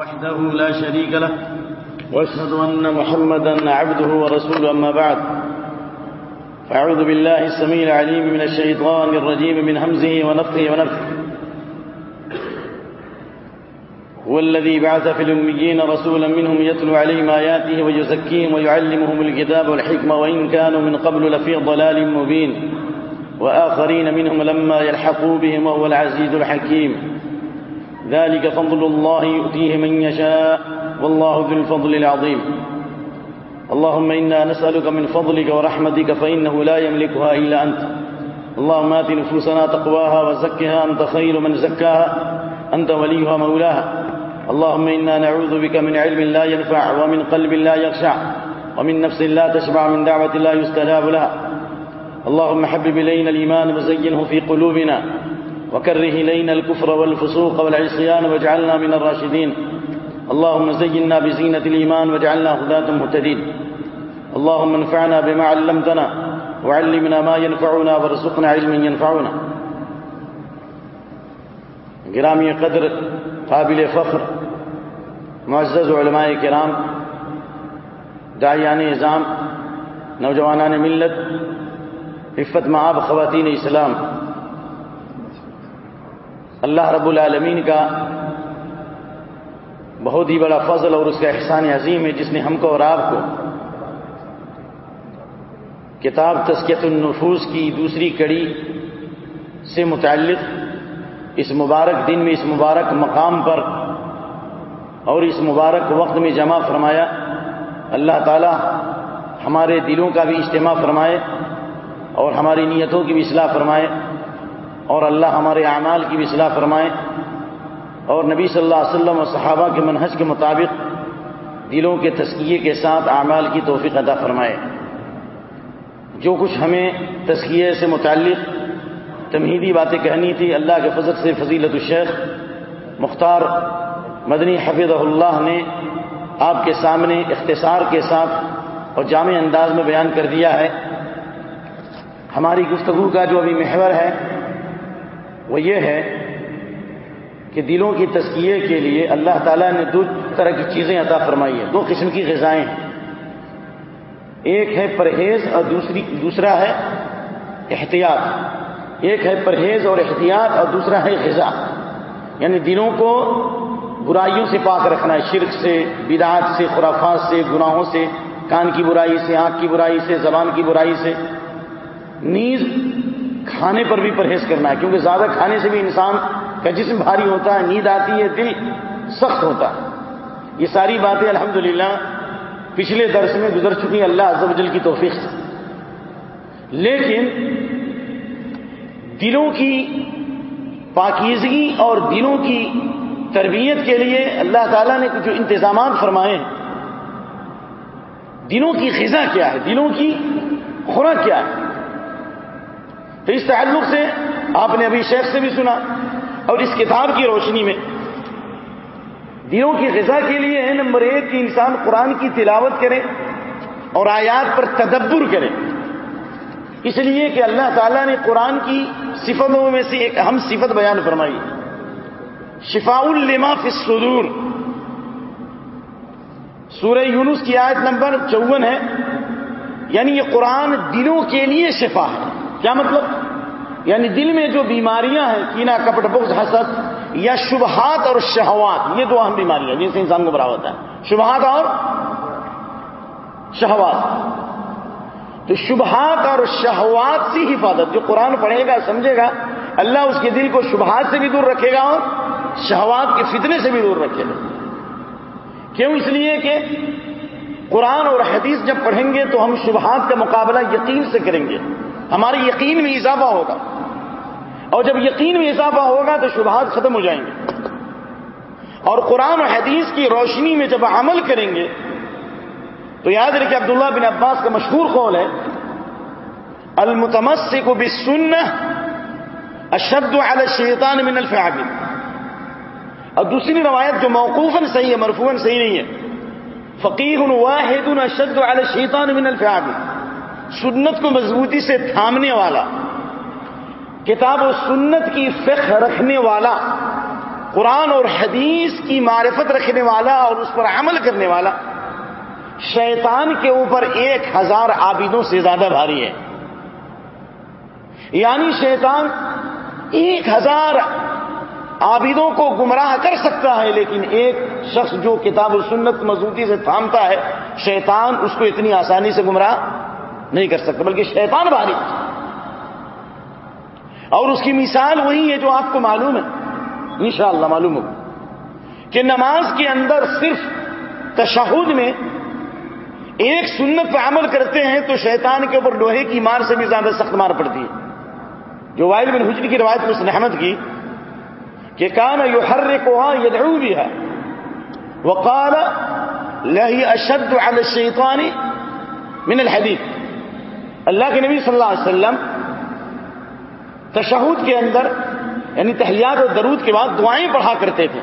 وحده لا شريك له. واشهد ان محمدا عبده ورسوله اما بعد. فاعوذ بالله السميع العليم من الشيطان الرجيم من همزه ونفخه ونفخه. هو الذي بعث في الأميين رسولا منهم يتلو عليهم آياته ويزكيهم ويعلمهم الكتاب والحكمة وإن كانوا من قبل لفي ضلال مبين. وآخرين منهم لما يلحقوا بهم وهو العزيز الحكيم. ذلك فضل الله يؤتيه من يشاء، والله ذو الفضل العظيم. اللهم إنا نسألك من فضلك ورحمتك فإنه لا يملكها إلا أنت. اللهم آت نفوسنا تقواها وزكها، أنت خير من زكاها، أنت وليها مولاها. اللهم إنا نعوذ بك من علم لا ينفع ومن قلب لا يخشع ومن نفس لا تشبع من دعوة لا يستجاب لها. اللهم حبب إلينا الإيمان وزينه في قلوبنا. وكره إلينا الكفر والفسوق والعصيان واجعلنا من الراشدين. اللهم زينا بزينة الإيمان واجعلنا هداة مهتدين. اللهم انفعنا بما علمتنا وعلمنا ما ينفعنا وارزقنا علما ينفعنا. گرامی قدر، قابل فخر، معزز علماء کرام، داعیان نظام، نوجوانان ملت عفت معاب خواتین اسلام اللہ رب العالمین کا بہت ہی بڑا فضل اور اس کا احسان عظیم ہے جس نے ہم کو اور آپ کو کتاب تسکیت النفوس کی دوسری کڑی سے متعلق اس مبارک دن میں، اس مبارک مقام پر اور اس مبارک وقت میں جمع فرمایا، اللہ تعالی ہمارے دلوں کا بھی اجتماع فرمائے اور ہماری نیتوں کی بھی اصلاح فرمائے۔ اور اللہ ہمارے اعمال کی بھی اصلاح فرمائے۔ اور نبی صلی اللہ علیہ وسلم اور صحابہ کے منحج کے مطابق دلوں کے تسکیے کے ساتھ اعمال کی توفیق ادا فرمائے۔ جو کچھ ہمیں تسکیے سے متعلق تمہیدی باتیں کہنی تھی، اللہ کے فضل سے فضیلت الشیخ مختار مدنی حفظ اللہ نے آپ کے سامنے اختصار کے ساتھ اور جامع انداز میں بیان کر دیا ہے۔ ہماری گفتگو کا جو ابھی محور ہے وہ یہ ہے کہ دلوں کی تسکیے کے لیے اللہ تعالیٰ نے دو طرح کی چیزیں عطا فرمائی ہیں، دو قسم کی غذائیں ہیں۔ ایک ہے پرہیز اور دوسری، دوسرا ہے احتیاط۔ ایک ہے پرہیز اور احتیاط اور دوسرا ہے غذا۔ یعنی دلوں کو برائیوں سے پاک رکھنا ہے، شرک سے، بدعات سے، خرافات سے، گناہوں سے، کان کی برائی سے، آنکھ کی برائی سے، زبان کی برائی سے۔ نیز کھانے پر بھی پرہیز کرنا ہے، کیونکہ زیادہ کھانے سے بھی انسان کا جسم بھاری ہوتا ہے، نیند آتی ہے، دل سخت ہوتا ہے۔ یہ ساری باتیں الحمدللہ پچھلے درس میں گزر چکی اللہ عز کی توفیق سے۔ لیکن دلوں کی پاکیزگی اور دلوں کی تربیت کے لیے اللہ تعالیٰ نے جو انتظامات فرمائے ہیں۔ دلوں کی غذا کیا ہے؟ دلوں کی خوراک کیا ہے؟ تو اس تعلق سے آپ نے ابھی شیخ سے بھی سنا اور اس کتاب کی روشنی میں۔ دلوں کی غذا کے لیے ہے نمبر ایک کہ انسان قرآن کی تلاوت کرے اور آیات پر تدبر کرے۔ اس لیے کہ اللہ تعالیٰ نے قرآن کی صفتوں میں سے ایک اہم صفت بیان فرمائی۔ شفاء الما فی الصدور۔ سورہ یونس کی آیت نمبر چون ہے۔ یعنی یہ قرآن دلوں کے لیے شفا ہے۔ کیا مطلب؟ یعنی دل میں جو بیماریاں ہیں، کینا کپٹ بغض، حسد یا شبہات اور شہوات، یہ دو اہم بیماریاں جن سے انسان کو برا ہوتا ہے۔ شبہات اور شہوات۔ تو شبہات اور شہوات سے حفاظت، جو قرآن پڑھے گا، سمجھے گا، اللہ اس کے دل کو شبہات سے بھی دور رکھے گا اور شہوات کے فتنے سے بھی دور رکھے گا۔ کیوں؟ اس لیے کہ قرآن اور حدیث جب پڑھیں گے تو ہم شبہات کا مقابلہ یقین سے کریں گے۔ ہمارے یقین میں اضافہ ہوگا۔ اور جب یقین میں اضافہ ہوگا تو شبہات ختم ہو جائیں گے۔ اور قرآن و حدیث کی روشنی میں جب عمل کریں گے، تو یاد رکھے عبداللہ بن عباس کا مشہور قول ہے، المتمسک کو بھی اشد علی الشیطان من الفعاب اور دوسری روایت جو موقوفاً صحیح ہے، مرفوعاً صحیح نہیں ہے فقیر واحد اشد علی الشیطان من الفعاب سنت کو مضبوطی سے تھامنے والا، کتاب و سنت کی فقہ رکھنے والا، قرآن اور حدیث کی معرفت رکھنے والا اور اس پر عمل کرنے والا، شیطان کے اوپر ایک ہزار عابدوں سے زیادہ بھاری ہے۔ یعنی شیطان ایک ہزار عابدوں کو گمراہ کر سکتا ہے، لیکن ایک شخص جو کتاب و سنت مضبوطی سے تھامتا ہے، شیطان اس کو اتنی آسانی سے گمراہ نہیں کر سکتا بلکہ شیطان بھاری اور اس کی مثال وہی ہے جو آپ کو معلوم ہے۔ انشاءاللہ معلوم ہو کہ نماز کے اندر صرف تشہد میں ایک سنت پہ عمل کرتے ہیں تو شیطان کے اوپر لوہے کی مار سے بھی زیادہ سخت مار پڑتی ہے۔ جو وائل بن حجری کی روایت میں احمد کی کہ کان یو ہر کوہاں یہ بھی ہے وقال لہی اشد الشیطانی من الحدیث۔ اللہ کے نبی صلی اللہ علیہ وسلم تشہد کے اندر یعنی تحیات اور درود کے بعد دعائیں پڑھا کرتے تھے۔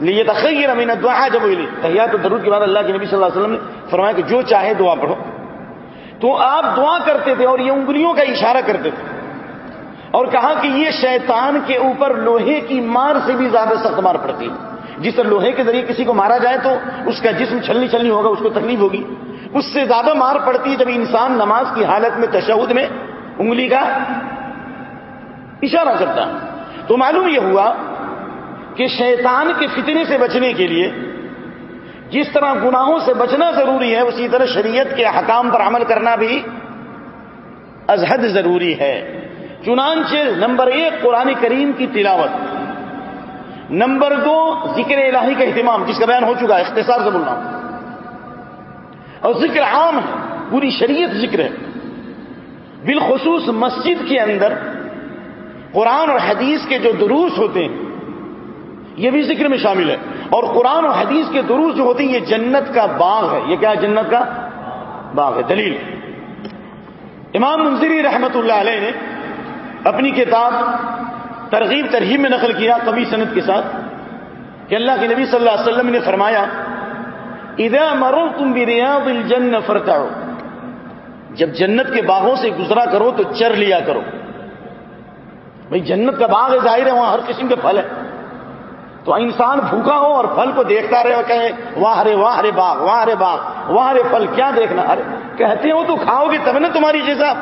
لیے تخیر امین دعا جب ہوئی، تحیات اور درود کے بعد اللہ کے نبی صلی اللہ علیہ وسلم نے فرمایا کہ جو چاہے دعا پڑھو۔ تو آپ دعا کرتے تھے اور یہ انگلیوں کا اشارہ کرتے تھے۔ اور کہا کہ یہ شیطان کے اوپر لوہے کی مار سے بھی زیادہ سخت مار پڑتی ہے۔ جس طرح لوہے کے ذریعے کسی کو مارا جائے تو اس کا جسم چھلنی چھلنی ہوگا، اس کو تکلیف ہوگی۔ اس سے زیادہ مار پڑتی ہے جب انسان نماز کی حالت میں تشہد میں انگلی کا اشارہ کرتا تو معلوم یہ ہوا کہ شیطان کے فتنے سے بچنے کے لیے جس طرح گناہوں سے بچنا ضروری ہے، اسی طرح شریعت کے حکام پر عمل کرنا بھی ازحد ضروری ہے۔ چنانچہ نمبر ایک قرآن کریم کی تلاوت، نمبر دو ذکر الہی کا اہتمام، جس کا بیان ہو چکا ہے، اختصار سے بولنا اور ذکر عام ہے، پوری شریعت ذکر ہے۔ بالخصوص مسجد کے اندر قرآن اور حدیث کے جو دروس ہوتے ہیں، یہ بھی ذکر میں شامل ہے۔ اور قرآن اور حدیث کے دروس جو ہوتے ہیں، یہ جنت کا باغ ہے۔ یہ کیا جنت کا باغ ہے۔ دلیل۔ امام منظری رحمت اللہ علیہ نے اپنی کتاب ترغیب ترغیب میں نقل کیا کبھی صنعت کے ساتھ کہ اللہ کے نبی صلی اللہ علیہ وسلم نے فرمایا ادا مرو تم بھی ریاض جن جب جنت کے باغوں سے گزرا کرو تو چر لیا کرو. بھائی جنت کا باغ ہے، ظاہر ہے، وہاں ہر قسم کے پھل ہے تو انسان بھوکا ہو اور پھل کو دیکھتا رہے اور کہے، واہ رے واہ رے باغ، واہ رے باغ، واہ رے پھل، کیا دیکھنا؟ ارے، کہتے ہو تو کھاؤ گے، تب نہ تمہاری جیسا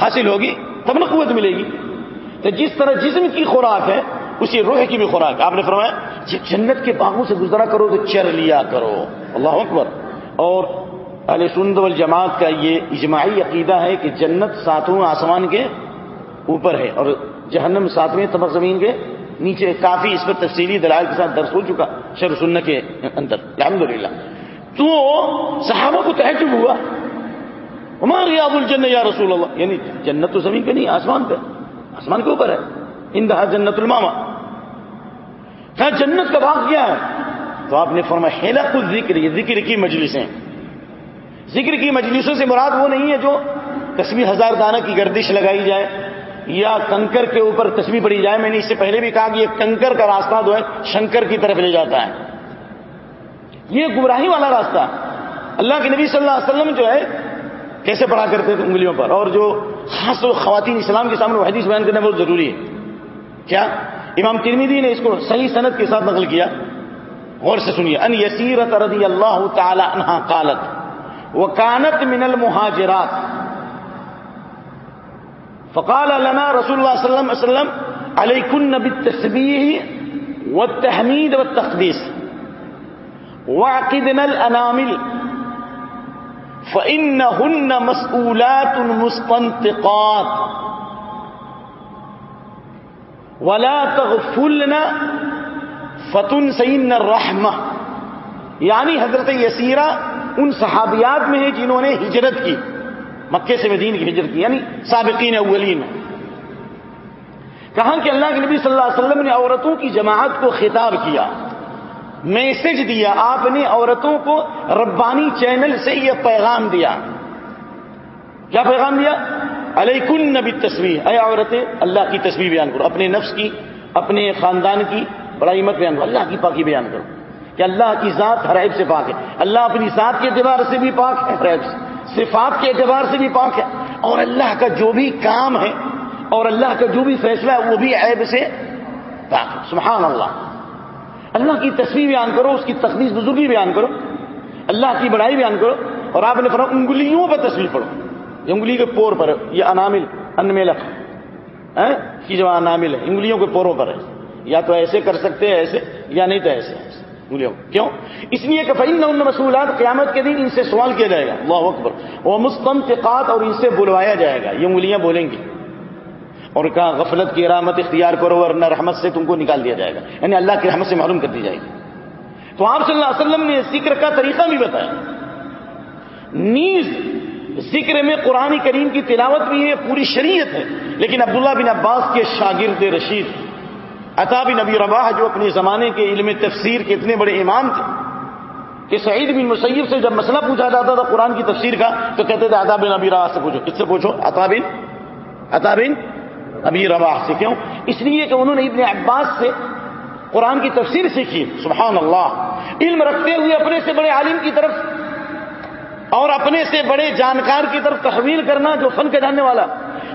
حاصل ہوگی، تب نہ قوت ملے گی. تو جس طرح جسم کی خوراک ہے اسی روح کی بھی خوراک۔ آپ نے فرمایا جنت کے باغوں سے گزرا کرو تو چر لیا کرو۔ اللہ اکبر۔ اور علیہ سند والجماعت کا یہ اجماعی عقیدہ ہے کہ جنت ساتوں آسمان کے اوپر ہے اور جہنم ساتویں طبق زمین کے نیچے۔ کافی اس پر تفصیلی دلائل کے ساتھ درس ہو چکا شر سننے کے اندر۔ الحمد للہ تو صحابہ کو تحجب ہوا۔ ہمارے ریاض الجن یا رسول اللہ؟ یعنی جنت تو زمین پہ نہیں، آسمان پہ۔ آسمان کے اوپر ہے۔ اندہا جنت الماما۔ کہا جنت کا باغ کیا ہے؟ تو آپ نے فرمایا ہیلا کچھ ذکر یہ ذکر کی مجلسیں۔ ذکر کی مجلسوں سے مراد وہ نہیں ہے جو تصویر ہزار دانہ کی گردش لگائی جائے یا کنکر کے اوپر تصویر پڑی جائے۔ میں نے اس سے پہلے بھی کہا کہ یہ کنکر کا راستہ جو ہے، شنکر کی طرف لے جاتا ہے۔ یہ گمراہی والا راستہ۔ اللہ کے نبی صلی اللہ علیہ وسلم جو ہے، کیسے پڑھا کرتے تھے انگلیوں پر؟ اور جو خاص خواتین اسلام کے سامنے حدیث بیان کرنا بہت ضروری ہے۔ کیا؟ امام ترمیدی نے اس کو صحیح صنعت کے ساتھ نقل کیا۔ غور سے سنیے۔ ان یسیرت رضی اللہ تعالی عنہ قالت وہ کانت من المہاجرات۔ فقال لنا رسول اللہ صلی اللہ علیہ وسلم، علیکن بالتسبیح والتحمید والتقدیس۔ وعقدنا الانامل، فإنهن مسؤولات مستنطقات۔ ولا تغفلن فتن سین الرحمہ یعنی حضرت یسیرہ ان صحابیات میں ہے جنہوں نے ہجرت کی، مکے سے مدین کی ہجرت کی یعنی سابقین اولین۔ میں کہا کہ اللہ کے نبی صلی اللہ علیہ وسلم نے عورتوں کی جماعت کو خطاب کیا، میسج دیا، آپ نے عورتوں کو ربانی چینل سے یہ پیغام دیا۔ کیا پیغام دیا؟ علیہ کن نبی تصویر اے عورتیں، اللہ کی تصویر بیان کرو. اپنے نفس کی، اپنے خاندان کی بڑائی مت بیان کرو. اللہ کی پاکی بیان کرو کہ اللہ کی ذات ہر عیب سے پاک ہے. اللہ اپنی ذات کے اعتبار سے بھی پاک ہے، ہر عیب سے. صفات کے اعتبار سے بھی پاک ہے. اور اللہ کا جو بھی کام ہے، اور اللہ کا جو بھی فیصلہ ہے، وہ بھی عیب سے پاک ہے. سبحان اللہ. اللہ کی تصویر بیان کرو، اس کی تقدیس بزرگی بیان کرو. اللہ کی بڑائی بیان کرو. اور آپ نے فرما انگلیوں پر تصویر پڑھو. انگلی کے پور پر یہ انامل انمیلک کی جو انامل ہے؟ انگلیوں کے پوروں پر ہے۔ یا تو ایسے کر سکتے ہیں ایسے، یا نہیں تو ایسے انگلیوں، کیوں؟ اس لیے کہ فعین ان مسئولات قیامت کے دن ان سے سوال کیا جائے گا۔ اللہ اکبر۔ وہ مستمقات اور ان سے بلوایا جائے گا۔ یہ انگلیاں بولیں گی۔ اور کہا، غفلت کی رحمت اختیار کرو اور نہ رحمت سے تم کو نکال دیا جائے گا۔ یعنی اللہ کی رحمت سے معلوم کر دی جائے گی۔ تو آپ صلی اللہ علیہ وسلم نے ذکر کا طریقہ بھی بتایا۔ نیز ذکر میں قرآن کریم کی تلاوت بھی ہے، پوری شریعت ہے۔ لیکن عبداللہ بن عباس کے شاگرد رشید، عطا بن نبی رباح جو اپنے زمانے کے علم تفسیر کے اتنے بڑے امام تھے، کہ سعید بن مسیب سے جب مسئلہ پوچھا جاتا تھا قرآن کی تفسیر کا، تو کہتے تھے، عطا بن نبی رباح سے پوچھو، کس سے پوچھو؟ عطا بن عطا بن ابھی روا سے۔ کیوں؟ اس لیے کہ انہوں نے ابن عباس سے قرآن کی تفسیر سیکھی۔ سبحان اللہ۔ علم رکھتے ہوئے اپنے سے بڑے عالم کی طرف اور اپنے سے بڑے جانکار کی طرف تحویل کرنا جو فن کے جاننے والا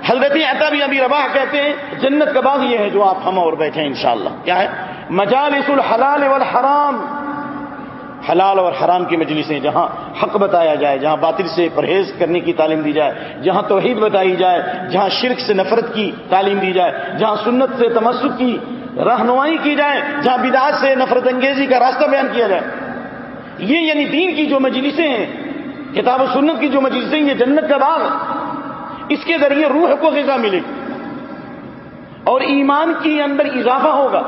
حضرت عطا بھی ابھی رباح کہتے ہیں، جنت کا باغ یہ ہے جو آپ ہم اور بیٹھے ہیں انشاءاللہ۔ کیا ہے؟ مجالس الحلال والحرام۔ حلال اور حرام کی مجلسیں جہاں حق بتایا جائے، جہاں باطل سے پرہیز کرنے کی تعلیم دی جائے، جہاں توحید بتائی جائے، جہاں شرک سے نفرت کی تعلیم دی جائے، جہاں سنت سے تمسک کی رہنمائی کی جائے، جہاں بداعت سے نفرت انگیزی کا راستہ بیان کیا جائے۔ یہ یعنی دین کی جو مجلسیں ہیں کتاب و سنت کی جو مجلسیں یہ جنت کا باغ اس کے ذریعے روح کو غذا ملے گی۔ اور ایمان کے اندر اضافہ ہوگا۔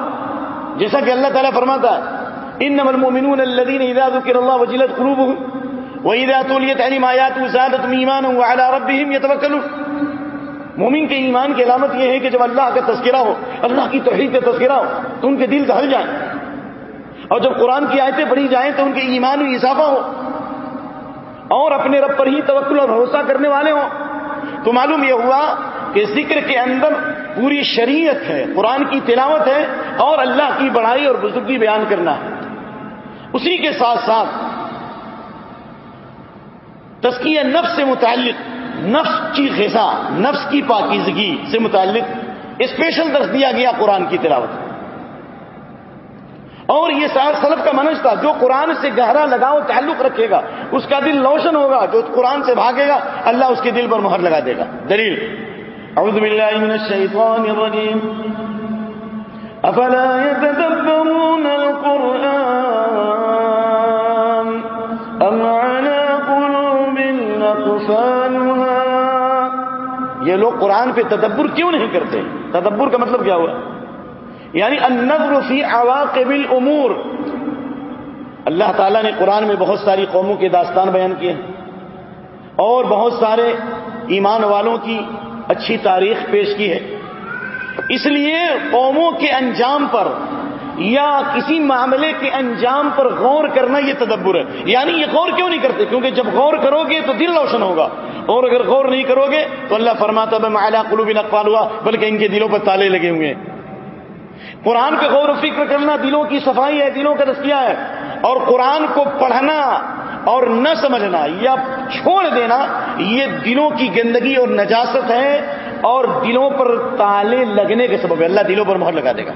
جیسا کہ اللہ تعالیٰ فرماتا ہے، انما المؤمنون الذين اذا ذكر الله وجلت قلوبهم واذا تليت عليهم اياته زادتهم ايمانا وعلى ربهم يتوكلون مومن کے ایمان کی علامت یہ ہے کہ جب اللہ کا تذکرہ ہو، اللہ کی توحید کا تذکرہ ہو، تو ان کے دل دہل جائیں اور جب قرآن کی آیتیں پڑھی جائیں، تو ان کے ایمان میں اضافہ ہو۔ اور اپنے رب پر ہی توکل اور بھروسہ کرنے والے ہوں۔ تو معلوم یہ ہوا کہ ذکر کے اندر پوری شریعت ہے، قرآن کی تلاوت ہے اور اللہ کی بڑائی اور بزرگی بیان کرنا ہے۔ اسی کے ساتھ ساتھ تسکیہ نفس سے متعلق، نفس کی غذا، نفس کی پاکیزگی سے متعلق اسپیشل درس دیا گیا قرآن کی تلاوت۔ اور یہ سال سلف کا منج تھا، جو قرآن سے گہرا لگاؤ تعلق رکھے گا، اس کا دل روشن ہوگا، جو قرآن سے بھاگے گا، اللہ اس کے دل پر مہر لگا دے گا۔ دلیل۔ اعوذ باللہ من الشیطان الرجیم۔ افلا يتدبرون القرآن یہ لوگ قرآن پہ تدبر کیوں نہیں کرتے؟ تدبر کا مطلب کیا ہوا؟ یعنی النظر فی عواقب الامور۔ اللہ تعالیٰ نے قرآن میں بہت ساری قوموں کے داستان بیان کیے اور بہت سارے ایمان والوں کی اچھی تاریخ پیش کی ہے۔ اس لیے قوموں کے انجام پر یا کسی معاملے کے انجام پر غور کرنا یہ تدبر ہے۔ یعنی یہ غور کیوں نہیں کرتے؟ کیونکہ جب غور کرو گے تو دل روشن ہوگا۔ اور اگر غور نہیں کرو گے تو اللہ فرماتا میں مالا قلوب نقوال ہوا بلکہ ان کے دلوں پر تالے لگے ہوئے ہیں۔ قرآن پہ غور و فکر کرنا دلوں کی صفائی ہے، دلوں کا دستیہ ہے۔ اور قرآن کو پڑھنا اور نہ سمجھنا یا چھوڑ دینا، یہ دلوں کی گندگی اور نجاست ہے اور دلوں پر تالے لگنے کے سبب ہے۔ اللہ دلوں پر مہر لگا دے گا۔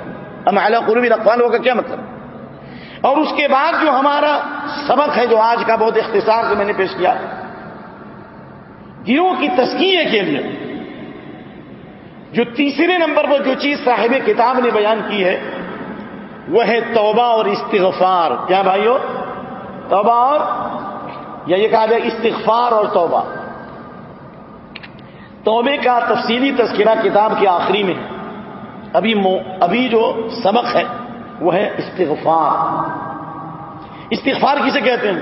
اب اعلیٰ قربی اقوال کا کیا مطلب؟ اور اس کے بعد جو ہمارا سبق ہے، جو آج کا بہت اختصار سے میں نے پیش کیا، دلوں کی تسکیے کے لیے جو تیسرے نمبر پر جو چیز صاحب کتاب نے بیان کی ہے، وہ ہے توبہ اور استغفار۔ کیا بھائیو؟ توبہ اور یا یہ کہا جائے استغفار اور توبہ۔ توبے کا تفصیلی تذکرہ کتاب کے آخری میں ابھی ابھی جو سبق ہے، وہ ہے استغفار۔ استغفار کسے کہتے ہیں؟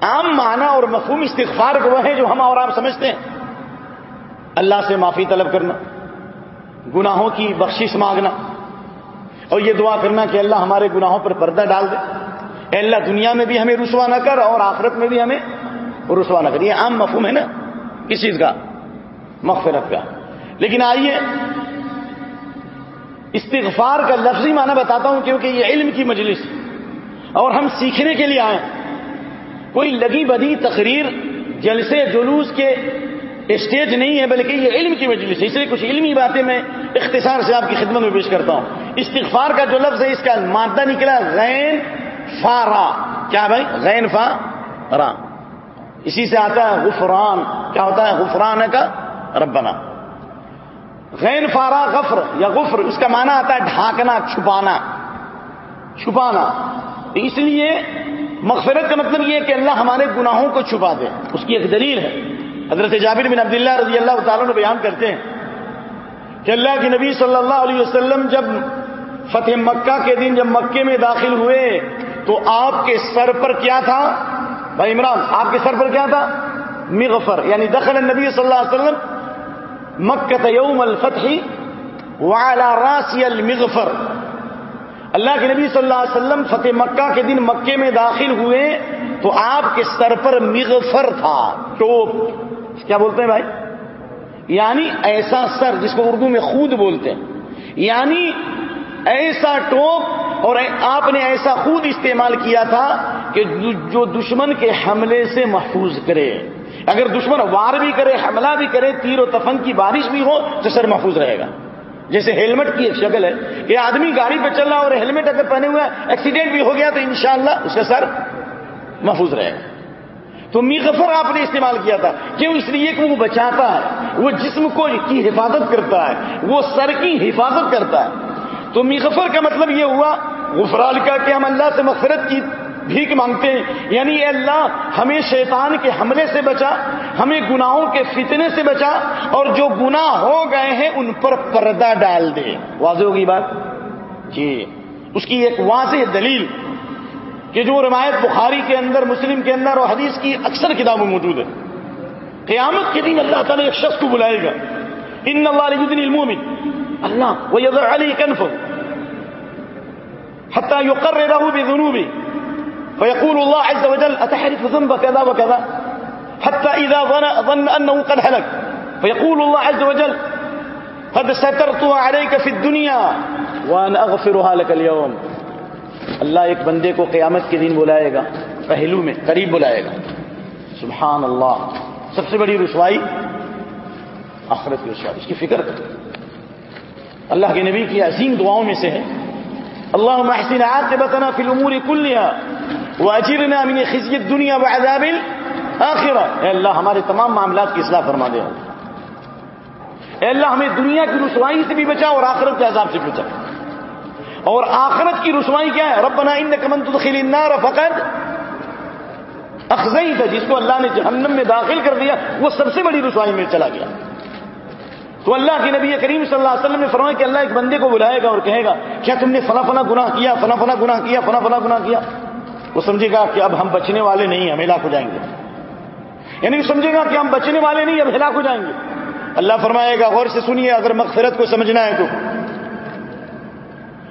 عام معنی اور مفہوم استغفار کو وہ ہے جو ہم اور آپ سمجھتے ہیں۔ اللہ سے معافی طلب کرنا، گناہوں کی بخشش مانگنا، اور یہ دعا کرنا کہ اللہ ہمارے گناہوں پر پردہ ڈال دے۔ اے اللہ، دنیا میں بھی ہمیں رسوا نہ کر اور آخرت میں بھی ہمیں رسوا نہ کر۔ یہ عام مفہوم ہے نا، کس چیز کا؟ مغفرت کا۔ لیکن آئیے، استغفار کا لفظی معنی بتاتا ہوں، کیونکہ یہ علم کی مجلس۔ اور ہم سیکھنے کے لیے آئے کوئی لگی بدی تقریر جلسے جلوس کے اسٹیج نہیں ہے، بلکہ یہ علم کی مجلس ہے۔ اس لیے کچھ علمی باتیں میں اختصار سے آپ کی خدمت میں پیش کرتا ہوں۔ استغفار کا جو لفظ ہے، اس کا مادہ نکلا غین فارا۔ کیا بھائی؟ غین فا را اسی سے آتا ہے غفران۔ کیا ہوتا ہے؟ غفران کا ربنا۔ غین فارا غفر یا غفر، اس کا معنی آتا ہے ڈھانکنا، چھپانا۔ چھپانا۔ اس لیے مغفرت کا مطلب یہ ہے کہ اللہ ہمارے گناہوں کو چھپا دے۔ اس کی ایک دلیل ہے۔ حضرت جابر بن عبداللہ رضی اللہ تعالیٰ نے بیان کرتے ہیں کہ اللہ کے نبی صلی اللہ علیہ وسلم جب فتح مکہ کے دن جب مکے میں داخل ہوئے تو آپ کے سر پر کیا تھا؟ بھائی عمران، آپ کے سر پر کیا تھا؟ مغفر یعنی دخل النبی صلی اللہ علیہ وسلم مکہ یوم الفتح وعلى راسی المغفر۔ اللہ کے نبی صلی اللہ علیہ وسلم فتح مکہ کے دن مکے میں داخل ہوئے تو آپ کے سر پر مغفر تھا ٹوپ کیا بولتے ہیں بھائی؟ یعنی ایسا سر جس کو اردو میں خود بولتے ہیں۔ یعنی ایسا ٹوپ اور آپ نے ایسا خود استعمال کیا تھا کہ جو دشمن کے حملے سے محفوظ کرے۔ اگر دشمن وار بھی کرے، حملہ بھی کرے، تیر و تفن کی بارش بھی ہو تو سر محفوظ رہے گا۔ جیسے ہیلمٹ کی ایک شکل ہے کہ آدمی گاڑی پہ چل رہا اور ہیلمٹ اگر پہنے ہوئے ایکسیڈنٹ بھی ہو گیا تو انشاءاللہ اس کا سر محفوظ رہے گا۔ تو میغفر آپ نے استعمال کیا تھا۔ کیوں؟ اس لیے کہ وہ بچاتا ہے۔ وہ جسم کو کی حفاظت کرتا ہے۔ وہ سر کی حفاظت کرتا ہے۔ تو میغفر کا مطلب یہ ہوا غفرال کا کہ ہم اللہ سے مغفرت کی بھیک مانگتے ہیں۔ یعنی اے اللہ، ہمیں شیطان کے حملے سے بچا، ہمیں گناہوں کے فتنے سے بچا، اور جو گناہ ہو گئے ہیں ان پر پردہ ڈال دے۔ واضح ہوگی بات؟ جی۔ اس کی ایک واضح دلیل کہ جو روایت بخاری کے اندر مسلم کے اندر اور حدیث کی اکثر کتابوں موجود ہے۔ قیامت کے دن اللہ تعالیٰ ایک شخص کو بلائے گا۔ ان اللہ علیہ المومن اللہ وہ یذر علی کنف حتیٰ یو کر رہا حتى يقرره بذنوبه۔ فيقول الله عز وجل أتحرف ذنب كذا وكذا؟ حتى إذا ظن, ظن أنه قد هلك۔ فيقول الله عز وجل قد سترتها عليك في الدنيا وأنا أغفرها لك اليوم۔ اللہ ایک بندے کو قیامت کے دن بلائے گا، پہلو میں قریب بلائے گا۔ سبحان اللہ سب سے بڑی رسوائی آخرت کی رسوائی، اس کی فکر کر اللہ کے نبی کی عظیم دعاؤں میں سے ہے اللہ محسن عاقبتنا فی الامور کلیها واجرنا من خزی الدنیا وعذاب الاخرہ۔ اے اللہ، ہمارے تمام معاملات کی اصلاح فرما دے۔ اے اللہ، ہمیں دنیا کی رسوائی سے بھی بچا اور آخرت کے عذاب سے بچا اور آخرت کی رسوائی کیا ہے؟ ربنا ان کمن تدخل النار فقط اخذئی تھا جس کو اللہ نے جہنم میں داخل کر دیا، وہ سب سے بڑی رسوائی میں چلا گیا۔ تو اللہ کے نبی کریم صلی اللہ علیہ وسلم نے فرمایا کہ اللہ ایک بندے کو بلائے گا اور کہے گا، کیا تم نے فلاں فلاں گناہ کیا، فلاں فلاں گناہ کیا، فلاں فلاں گناہ کیا؟ وہ سمجھے گا کہ اب ہم بچنے والے نہیں ہم ہلاک ہو جائیں گے۔ یعنی سمجھے گا کہ ہم بچنے والے نہیں اب ہلاک ہو جائیں گے۔ اللہ فرمائے گا، غور سے سنیے، اگر مغفرت کو سمجھنا ہے تو۔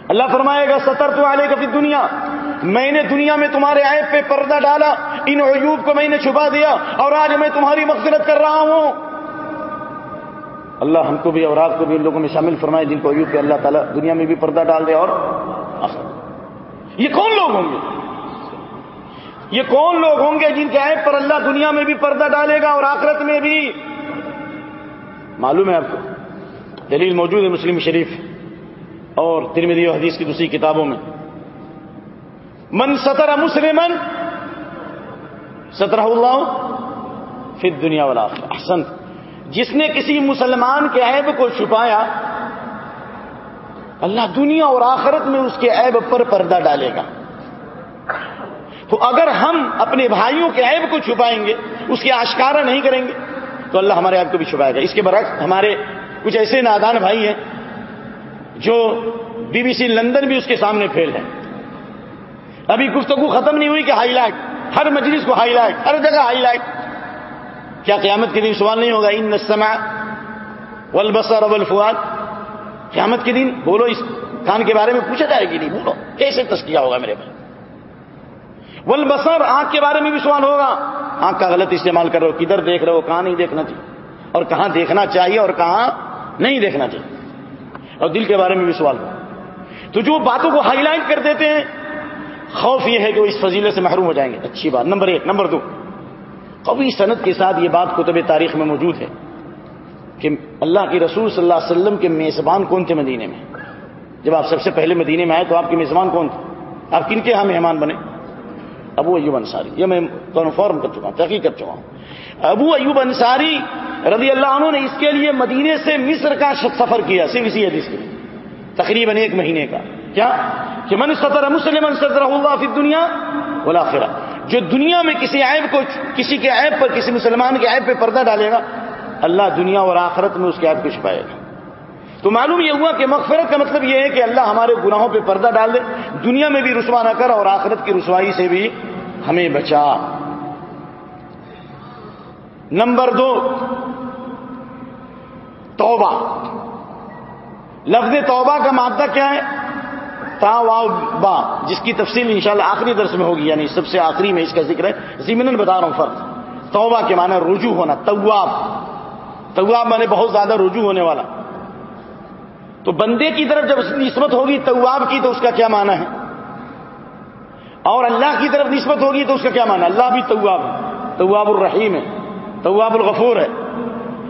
اللہ فرمائے گا ستر تو آلے کبھی دنیا میں نے دنیا میں تمہارے عیب پہ پردہ ڈالا، ان عیوب کو میں نے چھپا دیا، اور آج میں تمہاری مغفرت کر رہا ہوں۔ اللہ ہم کو بھی اور آپ کو بھی ان لوگوں میں شامل فرمائے، جن کو عیوب پہ اللہ تعالیٰ دنیا میں بھی پردہ ڈال دے اور یہ کون لوگ ہوں گے؟ یہ کون لوگ ہوں گے جن کے عیب پر اللہ دنیا میں بھی پردہ ڈالے گا اور آخرت میں بھی؟ معلوم ہے آپ کو، دلیل موجود ہے مسلم شریف۔ اور ترمیدی و حدیث کی دوسری کتابوں میں۔ من ستر مسلم سترہ اللہ پھر دنیا والا احسن۔ جس نے کسی مسلمان کے عیب کو چھپایا، اللہ دنیا اور آخرت میں اس کے عیب پر پردہ ڈالے گا۔ تو اگر ہم اپنے بھائیوں کے عیب کو چھپائیں گے، اس کے آشکارا نہیں کریں گے، تو اللہ ہمارے عیب کو بھی چھپائے گا۔ اس کے برعکس، ہمارے کچھ ایسے نادان بھائی ہیں جو بی بی سی لندن بھی اس کے سامنے فیل ہے۔ ابھی گفتگو ختم نہیں ہوئی کہ ہائی لائٹ ہر مجلس کو ہائی لائٹ ہر جگہ ہائی لائٹ کیا قیامت کے دن سوال نہیں ہوگا؟ ان نسما والبصر والفؤاد قیامت کے دن بولو اس کان کے بارے میں پوچھا جائے گی نہیں، بولو۔ کیسے تسکیہ ہوگا میرے بھائی؟ والبصر، آنکھ کے بارے میں بھی سوال ہوگا۔ آنکھ کا غلط استعمال کر رہے ہو کدھر دیکھ رہے ہو، کہاں نہیں دیکھنا چاہیے۔ اور کہاں دیکھنا چاہیے اور کہاں نہیں دیکھنا چاہیے۔ اور دل کے بارے میں بھی سوال ہو تو جو باتوں کو ہائی لائٹ کر دیتے ہیں، خوف یہ ہے کہ وہ اس فضیلے سے محروم ہو جائیں گے۔ اچھی بات۔ نمبر ایک، نمبر دو، قوی صنعت کے ساتھ یہ بات کتب تاریخ میں موجود ہے کہ اللہ کی رسول صلی اللہ علیہ وسلم کے میزبان کون تھے مدینے میں؟ جب آپ سب سے پہلے مدینے میں آئے تو آپ کے میزبان کون تھے؟ آپ کن کے یہاں مہمان بنے؟ ابو ایوب انصاری، یہ میں کنفرم کر چکا ہوں، تحقیق کر چکا ہوں۔ ابو ایوب انصاری رضی اللہ عنہ نے اس کے لیے مدینے سے مصر کا سفر کیا، صرف اسی حدیث کے لیے۔ تقریباً ایک مہینے کا۔ کیا؟ کہ من سطر مسلم سطر اللہ فی دنیا بلا جو دنیا میں کسی عیب کو، کسی کے عیب پر، کسی مسلمان کے عیب پہ پردہ ڈالے گا، اللہ دنیا اور آخرت میں اس کے عیب کو چھپائے گا۔ تو معلوم یہ ہوا کہ مغفرت کا مطلب یہ ہے کہ اللہ ہمارے گناہوں پہ پردہ ڈال دے، دنیا میں بھی رسوا نہ کر اور آخرت کی رسوائی سے بھی ہمیں بچا۔ نمبر دو، توبہ۔ لفظ توبہ کا مادہ کیا ہے؟ تا با جس کی تفصیل انشاءاللہ آخری درس میں ہوگی یعنی سب سے آخری میں اس کا ذکر ہے۔ زمین بتا رہا ہوں فرق۔ توبہ کے معنی رجوع ہونا طواب طواب مانے بہت زیادہ رجوع ہونے والا۔ تو بندے کی طرف جب نسبت ہوگی طواب کی، تو اس کا کیا معنی ہے؟ اور اللہ کی طرف نسبت ہوگی تو اس کا کیا معنی اللہ بھی طواب ہے طواب الرحیم ہے طواب الغفور ہے۔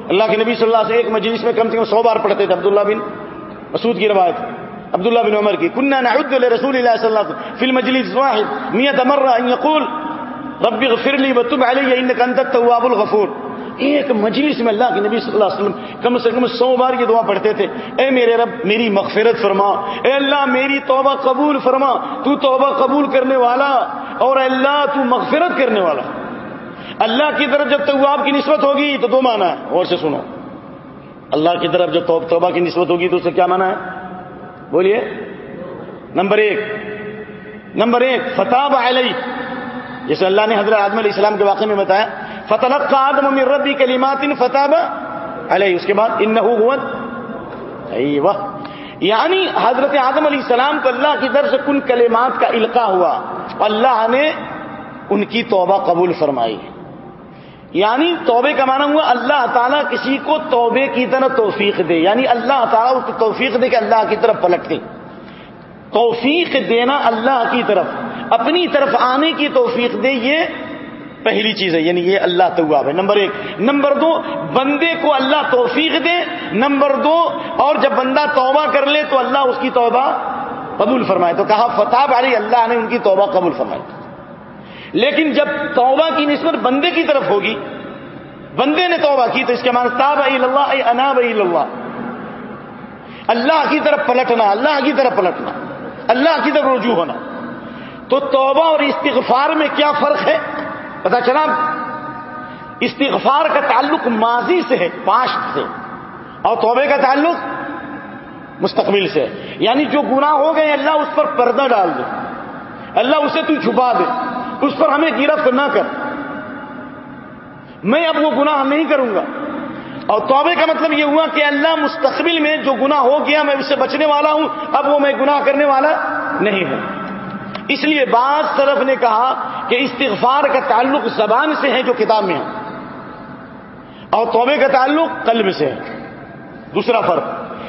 اللہ کے نبی صلی اللہ سے ایک مجلس میں کم سے کم سو بار پڑھتے تھے، عبداللہ بن مسعود کی روایت، عبداللہ بن عمر کی۔ کنہ نعد رسول اللہ صلی اللہ علیہ وسلم فی المجلس واحد میت امر ان یقول، رب اغفر لی وتب علی انک انت التواب الغفور. ایک مجلس میں اللہ کے نبی صلی اللہ علیہ وسلم کم سے کم سو بار یہ دعا پڑھتے تھے، اے میرے رب، میری مغفرت فرما، اے اللہ، میری توبہ قبول فرما، تو توبہ قبول کرنے والا اور اللہ، تو مغفرت کرنے والا۔ اللہ کی طرف جب تواب کی نسبت ہوگی تو دو معنی ہے اور سے سنو۔ اللہ کی طرف جب توبہ کی نسبت ہوگی تو اسے کیا مانا ہے؟ بولیے۔ نمبر ایک۔ نمبر ایک فتح علیہ جیسے اللہ نے حضرت آدم علیہ السلام کے واقعے میں بتایا فتح کا آدم امیر ربی کلیمات ان فتح علیہ اس کے بعد ان نہ یعنی حضرت آدم علیہ السلام کو اللہ کی در سے کن کلمات کا القاع ہوا. اللہ نے ان کی توبہ قبول فرمائی. یعنی توبے کا معنی ہوا اللہ تعالیٰ کسی کو توبے کی طرح توفیق دے. یعنی اللہ تعالیٰ اس کو توفیق دے کہ اللہ کی طرف پلٹ دے. توفیق دینا اللہ کی طرف. اپنی طرف آنے کی توفیق دے یہ پہلی چیز ہے یعنی یہ اللہ تواب ہے۔ نمبر ایک، نمبر دو، بندے کو اللہ توفیق دے۔ نمبر دو، اور جب بندہ توبہ کر لے تو اللہ اس کی توبہ قبول فرمائے۔ تو کہا فتح باری اللہ، نے ان کی توبہ قبول فرمائی۔ لیکن جب توبہ کی نسبت بندے کی طرف ہوگی، بندے نے توبہ کی تو اس کے معنی تاب اللہ اے اناب اللہ۔ اللہ کی طرف پلٹنا، اللہ کی طرف پلٹنا، اللہ کی طرف رجوع ہونا۔ تو توبہ اور استغفار میں کیا فرق ہے؟ پتا چلا؟ استغفار کا تعلق ماضی سے ہے پاسٹ سے۔ اور توبے کا تعلق مستقبل سے یعنی جو گناہ ہو گئے، اللہ اس پر پردہ ڈال دے۔ اللہ اسے تو چھپا دے۔ اس پر ہمیں گرفت نہ کر۔ میں اب وہ گناہ نہیں کروں گا۔ اور توبے کا مطلب یہ ہوا کہ اللہ مستقبل میں جو گناہ ہو گیا، میں اس سے بچنے والا ہوں۔ اب وہ میں گناہ کرنے والا نہیں ہوں۔ اس لیے بعض طرف نے کہا کہ استغفار کا تعلق زبان سے ہے جو کتاب میں ہے اور توبے کا تعلق قلب سے ہے۔ دوسرا فرق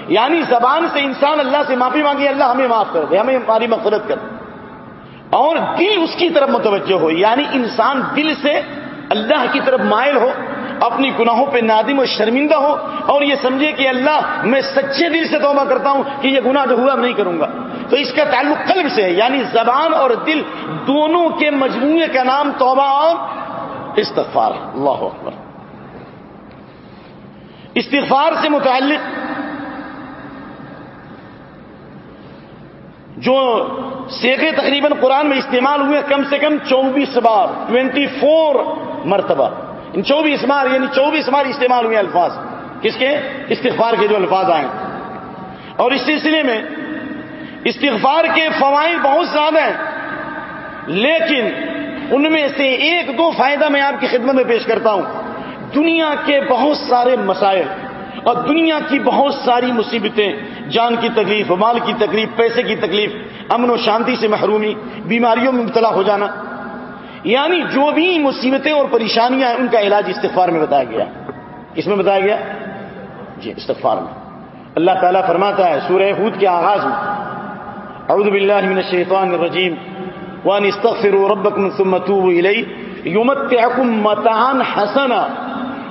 یعنی زبان سے انسان اللہ سے معافی مانگی اللہ ہمیں معاف کر دے، ہمیں ہماری مفرت کر دے۔ اور دل اس کی طرف متوجہ ہو یعنی انسان دل سے اللہ کی طرف مائل ہو، اپنی گناہوں پہ نادم و شرمندہ ہو، اور یہ سمجھے کہ اللہ، میں سچے دل سے توبہ کرتا ہوں کہ یہ گناہ جو ہوا نہیں کروں گا۔ تو اس کا تعلق قلب سے ہے یعنی زبان اور دل دونوں کے مجموعے کا نام توبہ اور استغفار اللہ اکبر۔ استغفار سے متعلق جو سیکھے تقریباً قرآن میں استعمال ہوئے، کم سے کم چوبیس بار، ٹوینٹی فور مرتبہ۔ ان چوبیس بار یعنی چوبیس بار استعمال ہوئے الفاظ۔ کس کے؟ استغفار کے جو الفاظ آئے۔ اور اس سلسلے میں استغفار کے فوائد بہت زیادہ ہیں۔ لیکن ان میں سے ایک دو فائدہ میں آپ کی خدمت میں پیش کرتا ہوں۔ دنیا کے بہت سارے مسائل اور دنیا کی بہت ساری مصیبتیں، جان کی تکلیف، مال کی تکلیف، پیسے کی تکلیف، امن و شانتی سے محرومی، بیماریوں میں مبتلا ہو جانا۔ یعنی جو بھی مصیبتیں اور پریشانیاں ہیں، ان کا علاج استغفار میں بتایا گیا۔ کس میں بتایا گیا؟ جی استغفار میں۔ اللہ تعالیٰ فرماتا ہے، سورہ ہود کے آغاز میں۔ اعوذ باللہ من الشیطان الرجیم وان استغفروا ربکم ثم توبوا الیہ یمتعکم متعان حسنا.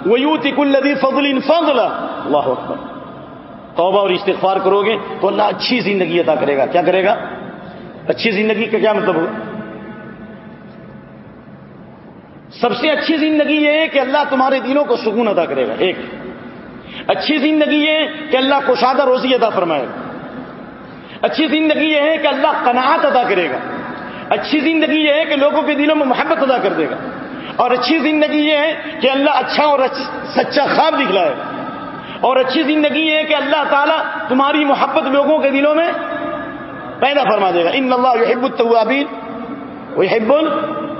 ویوتی کل ذی فضل فضلا. اللہ اکبر توبہ اور استغفار کرو گے تو اللہ اچھی زندگی عطا کرے گا. کیا کرے گا؟ اچھی زندگی کا کیا مطلب ہوگا؟ سب سے اچھی زندگی یہ ہے کہ اللہ تمہارے دلوں کو سکون ادا کرے گا. ایک. اچھی زندگی یہ کہ اللہ کو شادہ روزی ادا فرمائے گا. اچھی زندگی یہ ہے کہ اللہ قناعت ادا کرے گا۔ اچھی زندگی یہ ہے کہ لوگوں کے دلوں میں محبت ادا کر دے گا۔ اور اچھی زندگی یہ ہے کہ اللہ اچھا اور سچا خواب دکھلائے گا۔ اور اچھی زندگی یہ ہے کہ اللہ تعالیٰ تمہاری محبت لوگوں کے دلوں میں پیدا فرما دے گا۔ ان اللہ یحب التوابین ویحب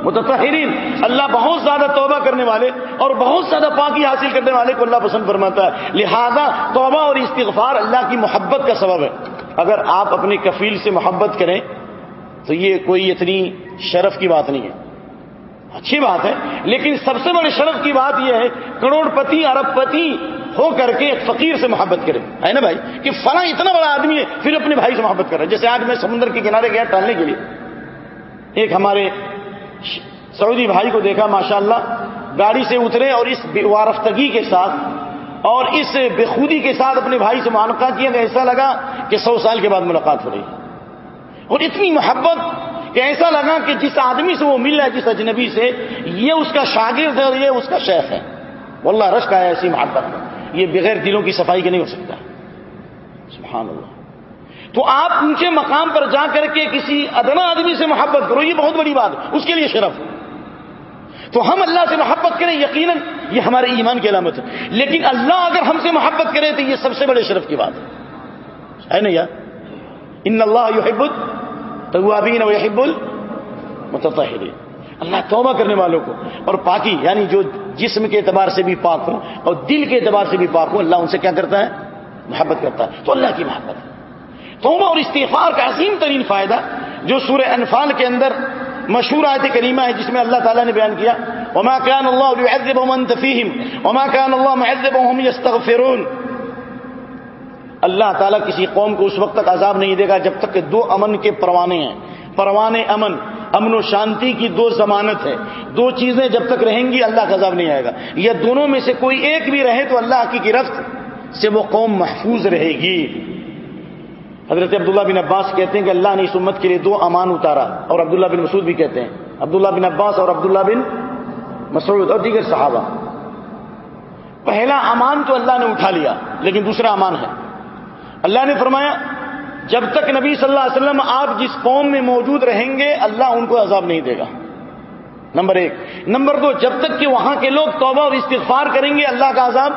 متطہرین اللہ بہت زیادہ توبہ کرنے والے اور بہت زیادہ پاکی حاصل کرنے والے کو اللہ پسند فرماتا ہے۔ لہذا توبہ اور استغفار اللہ کی محبت کا سبب ہے۔ اگر آپ اپنے کفیل سے محبت کریں تو یہ کوئی اتنی شرف کی بات نہیں ہے۔ اچھی بات ہے، لیکن سب سے بڑے شرف کی بات یہ ہے کروڑ پتی ارب پتی ہو کر کے ایک فقیر سے محبت کرے ہے نا بھائی؟ کہ فلاں اتنا بڑا آدمی ہے، پھر اپنے بھائی سے محبت کر رہا ہے۔ جیسے آج میں سمندر کے کنارے گیا ٹالنے کے لیے۔ ایک ہمارے سعودی بھائی کو دیکھا، ماشاءاللہ، گاڑی سے اترے اور اس وارفتگی کے ساتھ اور اس بےخودی کے ساتھ اپنے بھائی سے معانقہ کیا کہ ایسا لگا کہ سو سال کے بعد ملاقات ہو رہی اور اتنی محبت کہ ایسا لگا کہ جس آدمی سے وہ مل رہا ہے، جس اجنبی سے، یہ اس کا شاگرد ہے اور یہ اس کا شیخ ہے۔ واللہ رش کا ہے ایسی محبت یہ بغیر دلوں کی صفائی کے نہیں ہو سکتا۔ سبحان اللہ۔ تو آپ اونچے مقام پر جا کر کے کسی ادنا آدمی سے محبت کرو، یہ بہت بڑی بات اس کے لیے شرف۔ تو ہم اللہ سے محبت کریں، یقیناً یہ ہمارے ایمان کی علامت ہے۔ لیکن اللہ اگر ہم سے محبت کرے تو یہ سب سے بڑے شرف کی بات ہے۔ نا یار ان اللہ یحب توابین و یحب المتطہرین۔ اللہ توبہ کرنے والوں کو، اور پاکی یعنی جو جسم کے اعتبار سے بھی پاک ہوں اور دل کے اعتبار سے بھی پاک ہوں، اللہ ان سے کیا کرتا ہے؟ محبت کرتا ہے۔ تو اللہ کی محبت ہے۔ توبہ اور استغفار کا عظیم ترین فائدہ جو سورہ انفال کے اندر مشہور آیت کریمہ ہے جس میں اللہ تعالیٰ نے بیان کیا، وما كان الله ليعذبهم وانت فيهم، وما كان الله معذبهم يستغفرون۔ اللہ تعالیٰ کسی قوم کو اس وقت تک عذاب نہیں دے گا جب تک کہ دو امن کے پروانے ہیں۔ پروانے امن امن و شانتی کی دو ضمانت ہے۔ دو چیزیں جب تک رہیں گی اللہ کا عذاب نہیں آئے گا۔ یا دونوں میں سے کوئی ایک بھی رہے تو اللہ کی گرفت سے وہ قوم محفوظ رہے گی۔ حضرت عبداللہ بن عباس کہتے ہیں کہ اللہ نے اس امت کے لیے دو امان اتارا اور عبداللہ بن مسعود بھی کہتے ہیں۔ عبداللہ بن عباس اور عبداللہ بن مسعود اور دیگر صحابہ۔ پہلا امان تو اللہ نے اٹھا لیا، لیکن دوسرا امان ہے۔ اللہ نے فرمایا، جب تک نبی صلی اللہ علیہ وسلم آپ جس قوم میں موجود رہیں گے، اللہ ان کو عذاب نہیں دے گا۔ نمبر ایک۔ نمبر دو، جب تک کہ وہاں کے لوگ توبہ اور استغفار کریں گے، اللہ کا عذاب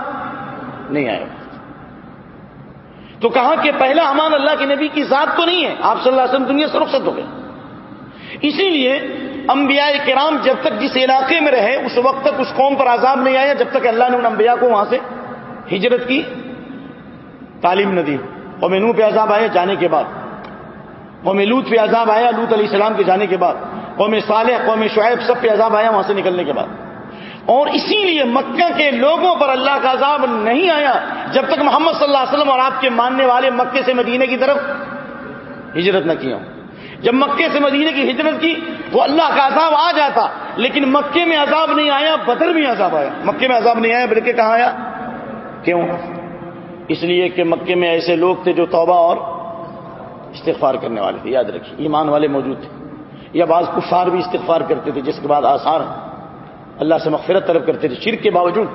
نہیں آئے گا۔ تو کہا کہ پہلا امان اللہ کے نبی کی ذات تو نہیں ہے؟ آپ صلی اللہ علیہ وسلم دنیا سے رخصت ہو گئے۔ اسی لیے انبیاء کرام جب تک جس علاقے میں رہے، اس وقت تک اس قوم پر عذاب نہیں آیا، جب تک اللہ نے ان انبیاء کو وہاں سے ہجرت کی تعلیم نہ دی۔ قوم نو پہ عذاب آیا جانے کے بعد۔ قوم لوت پہ عذاب آیا لوت علیہ السلام کے جانے کے بعد۔ قوم صالح، قوم شعیب سب پہ عذاب آیا وہاں سے نکلنے کے بعد۔ اور اسی لیے مکہ کے لوگوں پر اللہ کا عذاب نہیں آیا جب تک محمد صلی اللہ علیہ وسلم اور آپ کے ماننے والے مکے سے مدینے کی طرف ہجرت نہ کیا جب مکے سے مدینے کی ہجرت کی تو اللہ کا عذاب آ جاتا، لیکن مکے میں عذاب نہیں آیا، بدر میں عذاب آیا۔ مکے میں عذاب نہیں آیا، بلکہ کہاں آیا؟ کیوں؟ اس لیے کہ مکے میں ایسے لوگ تھے جو توبہ اور استغفار کرنے والے تھے، یاد رکھیے، ایمان والے موجود تھے۔ یا بعض کفار بھی استغفار کرتے تھے، جس کے بعد آسار اللہ سے مغفرت طلب کرتے تھے۔ شرک کے باوجود۔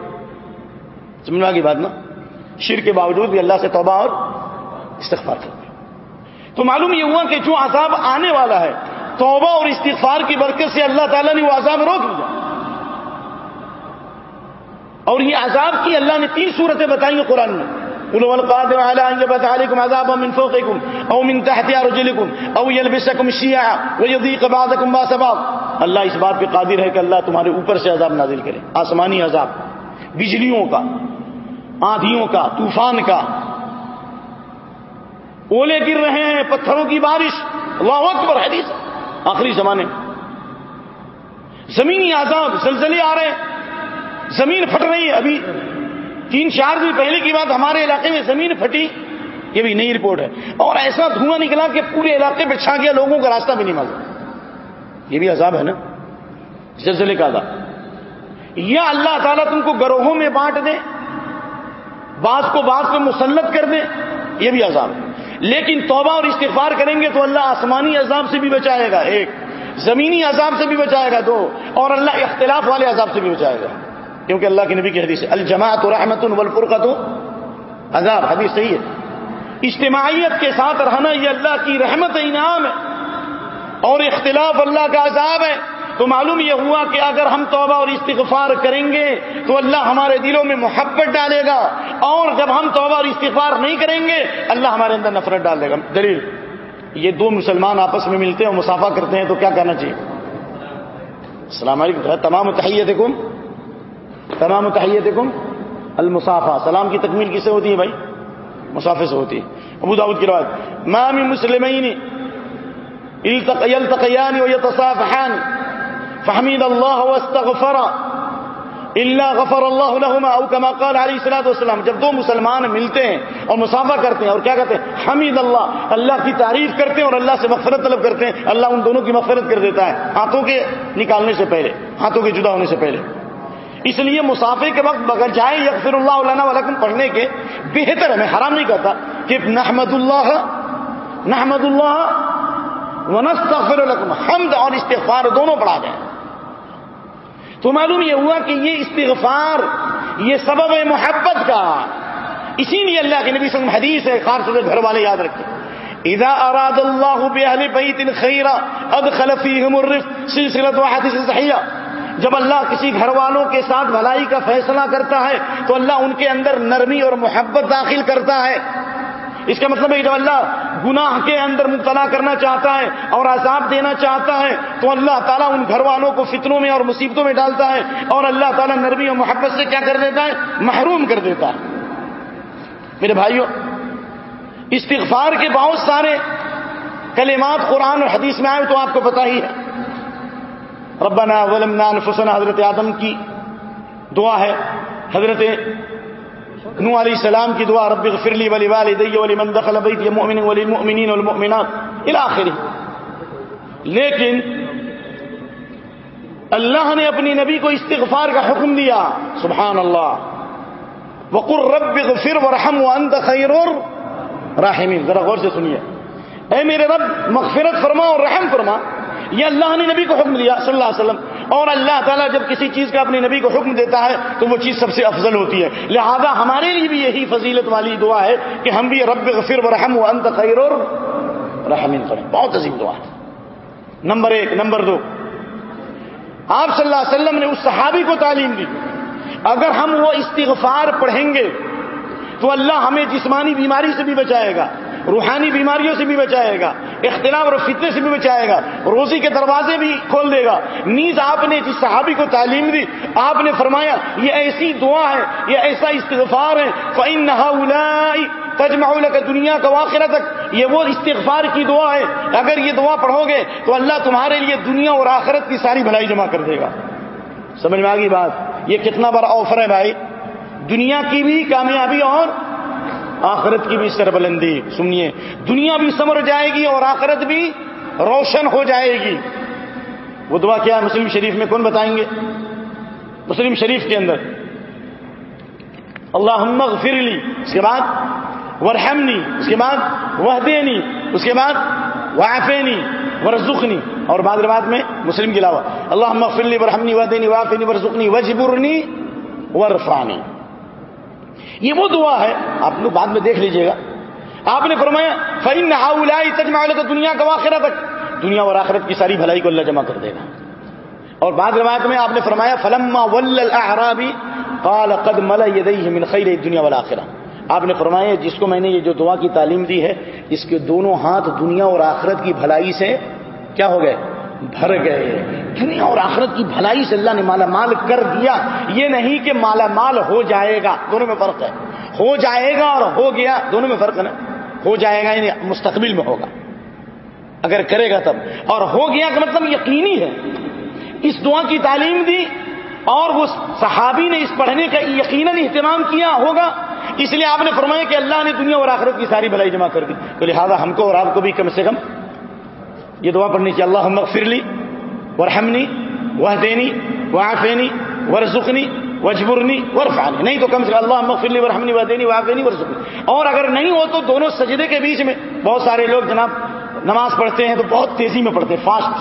سمجھنا کی بات نا؟ شرک کے باوجود بھی اللہ سے توبہ اور استغفار کرتے تو معلوم یہ ہوا کہ جو عذاب آنے والا ہے، توبہ اور استغفار کی برکت سے اللہ تعالیٰ نے وہ عذاب روک لیا اور یہ عذاب کی اللہ نے تین صورتیں بتائی ہیں قرآن میں۔ القادر على ان يبعث عليكم عذابا من فوقكم او من تحت ارجلكم او يلبسكم شيعا ويذيق بعضكم بعض بعض. اللہ اس بات پہ قادر ہے کہ اللہ تمہارے اوپر سے عذاب نازل کرے. آسمانی عذاب، بجلیوں کا، آندھیوں کا، طوفان کا. اولے گر رہے ہیں، پتھروں کی بارش. اللہ اکبر، حدیث. آخری زمانے. زمینی عذاب، زلزلے آ رہے ہیں. زمین پھٹ رہی ہے ابھی. تین چار دن پہلے کی بات ہمارے علاقے میں زمین پھٹی، یہ بھی نئی رپورٹ ہے۔ اور ایسا دھواں نکلا کہ پورے علاقے پہ چھا گیا، لوگوں کا راستہ بھی نہیں معلوم۔ یہ بھی عذاب ہے نا؟ زلزلے کا عذاب۔ یا اللہ تعالیٰ تم کو گروہوں میں بانٹ دے، بعض کو بعض پہ مسلط کر دیں یہ بھی عذاب ہے۔ لیکن توبہ اور استغفار کریں گے تو اللہ آسمانی عذاب سے بھی بچائے گا، ایک۔ زمینی عذاب سے بھی بچائے گا، دو۔ اور اللہ اختلاف والے عذاب سے بھی بچائے گا۔ کیونکہ اللہ کے نبی کی حدیث الجماعت رحمت الفرقت عذاب، حدیث صحیح ہے۔ اجتماعیت کے ساتھ رہنا یہ اللہ کی رحمت انعام ہے اور اختلاف اللہ کا عذاب ہے۔ تو معلوم یہ ہوا کہ اگر ہم توبہ اور استغفار کریں گے تو اللہ ہمارے دلوں میں محبت ڈالے گا۔ اور جب ہم توبہ اور استغفار نہیں کریں گے، اللہ ہمارے اندر نفرت ڈال دے گا۔ دلیل، یہ دو مسلمان آپس میں ملتے ہیں اور مسافہ کرتے ہیں تو کیا کہنا چاہیے؟ السلام علیکم، تمام تحیت کم تمام تحیت کم المسافہ سلام کی تکمیل کس سے ہوتی ہے بھائی؟ مسافر سے ہوتی ہے۔ ابو داود کی روایت مامی مسلمین يلتقيان ويتصافحان فحمید اللہ واستغفر اللہ غفر اللہ لہما او کما قال علیہ الصلوۃ والسلام۔ جب دو مسلمان ملتے ہیں اور مسافہ کرتے ہیں اور کیا کہتے ہیں؟ حمید اللہ اللہ کی تعریف کرتے ہیں اور اللہ سے مغفرت طلب کرتے ہیں۔ اللہ ان دونوں کی مغفرت کر دیتا ہے۔ ہاتھوں کے نکالنے سے پہلے، ہاتھوں کے جدا ہونے سے پہلے۔ اس لیے مسافے کے وقت بغیر جائیں، یغفر اللہ علانہ ولکم پڑھنے کے بہتر ہے۔ میں حرام نہیں کہتا کہ نحمد اللہ نحمد اللہ ونستغفر لکم۔ حمد اور استغفار دونوں پڑھا جائیں۔ تو معلوم یہ ہوا کہ یہ استغفار، یہ سبب محبت کا۔ اسی لیے اللہ کے نبی وسلم حدیث ہے، خاص طور گھر والے یاد رکھیں۔ اذا اراد اللہ باہل بیت خیرا ادخل فیہم الرفق سلسلۃ وحدیث صحیحہ جب اللہ کسی گھر والوں کے ساتھ بھلائی کا فیصلہ کرتا ہے تو اللہ ان کے اندر نرمی اور محبت داخل کرتا ہے۔ اس کا مطلب ہے جب اللہ گناہ کے اندر مبتلا کرنا چاہتا ہے اور عذاب دینا چاہتا ہے تو اللہ تعالیٰ ان گھر والوں کو فتنوں میں اور مصیبتوں میں ڈالتا ہے اور اللہ تعالیٰ نرمی اور محبت سے کیا کر دیتا ہے؟ محروم کر دیتا ہے۔ میرے بھائیوں، استغفار کے بہت سارے کلمات قرآن اور حدیث میں آئے تو آپ کو پتا ہی ہے۔ ربنا ولمنا انفسنا، حضرت آدم کی دعا ہے، حضرت نو علیہ السلام کی دعا، رب اغفر لی ولی والدی ولی من دخل بیتی مؤمن ولی المؤمنین والمؤمنات الى آخری لیکن اللہ نے اپنی نبی کو استغفار کا حکم دیا سبحان اللہ وقر رب اغفر ورحم وانت خیر راحمین ذرا غور سے سنیے۔ اے میرے رب، مغفرت فرما اور رحم فرما۔ یہ اللہ نے نبی کو حکم دیا صلی اللہ علیہ وسلم۔ اور اللہ تعالیٰ جب کسی چیز کا اپنے نبی کو حکم دیتا ہے تو وہ چیز سب سے افضل ہوتی ہے۔ لہذا ہمارے لیے بھی یہی فضیلت والی دعا ہے کہ ہم بھی رب غفر و و انت خیر اور رحمین کریں بہت عظیم دعا ہے۔ نمبر ایک، نمبر دو۔ آپ صلی اللہ علیہ وسلم نے اس صحابی کو تعلیم دی۔ اگر ہم وہ استغفار پڑھیں گے تو اللہ ہمیں جسمانی بیماری سے بھی بچائے گا۔ روحانی بیماریوں سے بھی بچائے گا، اختلاف اور فتنے سے بھی بچائے گا، روزی کے دروازے بھی کھول دے گا۔ نیز آپ نے جس صحابی کو تعلیم دی، آپ نے فرمایا، یہ ایسی دعا ہے، یہ ایسا استغفار ہے فعین تجمع کا دنیا کا واقعہ تک یہ وہ استغفار کی دعا ہے۔ اگر یہ دعا پڑھو گے، تو اللہ تمہارے لیے دنیا اور آخرت کی ساری بھلائی جمع کر دے گا۔ سمجھ میں آگی بات؟ یہ کتنا بڑا آفر ہے بھائی۔ دنیا کی بھی کامیابی اور آخرت کی بھی سربلندی، سنیے، دنیا بھی سمر جائے گی اور آخرت بھی روشن ہو جائے گی۔ وہ دعا کیا مسلم شریف میں؟ کون بتائیں گے؟ مسلم شریف کے اندر۔ اللہ فر لی، اس کے بعد ورحمنی، اس کے بعد وحدینی اس کے بعد وافینی ورزخنی اور بعد روایت میں مسلم کے علاوہ اللہ فرلی ورحمنی وحدینی وافینی ورزخنی وجبرنی ورفانی یہ وہ دعا ہے، آپ لوگ بعد میں دیکھ لیجیے گا۔ آپ نے فرمایا فعین تجما دنیا کا واقعہ تک دنیا اور آخرت کی ساری بھلائی کو اللہ جمع کر دے گا۔ اور بعد روایت میں آپ نے فرمایا، فلما ولابی قال قد ملا من خیر دنیا والا آخرہ آپ نے فرمایا، جس کو میں نے یہ جو دعا کی تعلیم دی ہے، اس کے دونوں ہاتھ دنیا اور آخرت کی بھلائی سے کیا ہو گئے؟ بھر گئے۔ دنیا اور آخرت کی بھلائی سے اللہ نے مالا مال کر دیا۔ یہ نہیں کہ مالا مال ہو جائے گا۔ دونوں میں فرق ہے۔ ہو جائے گا اور ہو گیا، دونوں میں فرق ہے ہو جائے گا یعنی مستقبل میں ہوگا۔ اگر کرے گا تب۔ اور ہو گیا کا مطلب یقینی ہے۔ اس دعا کی تعلیم دی اور وہ صحابی نے اس پڑھنے کا یقیناً اہتمام کیا ہوگا۔ اس لیے آپ نے فرمایا کہ اللہ نے دنیا اور آخرت کی ساری بھلائی جمع کر دی۔ تو لہٰذا ہم کو اور آپ کو بھی کم سے کم یہ دعا پڑھنی چاہیے۔ اللہ فرلی ورحمنی وہ دینی وہ آفینی ورژنی وجبرنی ورفانی نہیں تو کم سے کم اللہ مغفرلی ورحمنی ودینی واقعی ورسکنی اور اگر نہیں ہو تو دونوں سجدے کے بیچ میں۔ بہت سارے لوگ جناب نماز پڑھتے ہیں تو بہت تیزی میں پڑھتے ہیں۔ فاسٹ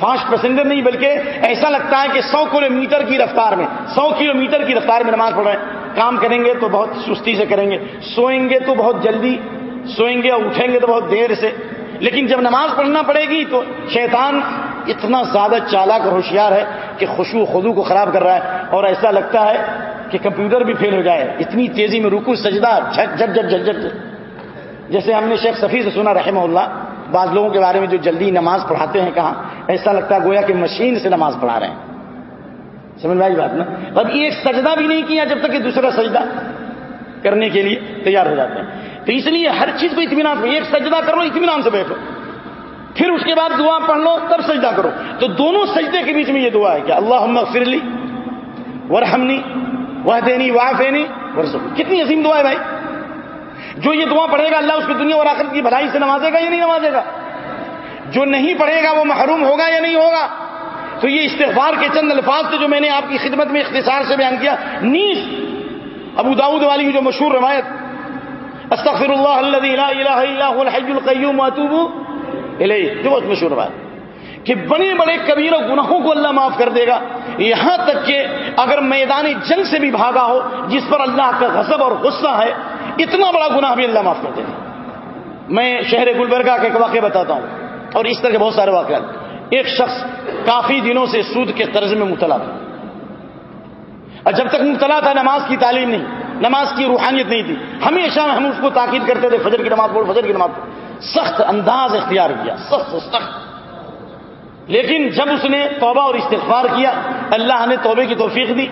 فاسٹ پیسنجر نہیں بلکہ ایسا لگتا ہے کہ سو کلو میٹر کی رفتار میں، سو کلو میٹر کی رفتار میں نماز پڑھ رہے ہیں۔ کام کریں گے تو بہت سستی سے کریں گے۔ سوئیں گے تو بہت جلدی، سوئیں گے اور اٹھیں گے تو بہت دیر سے۔ لیکن جب نماز پڑھنا پڑے گی تو شیطان اتنا زیادہ چالاک اور ہوشیار ہے کہ خوشبو خدو کو خراب کر رہا ہے اور ایسا لگتا ہے کہ کمپیوٹر بھی فیل ہو جائے، اتنی تیزی میں رکو، سجدہ، جھٹ جھٹ جھٹ جھٹ جھٹ۔ جیسے ہم نے شیخ صفی سے سنا رحمہ اللہ، بعض لوگوں کے بارے میں جو جلدی نماز پڑھاتے ہیں کہاں، ایسا لگتا ہے گویا کہ مشین سے نماز پڑھا رہے ہیں۔ سمجھ میں بات نا؟ اب ایک سجدہ بھی نہیں کیا جب تک کہ دوسرا سجدہ کرنے کے لیے تیار ہو جاتے ہیں۔ تو اس لیے ہر چیز کو اطمینان ایک سجدہ کر لو، اطمینان سے بیٹھو پھر اس کے بعد دعا پڑھ لو، تب سجدہ کرو۔ تو دونوں سجدے کے بیچ میں یہ دعا ہے کہ اللہ فرلی ورحمنی وہ دینی واہ فینی کتنی عظیم دعا ہے بھائی۔ جو یہ دعا پڑھے گا، اللہ اس کی دنیا اور آخرت کی بھلائی سے نوازے گا یا نہیں نوازے گا؟ جو نہیں پڑھے گا، وہ محروم ہوگا یا نہیں ہوگا؟ تو یہ استغفار کے چند الفاظ سے جو میں نے آپ کی خدمت میں اختصار سے بیان کیا۔ نیز، ابو داؤد والی کی جو مشہور روایت استغفر اللہ الذي لا الہ الا هو الحي القيوم واتوب الیہ جو بہت مشہور بات. کہ بڑے بڑے کبیر گناہوں کو اللہ معاف کر دے گا. یہاں تک کہ اگر میدان جنگ سے بھی بھاگا ہو، جس پر اللہ کا غضب اور غصہ ہے، اتنا بڑا گناہ بھی اللہ معاف کر دے گا. میں شہر گلبرگہ کا ایک واقعہ بتاتا ہوں، اور اس طرح کے بہت سارے واقعات. ایک شخص کافی دنوں سے سود کے قرض میں مبتلا تھا. اور جب تک مبتلا تھا، نماز کی تعلیم نہیں نماز کی روحانیت نہیں تھی۔ ہمیشہ ہم اس کو تاکید کرتے تھے، فجر کی نماز پڑھ، فجر کی نماز پڑھ۔ سخت انداز اختیار کیا، سخت سخت۔ لیکن جب اس نے توبہ اور استغفار کیا، اللہ نے توبے کی توفیق دی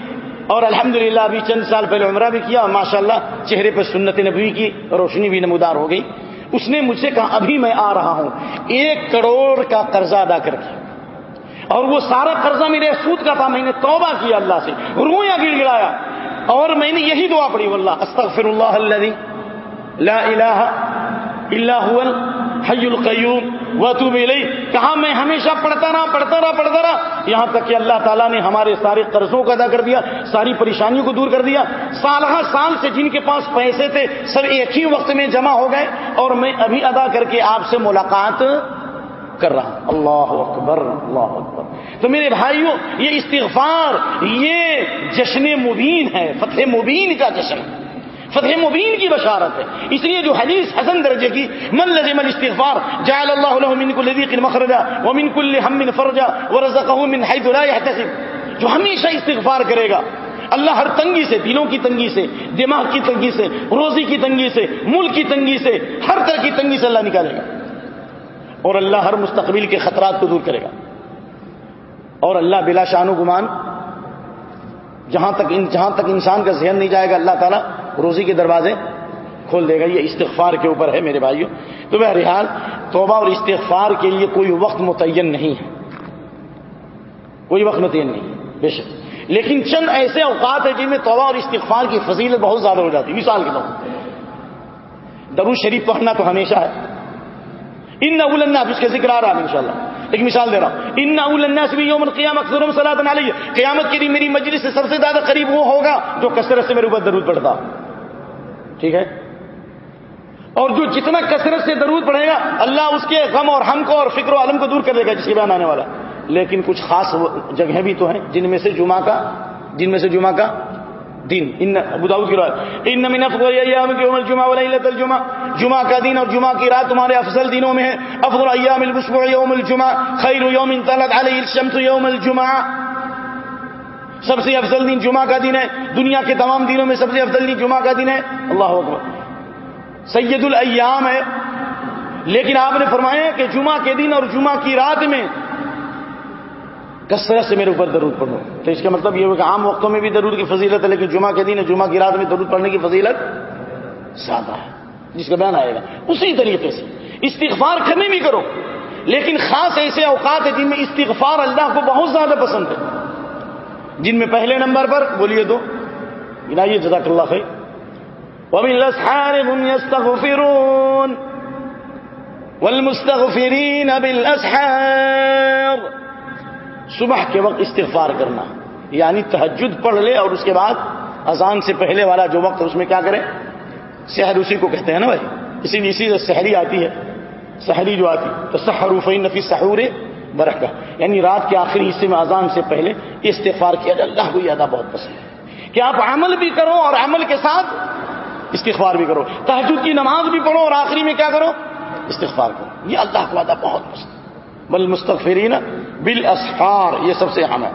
اور الحمدللہ ابھی چند سال پہلے عمرہ بھی کیا اور ماشاء اللہ چہرے پہ سنت نبوی کی روشنی بھی نمودار ہو گئی۔ اس نے مجھ سے کہا، ابھی میں آ رہا ہوں۔ ایک کروڑ کا قرضہ ادا کر کے۔ اور وہ سارا قرضہ میرے سود کا تھا، میں نے توبہ کیا اللہ سے۔ رویا گڑ گڑایا اور میں نے یہی دعا پڑی واللہ استغفر اللہ الذي لا الہ اللہ حی القیوم و تو کہا میں ہمیشہ پڑھتا رہا پڑھتا رہا پڑھتا رہا، یہاں تک کہ اللہ تعالیٰ نے ہمارے سارے قرضوں کو ادا کر دیا، ساری پریشانیوں کو دور کر دیا۔ سالہ سال سے جن کے پاس پیسے تھے، سب ایک ہی وقت میں جمع ہو گئے۔ اور میں ابھی ادا کر کے آپ سے ملاقات کر رہا اللہ اکبر اللہ اکبر۔ تو میرے بھائیوں، یہ استغفار، یہ جشن مبین ہے، فتح مبین کا جشن۔ فتح مبین کی بشارت ہے۔ اس لیے جو حدیث حسن درجے کی، من لزم الاستغفار، جعل اللہ له من كل ضيق مخرجا ومن كل هم فرجا ورزقه من حيث لا يحتسب. جو ہمیشہ استغفار کرے گا، اللہ ہر تنگی سے، دلوں کی تنگی سے، دماغ کی تنگی سے، روزی کی تنگی سے، ملک کی تنگی سے، ہر طرح کی تنگی سے اللہ نکالے گا۔ اور اللہ ہر مستقبل کے خطرات کو دور کرے گا۔ اور اللہ بلا شان و گمان جہاں تک جہاں تک انسان کا ذہن نہیں جائے گا، اللہ تعالیٰ روزی کے دروازے کھول دے گا۔ یہ استغفار کے اوپر ہے میرے بھائیوں تو بہرحال توبہ اور استغفار کے لیے کوئی وقت متعین نہیں ہے۔ کوئی وقت متعین نہیں ہے، بے شک۔ لیکن چند ایسے اوقات ہیں جن میں توبہ اور استغفار کی فضیلت بہت زیادہ ہو جاتی ہے، مثال کے طور پر۔ درو شریف پڑھنا تو ہمیشہ ہے۔ ان نول اس کے ذکر آ رہا ہے انشاءاللہ۔ ایک مثال دے رہا ہوں۔ ان الناس بھی یوم القیام اکثر صلاح علیہ قیامت کے لیے میری مجلس سے سب سے زیادہ قریب وہ ہوگا جو کثرت سے میرے اوپر درود پڑتا ٹھیک ہے؟ اور جو جتنا کثرت سے درود پڑے گا، اللہ اس کے غم اور ہم کو اور فکر و عالم کو دور کر دے گا، جس کے بیان آنے والا۔ لیکن کچھ خاص جگہیں بھی تو ہیں، جن میں سے جمعہ کا، جن میں سے جمعہ کا دن ان ابو داؤد کی روایت. ان من افضل ایام یوم الجمعہ وليله الجمعہ جمعہ کا دن اور جمعہ کی رات تمہارے افضل دنوں میں ہے. افضل ایام الاسبوع یوم الجمعہ خیر یوم طلعت علیہ الشمس یوم الجمعہ سب سے افضل دن جمعہ کا دن ہے. دنیا کے تمام دنوں میں سب سے افضل دن جمعہ کا دن ہے. اللہ اکبر. سید الایام ہے. لیکن آپ نے فرمایا کہ جمعہ کے دن اور جمعہ کی رات میں کثرت سے میرے اوپر درود پڑھو؟ تو اس کا مطلب یہ ہو کہ عام وقتوں میں بھی درود کی فضیلت ہے، لیکن جمعہ کے دن جمعہ کی رات میں درود پڑھنے کی فضیلت زیادہ ہے۔ جس کا بیان آئے گا۔ اسی طریقے سے استغفار کرنے بھی کرو، لیکن خاص ایسے اوقات ہیں جن میں استغفار اللہ کو بہت زیادہ پسند ہے۔ جن میں پہلے نمبر پر بولیے تو یہ جزاک اللہ خیر۔ والمستغفرين بالاسحار صبح کے وقت استغفار کرنا یعنی تحجد پڑھ لے اور اس کے بعد اذان سے پہلے والا جو وقت اس میں کیا کرے؟ شہر اسی کو کہتے ہیں نا بھائی؟ اسی لیے اسی شہری آتی ہے۔ سحری جو آتی تو سحروف نفی سحور برکہ۔ یعنی رات کے آخری حصے میں اذان سے پہلے استغفار کیا جائے۔ اللہ کو یہ ادا بہت پسند ہے۔ کہ آپ عمل بھی کرو اور عمل کے ساتھ استغفار بھی کرو۔ تحجد کی نماز بھی پڑھو اور آخری میں کیا کرو؟ استغفار کرو۔ یہ اللہ کو ادا بہت پسند بل مستقفرین بال یہ سب سے اہم ہے۔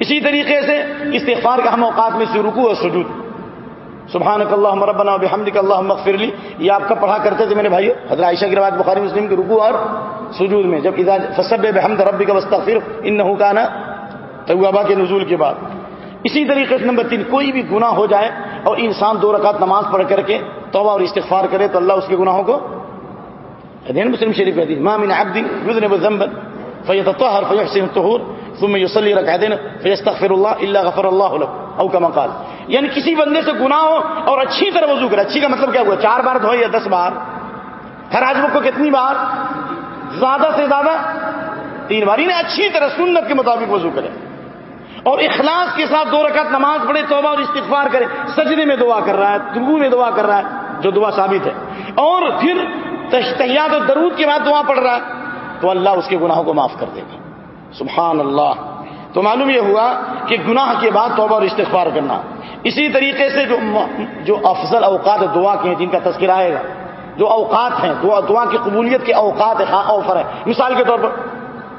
اسی طریقے سے استغفار کا ہم اوقات میں سے رکو اور سجود۔ سبحان اللہ مربنا بحمد اللہ مغفر لی۔ یہ آپ کا پڑھا کرتے تھے میرے بھائی حضرت عائشہ کی روایت بخاری مسلم کے رکو اور سجود میں۔ جب فصب بحمد ربی کا وسطر ان نہ کا نا طبا کے نزول کے بعد۔ اسی طریقے سے نمبر تین، کوئی بھی گناہ ہو جائے اور انسان دو رکعت نماز پڑھ کر کے توبہ اور استغفار کرے تو اللہ اس کے گناہوں کو۔ مسلم شریف حدیث، ما من عبد يذنب ذنبا فيتطهر فيحسن الطهور، ثم يصلي ركعتين فيستغفر الله الا غفر الله له او كما قال. یعنی کسی بندے سے گناہ ہو اور اچھی طرح وضو کرے، اچھی کا مطلب کیا ہوا؟ چار بار دھوئے یا دس بار؟ ہر آج کو کتنی بار؟ زیادہ سے زیادہ تین بار یعنی اچھی طرح سنت کے مطابق وضو کرے۔ اور اخلاص کے ساتھ دو رکعت نماز پڑھے، توبہ اور استغفار کرے، سجدے میں دعا کر رہا ہے ترگو میں دعا کر رہا ہے، جو دعا ثابت ہے۔ اور پھر تشتیات و درود کے بعد دعا پڑھ رہا ہے۔ تو اللہ اس کے گناہوں کو معاف کر دے گا۔ سبحان اللہ۔ تو معلوم یہ ہوا کہ گناہ کے بعد توبہ اور استغفار کرنا۔ اسی طریقے سے جو جو افضل اوقات دعا کے ہیں، جن کا تذکرہ آئے گا۔ جو اوقات ہیں، دعا دعا کی قبولیت کے اوقات ہاں، آفر ہے۔ مثال کے طور پر،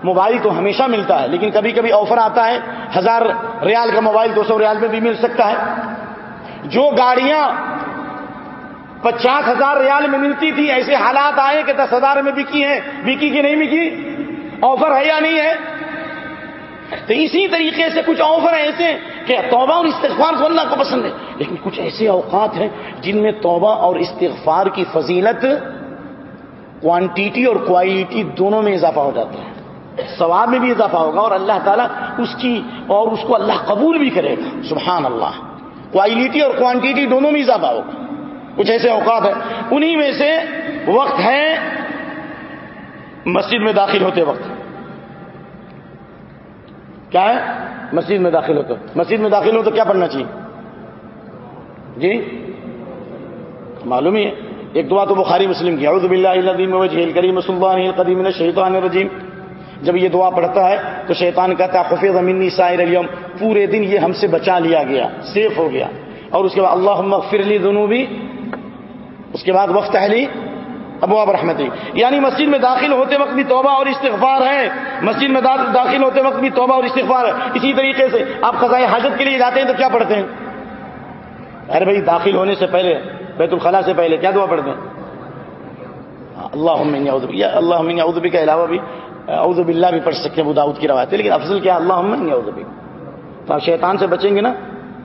موبائل تو ہمیشہ ملتا ہے، لیکن کبھی کبھی آفر آتا ہے، ہزار ریال کا موبائل، دو سو ریال میں بھی مل سکتا ہے۔ جو گاڑیاں پچاس ہزار ریال میں ملتی تھی، ایسے حالات آئے کہ دس ہزار میں بکی ہیں۔ بکی کی نہیں بکی؟ آفر ہے یا نہیں ہے؟ تو اسی طریقے سے کچھ آفر ایسے کہ توبہ اور استغفار کو اللہ کو پسند ہے۔ لیکن کچھ ایسے اوقات ہیں جن میں توبہ اور استغفار کی فضیلت کوانٹیٹی اور کوالٹی دونوں میں اضافہ ہو جاتا ہے۔ ثواب میں بھی اضافہ ہوگا اور اللہ تعالیٰ اس کی اور اس کو اللہ قبول بھی کرے گا۔ سبحان اللہ۔ کوالٹی اور کوانٹیٹی دونوں میں اضافہ ہوگا۔ کچھ ایسے اوقات ہیں۔ انہی میں سے وقت ہے مسجد میں داخل ہوتے وقت۔ کیا ہے؟ مسجد میں داخل ہوتے مسجد میں داخل ہو تو کیا پڑھنا چاہیے؟ جی؟ معلوم ہی ہے۔ ایک دعا تو بخاری مسلم کی اعوذ باللہ وجہ کریم سلطان القدیم الشیطان الرجیم۔ جب یہ دعا پڑھتا ہے تو شیطان کہتا ہے خفیظ امنی سائر اليوم۔ پورے دن یہ ہم سے بچا لیا گیا، سیف ہو گیا۔ اور اس کے بعد اللہ مغفر لی ذنوبی اس کے بعد وقت اہلی ابو اب رحمتی یعنی مسجد میں داخل ہوتے وقت بھی توبہ اور استغفار ہے۔ مسجد میں داخل ہوتے وقت بھی توبہ اور استغفار ہے۔ اسی طریقے سے آپ قضاء حاجت کے لیے جاتے ہیں تو کیا پڑھتے ہیں؟ ارے بھائی، داخل ہونے سے پہلے، بیت الخلاء سے پہلے کیا دعا پڑھتے ہیں؟ اللہ اللہ ادبی کے علاوہ بھی ادب اللہ بھی پڑھ سکتے ہیں، ابو داؤد کی روایت ہے، لیکن افضل کیا اللہ ادبی تو آپ شیطان سے بچیں گے نا؟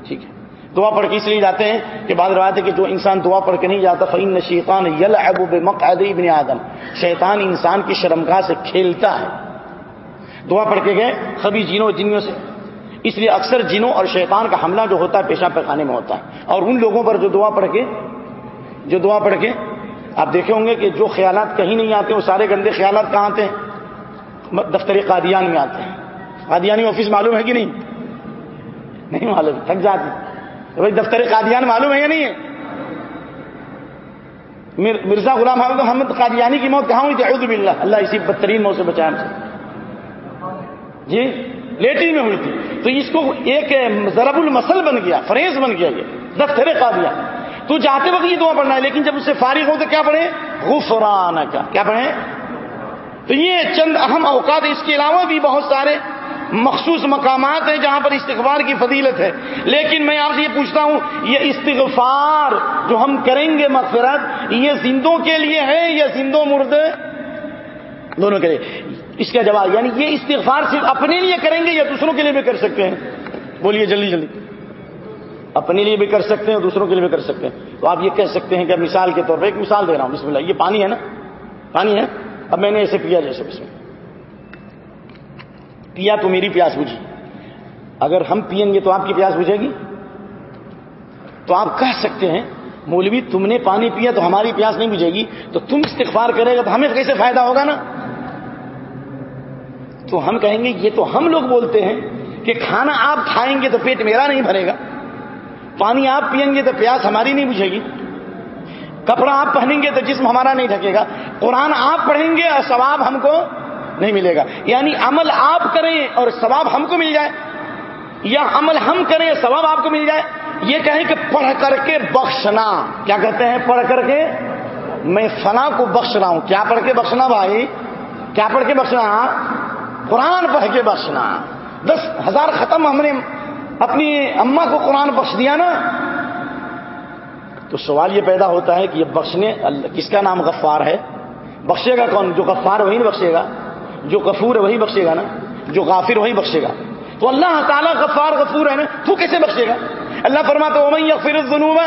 ٹھیک ہے۔ دعا پڑھ کے اس لیے جاتے ہیں کہ بعد روایت ہے کہ جو انسان دعا پڑھ کے نہیں جاتا فعین شیطان یل ابو بقد ابن آدم۔ شیطان انسان کی شرمگاہ سے کھیلتا ہے۔ دعا پڑھ کے گئے کبھی جینوں جنوں سے۔ اس لیے اکثر جنوں اور شیطان کا حملہ جو ہوتا ہے، پیشہ پیخانے میں ہوتا ہے۔ اور ان لوگوں پر جو دعا پڑھ کے، جو دعا پڑھ کے، آپ دیکھے ہوں گے کہ جو خیالات کہیں نہیں آتے، وہ سارے گندے خیالات کہاں آتے ہیں؟ دفتر قادیان میں آتے ہیں۔ قادیانی آفس معلوم ہے کہ نہیں؟ نہیں معلوم، تھک جاتے بھائی دفتر قادیان معلوم ہے یا نہیں ہے؟ مرزا غلام محمد قادیانی کی موت کہاں ہوئی تھی، اعوذ باللہ، اللہ اسی بدترین موت سے بچایا ہم سے جی؟ لیٹی میں ہوئی تھی۔ تو اس کو ایک ضرب المسل بن گیا فریز بن گیا یہ، دفتر قادیان۔ تو جاتے وقت یہ دعا پڑھنا ہے، لیکن جب اس سے فارغ ہو تو کیا پڑھے غفران کا کیا پڑھے تو یہ چند اہم اوقات اس کے علاوہ بھی بہت سارے مخصوص مقامات ہیں جہاں پر استغفار کی فضیلت ہے۔ لیکن میں آپ سے یہ پوچھتا ہوں، یہ استغفار جو ہم کریں گے مغفرت، یہ زندوں کے لیے ہے یا زندوں مردے دونوں کے لیے۔ اس کا جواب یعنی یہ استغفار صرف اپنے لیے کریں گے یا دوسروں کے لیے بھی کر سکتے ہیں؟ بولیے جلدی جلدی۔ اپنے لیے بھی کر سکتے ہیں دوسروں کے لیے بھی کر سکتے ہیں۔ تو آپ یہ کہہ سکتے ہیں کہ مثال کے طور پہ ایک مثال دے رہا ہوں، بسم اللہ، یہ پانی ہے نا؟ پانی ہے؟ اب میں نے ایسے پیا جیسے، بسم اللہ۔ پیا تو میری پیاس بجھی۔ اگر ہم پئیں گے تو آپ کی پیاس بجھے گی۔ تو آپ کہہ سکتے ہیں، مولوی تم نے پانی پیا تو ہماری پیاس نہیں بجھے گی۔ تو تم استغفار کرے گا تو ہمیں کیسے فائدہ ہوگا نا؟ تو ہم کہیں گے، یہ تو ہم لوگ بولتے ہیں کہ کھانا آپ کھائیں گے تو پیٹ میرا نہیں بھرے گا۔ پانی آپ پیئیں گے تو پیاس ہماری نہیں بجھے گی۔ کپڑا آپ پہنیں گے تو جسم ہمارا نہیں ڈھکے گا۔ قرآن آپ پڑھیں گے اور ثواب ہم کو نہیں ملے گا۔ یعنی عمل آپ کریں اور ثواب ہم کو مل جائے۔ یا عمل ہم کریں، ثواب آپ کو مل جائے۔ یہ کہیں کہ پڑھ کر کے بخشنا۔ کیا کہتے ہیں پڑھ کر کے؟ میں فنا کو بخش رہا ہوں۔ کیا پڑھ کے بخشنا بھائی؟ کیا پڑھ کے بخشنا؟ قرآن پڑھ کے بخشنا۔ دس ہزار ختم ہم نے اپنی اما کو قرآن بخش دیا نا۔ تو سوال یہ پیدا ہوتا ہے کہ یہ بخشنے کس کا نام غفار ہے؟ بخشے گا کون؟ جو غفار وہی نہیں بخشے گا۔ جو غفور ہے وہی بخشے گا نا؟ جو غافر وہی بخشے گا۔ تو اللہ تعالیٰ غفار غفور ہے نا، تو کیسے بخشے گا؟ اللہ فرماتا تو پھر الذنوب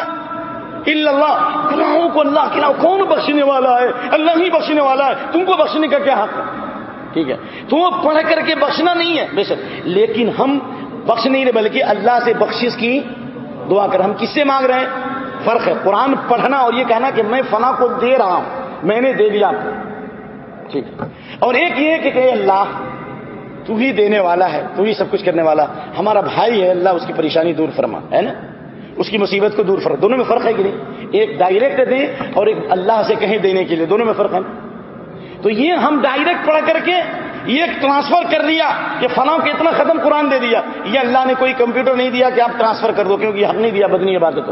اللہ گناہوں کو اللہ کے کون بخشنے والا ہے؟ اللہ ہی بخشنے والا ہے۔ تم کو بخشنے کا کیا حق ہے؟ ٹھیک ہے۔ تو پڑھ کر کے بخشنا نہیں ہے، بے شک۔ لیکن ہم بخش نہیں رہے، بلکہ اللہ سے بخشش کی دعا کر۔ ہم کس سے مانگ رہے ہیں؟ فرق ہے۔ قرآن پڑھنا اور یہ کہنا کہ میں فنا کو دے رہا ہوں، میں نے دے دیا ٹھیک اور ایک یہ کہ کہ اللہ، تو ہی دینے والا ہے، تو ہی سب کچھ کرنے والا۔ ہمارا بھائی ہے، اللہ اس کی پریشانی دور فرما، ہے نا؟ اس کی مصیبت کو دور فرق دونوں میں فرق ہے کہ نہیں؟ ایک ڈائریکٹ دیں اور ایک اللہ سے کہیں دینے کے لیے۔ دونوں میں فرق ہے تو یہ ہم ڈائریکٹ پڑھ کر کے یہ ٹرانسفر کر دیا کہ فلاں کے اتنا ختم قرآن دے دیا۔ یہ اللہ نے کوئی کمپیوٹر نہیں دیا کہ آپ ٹرانسفر کر دو، کیونکہ حق نہیں دیا، بدنی عبادت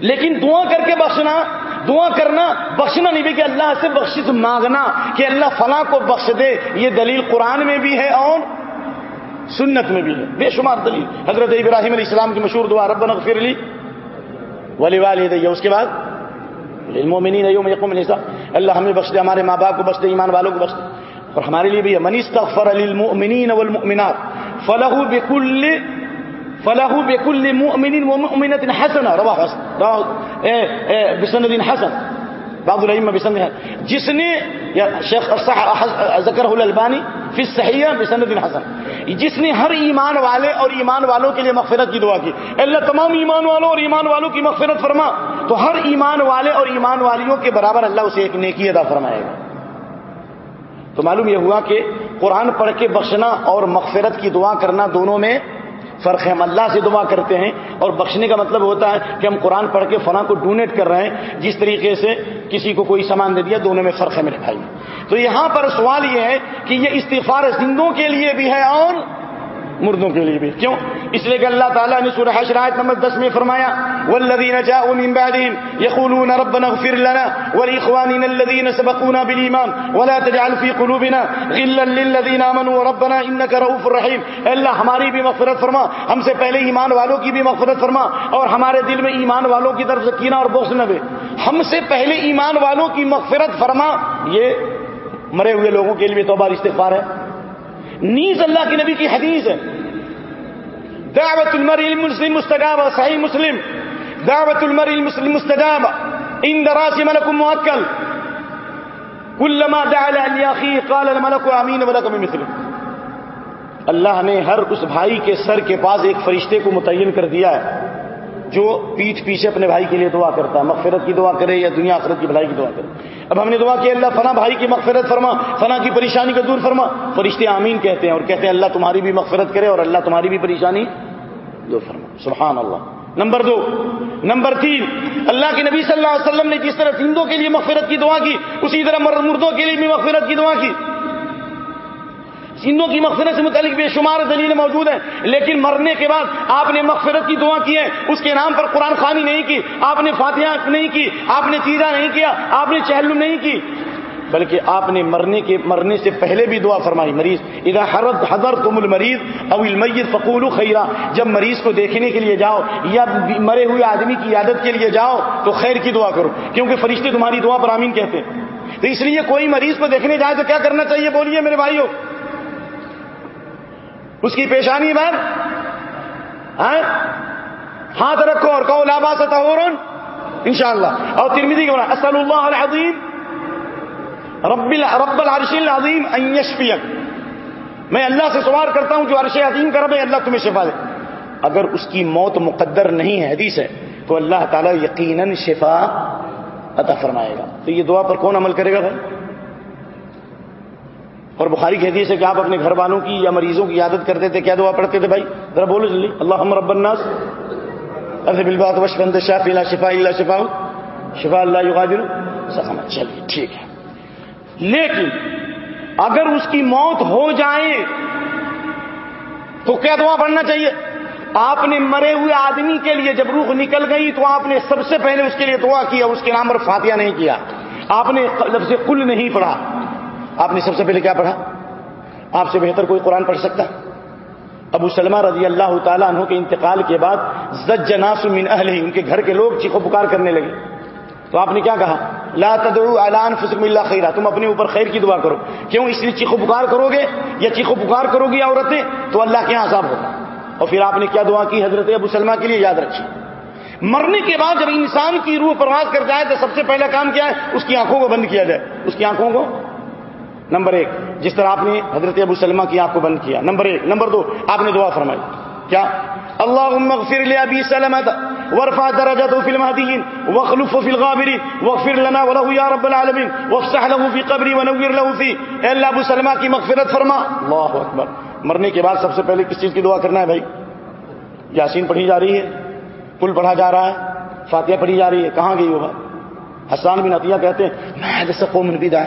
لیکن دعا کر کے بخشنا دعا کرنا، بخشنا نہیں بھی کہ اللہ سے بخش مانگنا، کہ اللہ فلاں کو بخش دے، یہ دلیل قرآن میں بھی ہے اور سنت میں بھی ہے۔ بے شمار دلیل۔ حضرت ابراہیم علیہ السلام کی مشہور دعا رب نغفر لی ولی والی اس کے بعد اللہ ہمیں بخش دے، ہمارے ماں باپ کو بخش دے، ایمان والوں کو بخش دے۔ اور ہمارے لیے بھی ہے منیش تغفر للمؤمنین والمؤمنات فلہ بکل فلہ بکل مؤمن ومؤمنۃ حسنہ رواہ بسند حسن. باب الرحیم بسند جس نے شیخ ذکر البانی فی صحیح بسند حسن. جس نے ہر ایمان والے اور ایمان والوں کے لیے مغفرت کی دعا کی. اللہ تمام ایمان والوں اور ایمان والوں کی مغفرت فرما. تو ہر ایمان والے اور ایمان والیوں کے برابر اللہ اسے ایک نیکی ادا فرمائے گا. تو معلوم یہ ہوا کہ قرآن پڑھ کے بخشنا اور مغفرت کی دعا کرنا دونوں میں فرق ہے ہم اللہ سے دعا کرتے ہیں اور بخشنے کا مطلب ہوتا ہے کہ ہم قرآن پڑھ کے فلاں کو ڈونیٹ کر رہے ہیں، جس طریقے سے کسی کو کوئی سامان دے دیا، دونوں میں فرق ہے میرے بھائی۔ تو یہاں پر سوال یہ ہے کہ یہ استفار زندوں کے لیے بھی ہے اور مردوں کے لیے بھی۔ کیوں؟ اس لیے کہ اللہ تعالیٰ نے سورہ حشرات نمبر دس میں فرمایا والذین جاؤوا من بعدهم يقولون ربنا اغفر لنا ولإخواننا الذين سبقونا بالإيمان ولا تجعل في قلوبنا غلا للذين آمنوا ربنا إنك رؤوف رحيم۔ اللہ، ہماری بھی مغفرت فرما، ہم سے پہلے ایمان والوں کی بھی مغفرت فرما، اور ہمارے دل میں ایمان والوں کی طرف سے کینہ اور بغض نہ دے۔ ہم سے پہلے ایمان والوں کی مغفرت فرما، یہ مرے ہوئے لوگوں کے لیے توبہ استغفار ہے۔ نیز اللہ کی نبی کی حدیث ہے۔ دعوت المری المسلم مستجاب، صحیح مسلم۔ دعوت المری المسلم مستجاب۔ ان دراس ملک معکل كلما دعا لاخيه قال الملك امين ولك بمثل۔ اللہ نے ہر اس بھائی کے سر کے پاس ایک فرشتے کو متعین کر دیا ہے۔ جو پیٹھ پیچھے اپنے بھائی کے لیے دعا کرتا ہے، مغفرت کی دعا کرے یا دنیا آخرت کی بھلائی کی دعا کرے۔ اب ہم نے دعا کی، اللہ فنا بھائی کی مغفرت فرما، فنا کی پریشانی کو دور فرما۔ فرشتے آمین کہتے ہیں اور کہتے ہیں، اللہ تمہاری بھی مغفرت کرے اور اللہ تمہاری بھی پریشانی دور فرما۔ سبحان اللہ۔ نمبر دو۔ نمبر تین۔ اللہ کے نبی صلی اللہ علیہ وسلم نے جس طرح ہندو کے لیے مغفرت کی دعا کی، اسی طرح مردوں کے لیے بھی مغفرت کی دعا کی۔ ہندو کی مغفرت سے متعلق بے شمار دلیل موجود ہیں، لیکن مرنے کے بعد آپ نے مغفرت کی دعا کی ہے، اس کے نام پر قرآن خانی نہیں کی، آپ نے فاتحہ نہیں کی، آپ نے تیزا نہیں کیا، آپ نے چہلم نہیں کی۔ بلکہ آپ نے مرنے کے مرنے سے پہلے بھی دعا فرمائی، مریض، اذا حرد حضر تم المریض او المیت فقول خیرہ جب مریض کو دیکھنے کے لیے جاؤ یا مرے ہوئے آدمی کی عادت کے لیے جاؤ تو خیر کی دعا کرو، کیونکہ فرشتے تمہاری دعا پر آمین کہتے ہیں۔ تو اس لیے کوئی مریض کو دیکھنے جائے تو کیا کرنا چاہیے؟ بولیے میرے بھائیوں۔ اس کی پیشانی پر ہاں؟ ہاتھ رکھو اور کہو لابا ان شاء اللہ اور ترمیدی کے اصل اللہ العظیم، رب رب العرش العظیم ان میں اللہ سے سوال کرتا ہوں، جو عرش عظیم کر رب ہے، اللہ تمہیں شفا دے. اگر اس کی موت مقدر نہیں ہے، حدیث ہے، تو اللہ تعالیٰ یقیناً شفا عطا فرمائے گا. تو یہ دعا پر کون عمل کرے گا بھائی؟ اور بخاری کہتی ہے کہ آپ اپنے گھر والوں کی یا مریضوں کی عادت کرتے تھے، کیا دعا پڑھتے تھے بھائی؟ ذرا بولو جلدی۔ اللہ رب الناس۔ ارے بلبات وشفند شاف اللہ شفا اللہ شفا شفا اللہ یغادر۔ چلیے، ٹھیک ہے۔ لیکن اگر اس کی موت ہو جائے، تو کیا دعا پڑھنا چاہیے؟ آپ نے مرے ہوئے آدمی کے لیے جب روح نکل گئی، تو آپ نے سب سے پہلے اس کے لیے دعا کیا اس کے نام پر فاتحہ نہیں کیا۔ آپ نے لفظ کل نہیں پڑھا۔ آپ نے سب سے پہلے کیا پڑھا؟ آپ سے بہتر کوئی قرآن پڑھ سکتا؟ ابو سلمہ رضی اللہ تعالیٰ عنہ کے انتقال کے بعد زج ناس من اہل ان کے گھر کے لوگ چیخو پکار کرنے لگے۔ تو آپ نے کیا کہا؟ لا تدعو اعلان فسق اللہ خیرہ تم اپنے اوپر خیر کی دعا کرو۔ کیوں اس لیے چیخو پکار کرو گے یا چیخو پکار کرو گی عورتیں؟ تو اللہ کے یہاں عذاب ہوگا اور پھر آپ نے کیا دعا کی حضرت ابو سلمہ کے لیے؟ یاد رکھیے۔ مرنے کے بعد جب انسان کی روح پرواز کر جائے تو سب سے پہلا کام کیا ہے؟ اس کی آنکھوں کو بند کیا جائے۔ اس کی آنکھوں کو نمبر ایک، جس طرح آپ نے حضرت ابو سلمہ کی آنکھ کو بند کیا، نمبر ایک، نمبر دو، آپ نے دعا فرمائی، کیا؟ اللہ اغفر لي ابي سلمة وارفع درجته في المهديين واخلفه في الغابرين واغفر لنا وله يا رب العالمين وافسح له في قبري ونور له فيه اے اللہ ابو سلمہ کی مغفرت فرما۔ اللہ اکبر۔ مرنے کے بعد سب سے پہلے کس چیز کی دعا کرنا ہے بھائی؟ یاسین پڑھی جا رہی ہے، پل پڑھا جا رہا ہے، فاتحہ پڑھی جا رہی ہے، کہاں گئی وہ بھائی حسان بن عطیہ کہتے ہیں، ما حدث قوم بدع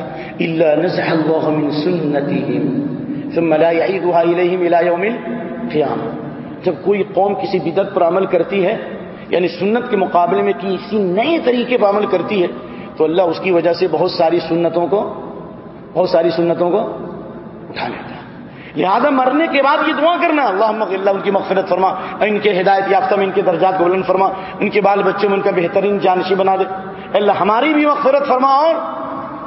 الا نزح الله من سنتهم ثم لا يعيدها اليهم الى يوم القيامه جب کوئی قوم کسی بدعت پر عمل کرتی ہے یعنی سنت کے مقابلے میں کسی نئے طریقے پر عمل کرتی ہے، تو اللہ اس کی وجہ سے بہت ساری سنتوں کو، بہت ساری سنتوں کو اٹھا لیتا ہے۔ لہذا مرنے کے بعد یہ دعا کرنا اللہ اللہ ان کی مغفرت فرما، ان کے ہدایت یافتہ میں ان کے درجات کو بلند فرما، ان کے بال بچوں میں ان کا بہترین جانشی بنا دے۔ اللہ ہماری بھی مغفرت فرما اور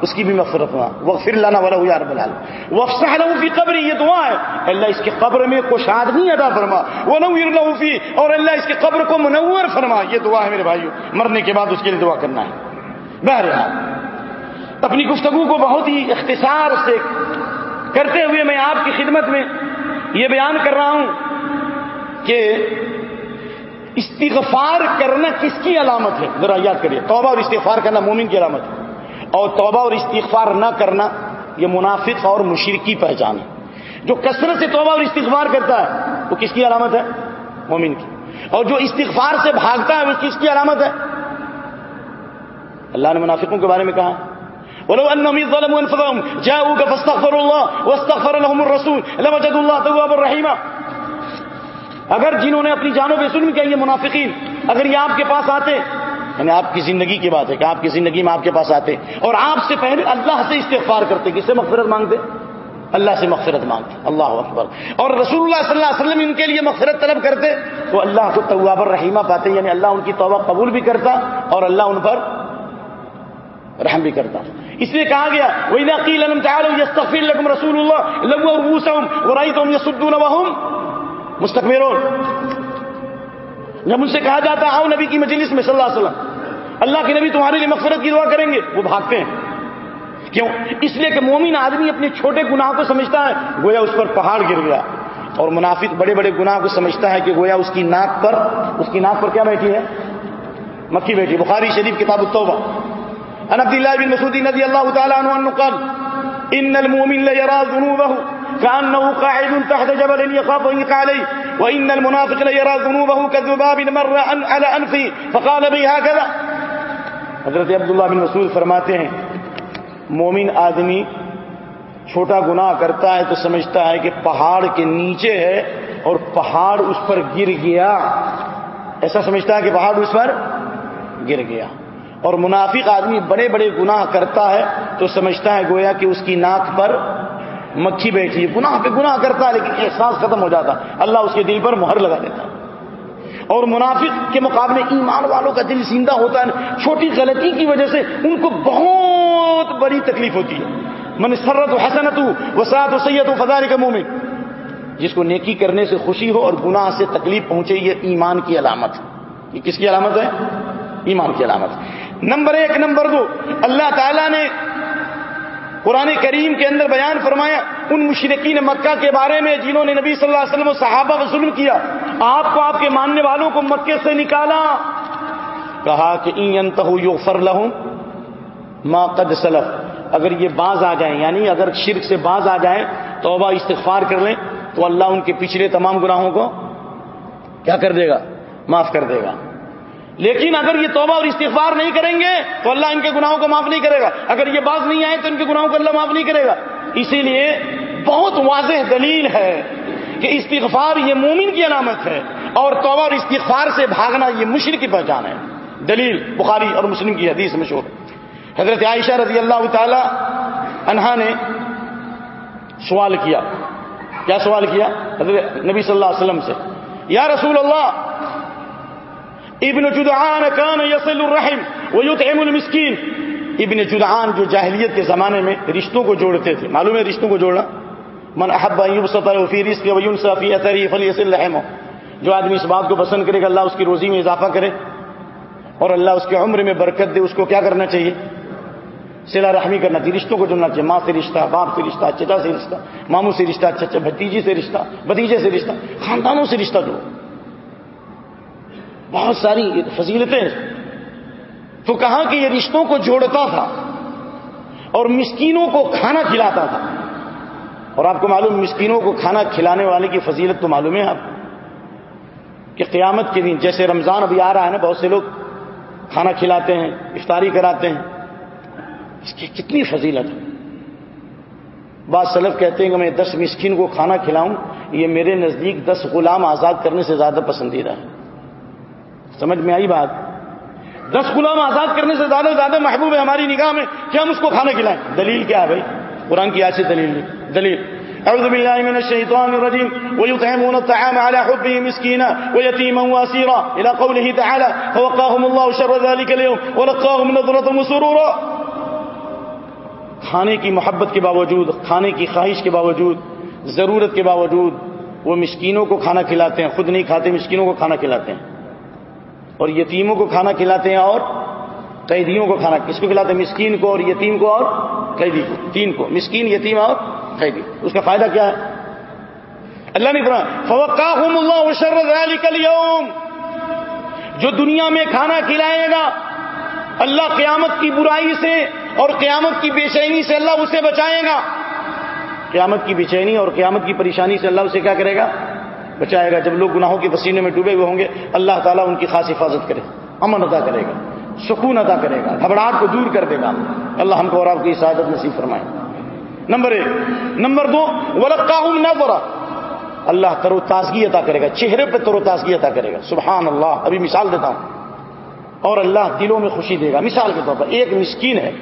اس کی بھی مغفرت فرما۔ وغفر لانا والا یا رب العالمین وفسح له فی قبر یہ دعا ہے۔ اللہ اس کے قبر میں کچھ ادا فرما۔ ونور له فی اور اللہ اس کے قبر کو منور فرما۔ یہ دعا ہے میرے بھائیو، مرنے کے بعد اس کے لیے دعا کرنا ہے۔ بہرحال، اپنی گفتگو کو بہت ہی اختصار سے کرتے ہوئے میں آپ کی خدمت میں یہ بیان کر رہا ہوں کہ استغفار کرنا کس کی علامت ہے؟ ذرا یاد کریے، توبہ اور استغفار کرنا مومن کی علامت ہے۔ اور توبہ اور استغفار نہ کرنا یہ منافق اور مشرقی پہچان ہے۔ جو کثرت سے توبہ اور استغفار کرتا ہے، وہ کس کی علامت ہے؟ مومن کی۔ اور جو استغفار سے بھاگتا ہے، وہ کس کی علامت ہے؟ اللہ نے منافقوں کے بارے میں کہا، ولو انهم ظلموا انفسهم جاءوك فاستغفروا الله واستغفر لهم الرسول لوجدوا الله توابا رحيما۔ اگر جنہوں نے اپنی جانوں پہ ظلم کیا، یہ منافقین، اگر یہ آپ کے پاس آتے یعنی آپ کی زندگی کی بات ہے کہ آپ کی زندگی میں آپ کے پاس آتے، اور آپ سے پہلے اللہ سے استغفار کرتے، کس سے مغفرت مانگتے؟ اللہ سے مغفرت مانگتے، اللہ اکبر۔ اور رسول اللہ صلی اللہ علیہ وسلم ان کے لیے مغفرت طلب کرتے، تو اللہ کو تواب الرحیمہ پاتے یعنی اللہ ان کی توبہ قبول بھی کرتا اور اللہ ان پر رحم بھی کرتا۔ اس لیے کہا گیا وہی عقیل رسول اللہ مستقبر جب ان سے کہا جاتا آؤ نبی کی مجلس میں صلی اللہ علیہ وسلم، اللہ کے نبی تمہارے لیے مغفرت کی دعا کریں گے، وہ بھاگتے ہیں۔ کیوں؟ اس لیے کہ مومن آدمی اپنے چھوٹے گناہ کو سمجھتا ہے، گویا اس پر پہاڑ گر گیا۔ اور منافق بڑے بڑے گناہ کو سمجھتا ہے کہ گویا اس کی ناک پر، اس کی ناک پر کیا بیٹھی ہے؟ مکھی بیٹھی۔ بخاری شریف کتاب التوبہ۔ عن عبد الله بن مسعود رضي الله تعالى عنه انه قال، ان المؤمن لا يرى ذنوبه كانه قاعد تحت جبل يخاف ان يقع عليه. وان المنافق لا يرى ذنوبه كذباب مر على انفه فقال به هكذا. حضرت عبداللہ بن مسعود فرماتے ہیں، مومن آدمی چھوٹا گناہ کرتا ہے تو سمجھتا ہے کہ پہاڑ کے نیچے ہے اور پہاڑ اس پر گر گیا۔ ایسا سمجھتا ہے کہ پہاڑ اس پر گر گیا۔ اور منافق آدمی بڑے بڑے گناہ کرتا ہے تو سمجھتا ہے گویا کہ اس کی ناک پر مکھی بیٹھی ہے، گناہ پہ گناہ کرتا ہے، لیکن احساس ختم ہو جاتا اللہ اس کے دل پر مہر لگا دیتا اور منافق کے مقابلے ایمان والوں کا دل زندہ ہوتا ہے۔ چھوٹی غلطی کی وجہ سے ان کو بہت بڑی تکلیف ہوتی ہے۔ من سرت و حسنت وسعت و سید و فضار کا منہ میں جس کو نیکی کرنے سے خوشی ہو اور گناہ سے تکلیف پہنچے، یہ ایمان کی علامت یہ کس کی علامت ہے؟ ایمان کی علامت نمبر ایک، نمبر دو، اللہ تعالیٰ نے قرآن کریم کے اندر بیان فرمایا، ان مشرقین مکہ کے بارے میں جنہوں نے نبی صلی اللہ علیہ وسلم و صحابہ کو ظلم کیا، آپ کو آپ کے ماننے والوں کو مکے سے نکالا۔ کہا کہ این یو فر لہوں ما قد سلف. اگر یہ باز آ جائیں یعنی اگر شرک سے باز آ جائیں، توبہ استغفار کر لیں، تو اللہ ان کے پچھلے تمام گناہوں کو کیا کر دے گا؟ معاف کر دے گا۔ لیکن اگر یہ توبہ اور استغفار نہیں کریں گے تو اللہ ان کے گناہوں کو معاف نہیں کرے گا۔ اگر یہ باز نہیں آئے تو ان کے گناہوں کو اللہ معاف نہیں کرے گا۔ اسی لیے بہت واضح دلیل ہے کہ استغفار یہ مومن کی علامت ہے اور توبہ اور استغفار سے بھاگنا یہ مشرق کی پہچان ہے۔ دلیل بخاری اور مسلم کی حدیث مشہور حضرت عائشہ رضی اللہ تعالی انہا نے سوال کیا۔ کیا سوال کیا؟ حضرت نبی صلی اللہ علیہ وسلم سے۔ یا رسول اللہ ابن جدعان کان یصل الرحم ویطعم المسکین۔ ابن جدعان جو جاہلیت کے زمانے میں رشتوں کو جوڑتے تھے۔ معلوم ہے رشتوں کو جوڑنا من احب فی رزق وینسا فی اثری فلیصل رحمه جو آدمی اس بات کو پسند کرے گا اللہ اس کی روزی میں اضافہ کرے اور اللہ اس کے عمر میں برکت دے، اس کو کیا کرنا چاہیے؟ سلا رحمی کرنا چاہیے، رشتوں کو جڑنا چاہیے۔ ماں سے رشتہ، باپ سے رشتہ، چچا سے رشتہ، ماموں سے رشتہ چچا بھتیجی سے رشتہ، بھتیجے سے رشتہ، خاندانوں سے رشتہ جوڑو۔ بہت ساری فضیلتیں تو کہاں کہ یہ رشتوں کو جوڑتا تھا اور مسکینوں کو کھانا کھلاتا تھا اور آپ کو معلوم مسکینوں کو کھانا کھلانے والے کی فضیلت تو معلوم ہے آپ کہ قیامت کے دن جیسے رمضان ابھی آ رہا ہے نا، بہت سے لوگ کھانا کھلاتے ہیں، افطاری کراتے ہیں۔ اس کی کتنی فضیلت ہے۔ بعض سلف کہتے ہیں کہ میں دس مسکین کو کھانا کھلاؤں، یہ میرے نزدیک دس غلام آزاد کرنے سے زیادہ پسندیدہ ہے۔ سمجھ میں آئی بات؟ دس غلام آزاد کرنے سے زیادہ زیادہ محبوب ہے ہماری نگاہ میں کہ ہم اس کو کھانا کھلائیں۔ دلیل کیا ہے بھائی؟ قرآن کی ایسی دلیل دلیل۔ اعوذ باللہ من الشیطان الرجیم۔ ويطعمون الطعام على حبه مسكينا ويتيما واسيرا الى قوله تعالى فوقاهم الله شر ذلك اليوم ولقاهم نظرة وسرورا کھانے کی محبت کے باوجود، کھانے کی خواہش کے باوجود، ضرورت کے باوجود وہ مسکینوں کو کھانا کھلاتے ہیں، خود نہیں کھاتے مسکینوں کو کھانا کھلاتے ہیں۔ اور یتیموں کو کھانا کھلاتے ہیں اور قیدیوں کو کھانا کس کو کھلاتے ہیں؟ مسکین کو اور یتیم کو اور قیدی کو۔ تین کو۔ مسکین، یتیم اور قیدی۔ اس کا فائدہ کیا ہے؟ اللہ نے فوقاہم اللہ شر ذلك اليوم جو دنیا میں کھانا کھلائے گا، اللہ قیامت کی برائی سے اور قیامت کی بے چینی سے اللہ اسے بچائے گا۔ قیامت کی بے چینی اور قیامت کی پریشانی سے اللہ اسے کیا کرے گا؟ بچائے گا جب لوگ گناہوں کے پسینے میں ڈوبے ہوئے ہوں گے، اللہ تعالیٰ ان کی خاص حفاظت کرے، امن ادا کرے گا، سکون ادا کرے گا، گھبراہٹ کو دور کر دے گا۔ اللہ ہم کو اور آپ کی حفاظت نصیب فرمائے۔ نمبر ایک۔ نمبر دو ولقا نہ اللہ تر و تازگی عطا کرے گا، چہرے پہ تر و تازگی عطا کرے گا۔ سبحان اللہ ابھی مثال دیتا ہوں۔ اور اللہ دلوں میں خوشی دے گا۔ مثال کے طور پر، ایک مسکین ہے،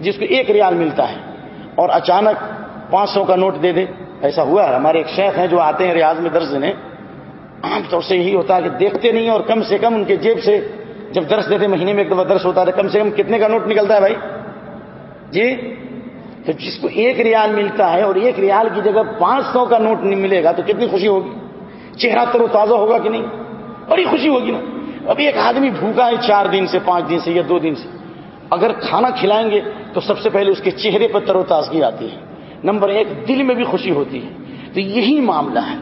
جس کو ایک ریال ملتا ہے اور اچانک پانچ سو کا نوٹ دے دے۔ ایسا ہوا ہے، ہمارے ایک شیخ ہیں جو آتے ہیں ریاض میں درس دینے۔ عام طور سے یہی ہوتا ہے کہ دیکھتے نہیں اور کم سے کم ان کے جیب سے جب درس دیتے مہینے میں ایک دفعہ درس ہوتا ہے کم سے کم کتنے کا نوٹ نکلتا ہے بھائی؟ جی؟ تو جس کو ایک ریال ملتا ہے اور ایک ریال کی جگہ پانچ سو کا نوٹ نہیں ملے گا تو کتنی خوشی ہوگی؟ چہرہ تر و تازہ ہوگا کہ نہیں؟ بڑی خوشی ہوگی نا۔ ابھی ایک آدمی بھوکا ہے چار دن سے، پانچ دن سے یا دو دن سے، اگر کھانا کھلائیں گے تو سب سے پہلے اس کے چہرے پر تر و تازگی آتی ہے۔ نمبر ایک، دل میں بھی خوشی ہوتی ہے۔ تو یہی معاملہ ہے۔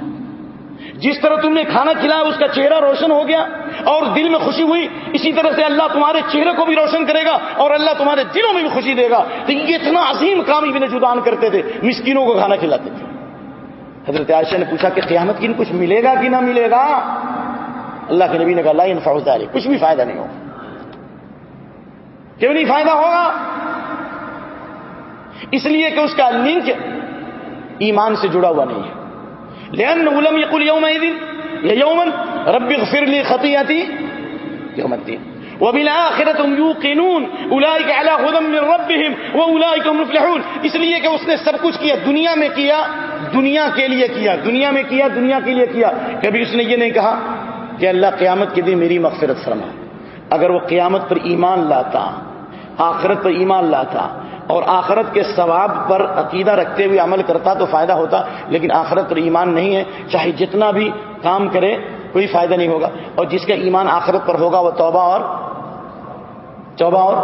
جس طرح تم نے کھانا کھلایا، اس کا چہرہ روشن ہو گیا اور دل میں خوشی ہوئی، اسی طرح سے اللہ تمہارے چہرے کو بھی روشن کرے گا اور اللہ تمہارے دلوں میں بھی خوشی دے گا۔ تو یہ اتنا عظیم کام ابن جدان کرتے تھے، مسکینوں کو کھانا کھلاتے تھے۔ حضرت عائشہ نے پوچھا کہ قیامت کی کچھ ملے گا کہ نہ ملے گا؟ اللہ کے نبی نے کہا اللہ فوجدار کچھ بھی فائدہ نہیں ہوگا۔ کیوں نہیں فائدہ ہوگا؟ اس لیے کہ اس کا لنک ایمان سے جڑا ہوا نہیں ہے۔ لأن علم يقول يومئذ يا يوما رب اغفر لي خطيئتي يوم الدين وبالآخرة هم يوقنون أولئك على هدى من ربهم وأولئك هم مفلحون۔ اس لیے کہ اس نے سب کچھ کیا، دنیا میں کیا، دنیا کے لیے کیا، دنیا میں کیا، دنیا کے لیے کیا۔ کبھی اس نے یہ نہیں کہا کہ اللہ قیامت کے دن میری مغفرت فرما۔ اگر وہ قیامت پر ایمان لاتا، آخرت پر ایمان لاتا اور آخرت کے ثواب پر عقیدہ رکھتے ہوئے عمل کرتا تو فائدہ ہوتا، لیکن آخرت پر ایمان نہیں ہے، چاہے جتنا بھی کام کرے کوئی فائدہ نہیں ہوگا۔ اور جس کا ایمان آخرت پر ہوگا وہ توبہ اور توبہ اور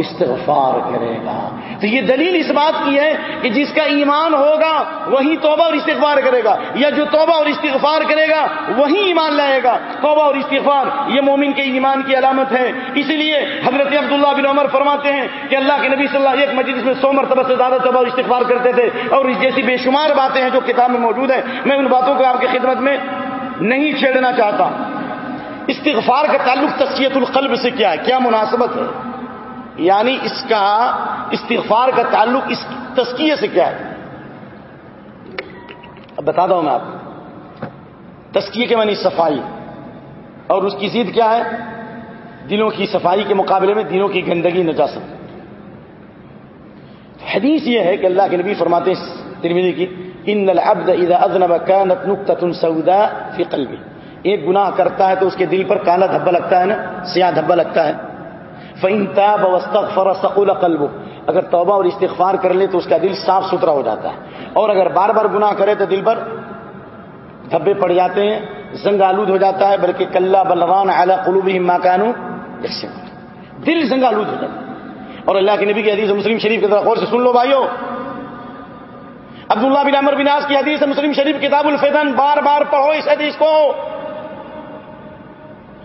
استغفار کرے گا۔ تو یہ دلیل اس بات کی ہے کہ جس کا ایمان ہوگا وہی توبہ اور استغفار کرے گا۔ یا جو توبہ اور استغفار کرے گا، وہی ایمان لائے گا۔ توبہ اور استغفار، یہ مومن کے ایمان کی علامت ہے۔ اسی لیے حضرت عبداللہ بن عمر فرماتے ہیں کہ اللہ کے نبی صلی اللہ ایک مجلس میں سو مرتبہ سے زیادہ توبہ اور استغفار کرتے تھے۔ اور اس جیسی بے شمار باتیں ہیں جو کتاب میں موجود ہیں۔ میں ان باتوں کو آپ کی خدمت میں نہیں چھیڑنا چاہتا۔ استغفار کا تعلق تصیت القلب سے کیا ہے؟ کیا مناسبت ہے؟ یعنی اس کا استغفار کا تعلق اس تسکیے سے کیا ہے؟ اب بتا دوں میں آپ تسکیے کے معنی صفائی۔ اور اس کی ضد کیا ہے؟ دلوں کی صفائی کے مقابلے میں دلوں کی گندگی نجاست۔ حدیث یہ ہے کہ اللہ کے نبی فرماتے ہیں ترمیدی کی، ان العبد اذا اذنب كانت نقطه سوداء في قلبه ایک گناہ کرتا ہے تو اس کے دل پر کالا دھبا لگتا ہے نا؟ سیاہ دھبا لگتا ہے۔ فَإِن وَاسْتَغْفَرَ سَقُلَ قَلْبُ اگر توبہ اور استغفار کر لے تو اس کا دل صاف ستھرا ہو جاتا ہے۔ اور اگر بار بار گناہ کرے تو دل پر دھبے پڑ جاتے ہیں، زنگ آلود ہو جاتا ہے، بلکہ کلّا بلران اعلیٰ قلوب ماکانو دل زنگ آلود ہو جاتا ہے۔ اور اللہ کے نبی کی حدیث مسلم شریف کی طرف اور سے سن لو بھائیو۔ عبداللہ بن عمر بناس کی حدیث مسلم شریف کتاب الفیدن بار بار پڑھو اس حدیث کو۔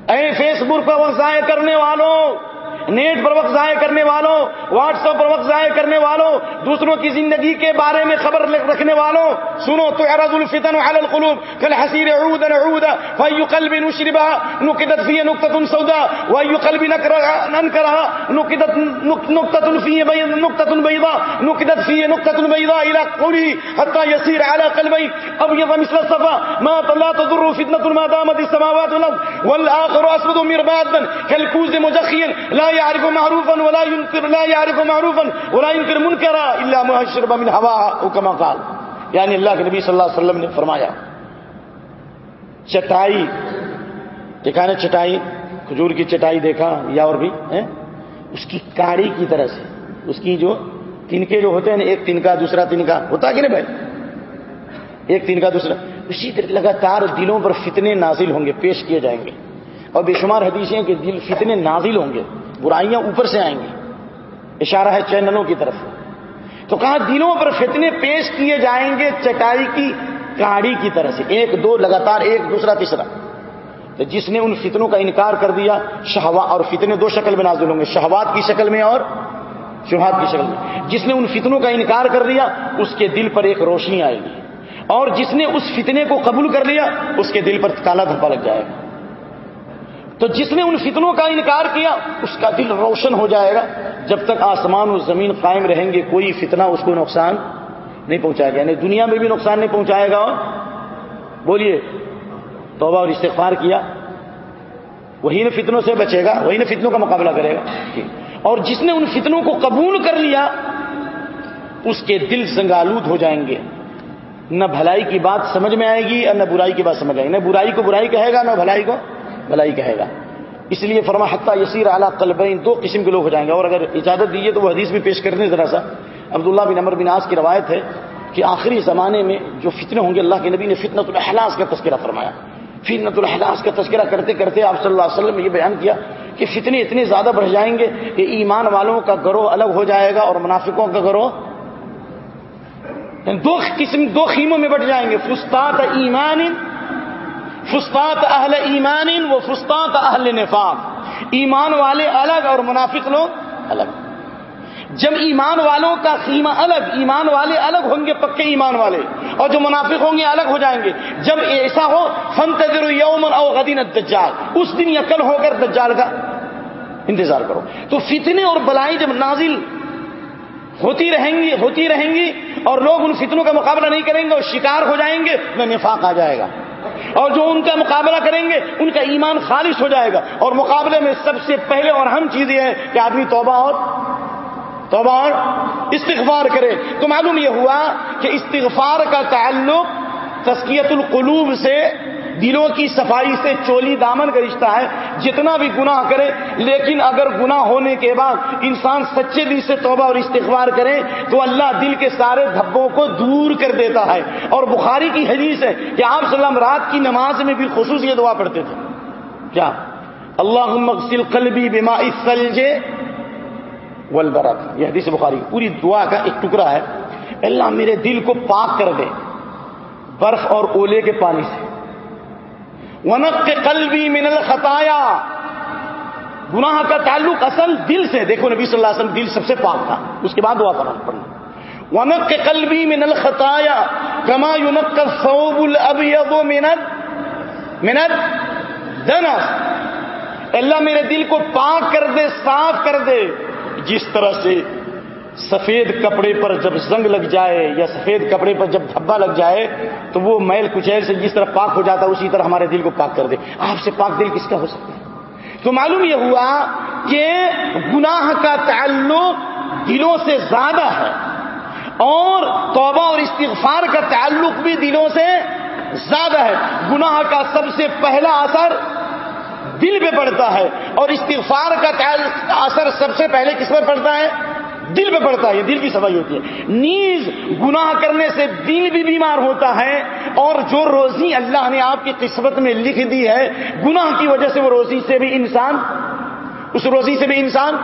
اے فیس بک پر ضائع کرنے والوں نیٹ پر وقت ضائع کرنے والوں، واٹس ایپ پر وقت ضائع کرنے والوں، دوسروں کی زندگی کے بارے میں خبر رکھنے والوں، سنو تو عرض الفتن على القلوب کل كالحسير عودا عودا فاي قلب نشربها نكدت فيه نقطه سوداء واي قلب نكرها ننكرها نكدت نقطه فيه بيض نقطه بيضاء نكدت فيه نقطه بيضاء الى قوله حتى يسير على قلبين ابيض مثل الصفا، ما لا تضر فتنه ما دامت السماوات والارض والاخر اسود مربادا، كالكوز مجخيا لا يعرف معروفا ولا ينكر لا يعرف معروفا ولا ينكر منكرا الا ما يشرب من هواها كما قال. یعنی اللہ کے نبی صلی اللہ علیہ وسلم نے فرمایا، چٹائی دیکھا نا چٹائی، کھجور کی چٹائی دیکھا یا اور بھی اس کی کاڑی کی طرح سے، اس کی جو تنکے جو ہوتے ہیں نا، ایک تنکا دوسرا تنکا ہوتا کہ نہیں بھائی؟ ایک تنکا دوسرا۔ اسی طرح لگاتار دلوں پر فتنے نازل ہوں گے، پیش کیے جائیں گے۔ اور بے شمار حدیثیں کہ دل فتنے نازل ہوں گے۔ برائیاں اوپر سے آئیں گی۔ اشارہ ہے چینلوں کی طرف۔ تو کہا دلوں پر فتنے پیش کیے جائیں گے چٹائی کی کاڑی کی طرح سے۔ ایک دو لگاتار، ایک دوسرا، تیسرا۔ تو جس نے ان فتنوں کا انکار کر دیا، شہوا اور فتنے دو شکل میں نازل ہوں گے۔ شہوات کی شکل میں اور شہاد کی شکل میں۔ جس نے ان فتنوں کا انکار کر دیا، اس کے دل پر ایک روشنی آئے گی۔ اور جس نے اس فتنے کو قبول کر لیا، اس کے دل پر کالا دھپا لگ جائے گا۔ تو جس نے ان فتنوں کا انکار کیا، اس کا دل روشن ہو جائے گا۔ جب تک آسمان اور زمین قائم رہیں گے، کوئی فتنہ اس کو نقصان نہیں پہنچائے گا۔ یعنی دنیا میں بھی نقصان نہیں پہنچائے گا۔ بولیے، توبہ اور استغفار کیا۔ وہی نے فتنوں سے بچے گا، وہی نے فتنوں کا مقابلہ کرے گا۔ جی۔ اور جس نے ان فتنوں کو قبول کر لیا، اس کے دل سنگالود ہو جائیں گے۔ نہ بھلائی کی بات سمجھ میں آئے گی اور نہ برائی کی بات سمجھ آئے گی۔ نہ برائی کو برائی کہے گا، نہ بھلائی کو بھلائی کہے گا۔ اس لیے فرما حتہ یسیر اعلیٰ قلبین، دو قسم کے لوگ ہو جائیں گے۔ اور اگر اجازت دیجیے تو وہ حدیث بھی پیش کر دیں ذرا سا۔ عبداللہ بن امر بن آس کی روایت ہے کہ آخری زمانے میں جو فتنے ہوں گے، اللہ کے نبی نے فتنت الحلاس کا تذکرہ فرمایا۔ فتنت الحلاس کا تذکرہ کرتے کرتے آپ صلی اللہ علیہ وسلم نے یہ بیان کیا کہ فتنے اتنے زیادہ بڑھ جائیں گے کہ ایمان والوں کا گروہ الگ ہو جائے گا اور منافقوں کا گروہ یعنی دو قسم، دو خیموں میں بٹ جائیں گے۔ فستات ایمان فستات اہل ایمان وہ فستات اہل نفاق. ایمان والے الگ اور منافق لوگ الگ. جب ایمان والوں کا خیمہ الگ، ایمان والے الگ ہوں گے پکے ایمان والے، اور جو منافق ہوں گے الگ ہو جائیں گے. جب ایسا ہو فن تجر یوم او غدین دجال اس دن یقل ہو کر دجال کا انتظار کرو. تو فتنے اور بلائیں جب نازل ہوتی رہیں گی، ہوتی رہیں گی، اور لوگ ان فتنوں کا مقابلہ نہیں کریں گے اور شکار ہو جائیں گے، میں نفاق آ جائے گا. اور جو ان کا مقابلہ کریں گے، ان کا ایمان خالص ہو جائے گا۔ اور مقابلے میں سب سے پہلے اور اہم چیز یہ ہے کہ آدمی توبہ اور توبہ اور استغفار کرے۔ تو معلوم یہ ہوا کہ استغفار کا تعلق تسکیت القلوب سے دلوں کی صفائی سے چولی دامن کا رشتہ ہے، جتنا بھی گناہ کرے، لیکن اگر گناہ ہونے کے بعد انسان سچے دل سے توبہ اور استغفار کرے، تو اللہ دل کے سارے دھبوں کو دور کر دیتا ہے۔ اور بخاری کی حدیث ہے کہ آپ صلی اللہ رات کی نماز میں بھی خصوص یہ دعا پڑھتے تھے۔ کیا؟ اللہ مغسل قلبی بما الثلج والبرد۔ یہ حدیث بخاری پوری دعا کا ایک ٹکڑا ہے۔ اللہ میرے دل کو پاک کر دے، برف اور اولے کے پانی سے۔ ونق کے قلبی من الخطایا۔ گناہ کا تعلق اصل دل سے، دیکھو نبی صلی اللہ علیہ وسلم دل سب سے پاک تھا، اس کے بعد دعا پڑھنا ونق کے قلبی من الخطایا کما یونق کا صوب الب منت منت دنس اللہ میرے دل کو پاک کر دے، صاف کر دے، جس طرح سے سفید کپڑے پر جب زنگ لگ جائے یا سفید کپڑے پر جب دھبا لگ جائے تو وہ میل کچیل سے جس طرح پاک ہو جاتا ہے، اسی طرح ہمارے دل کو پاک کر دے۔ آپ سے پاک دل کس کا ہو سکتا ہے؟ تو معلوم یہ ہوا کہ گناہ کا تعلق دلوں سے زیادہ ہے اور توبہ اور استغفار کا تعلق بھی دلوں سے زیادہ ہے۔ گناہ کا سب سے پہلا اثر دل پہ پڑتا ہے اور استغفار کا اثر سب سے پہلے کس پر پڑتا ہے؟ دل پہ پڑتا ہے، یہ دل کی صفائی ہوتی ہے۔ نیز گناہ کرنے سے دل بھی بیمار ہوتا ہے اور جو روزی اللہ نے آپ کی قسمت میں لکھ دی ہے، گناہ کی وجہ سے وہ روزی سے بھی انسان، اس روزی سے بھی انسان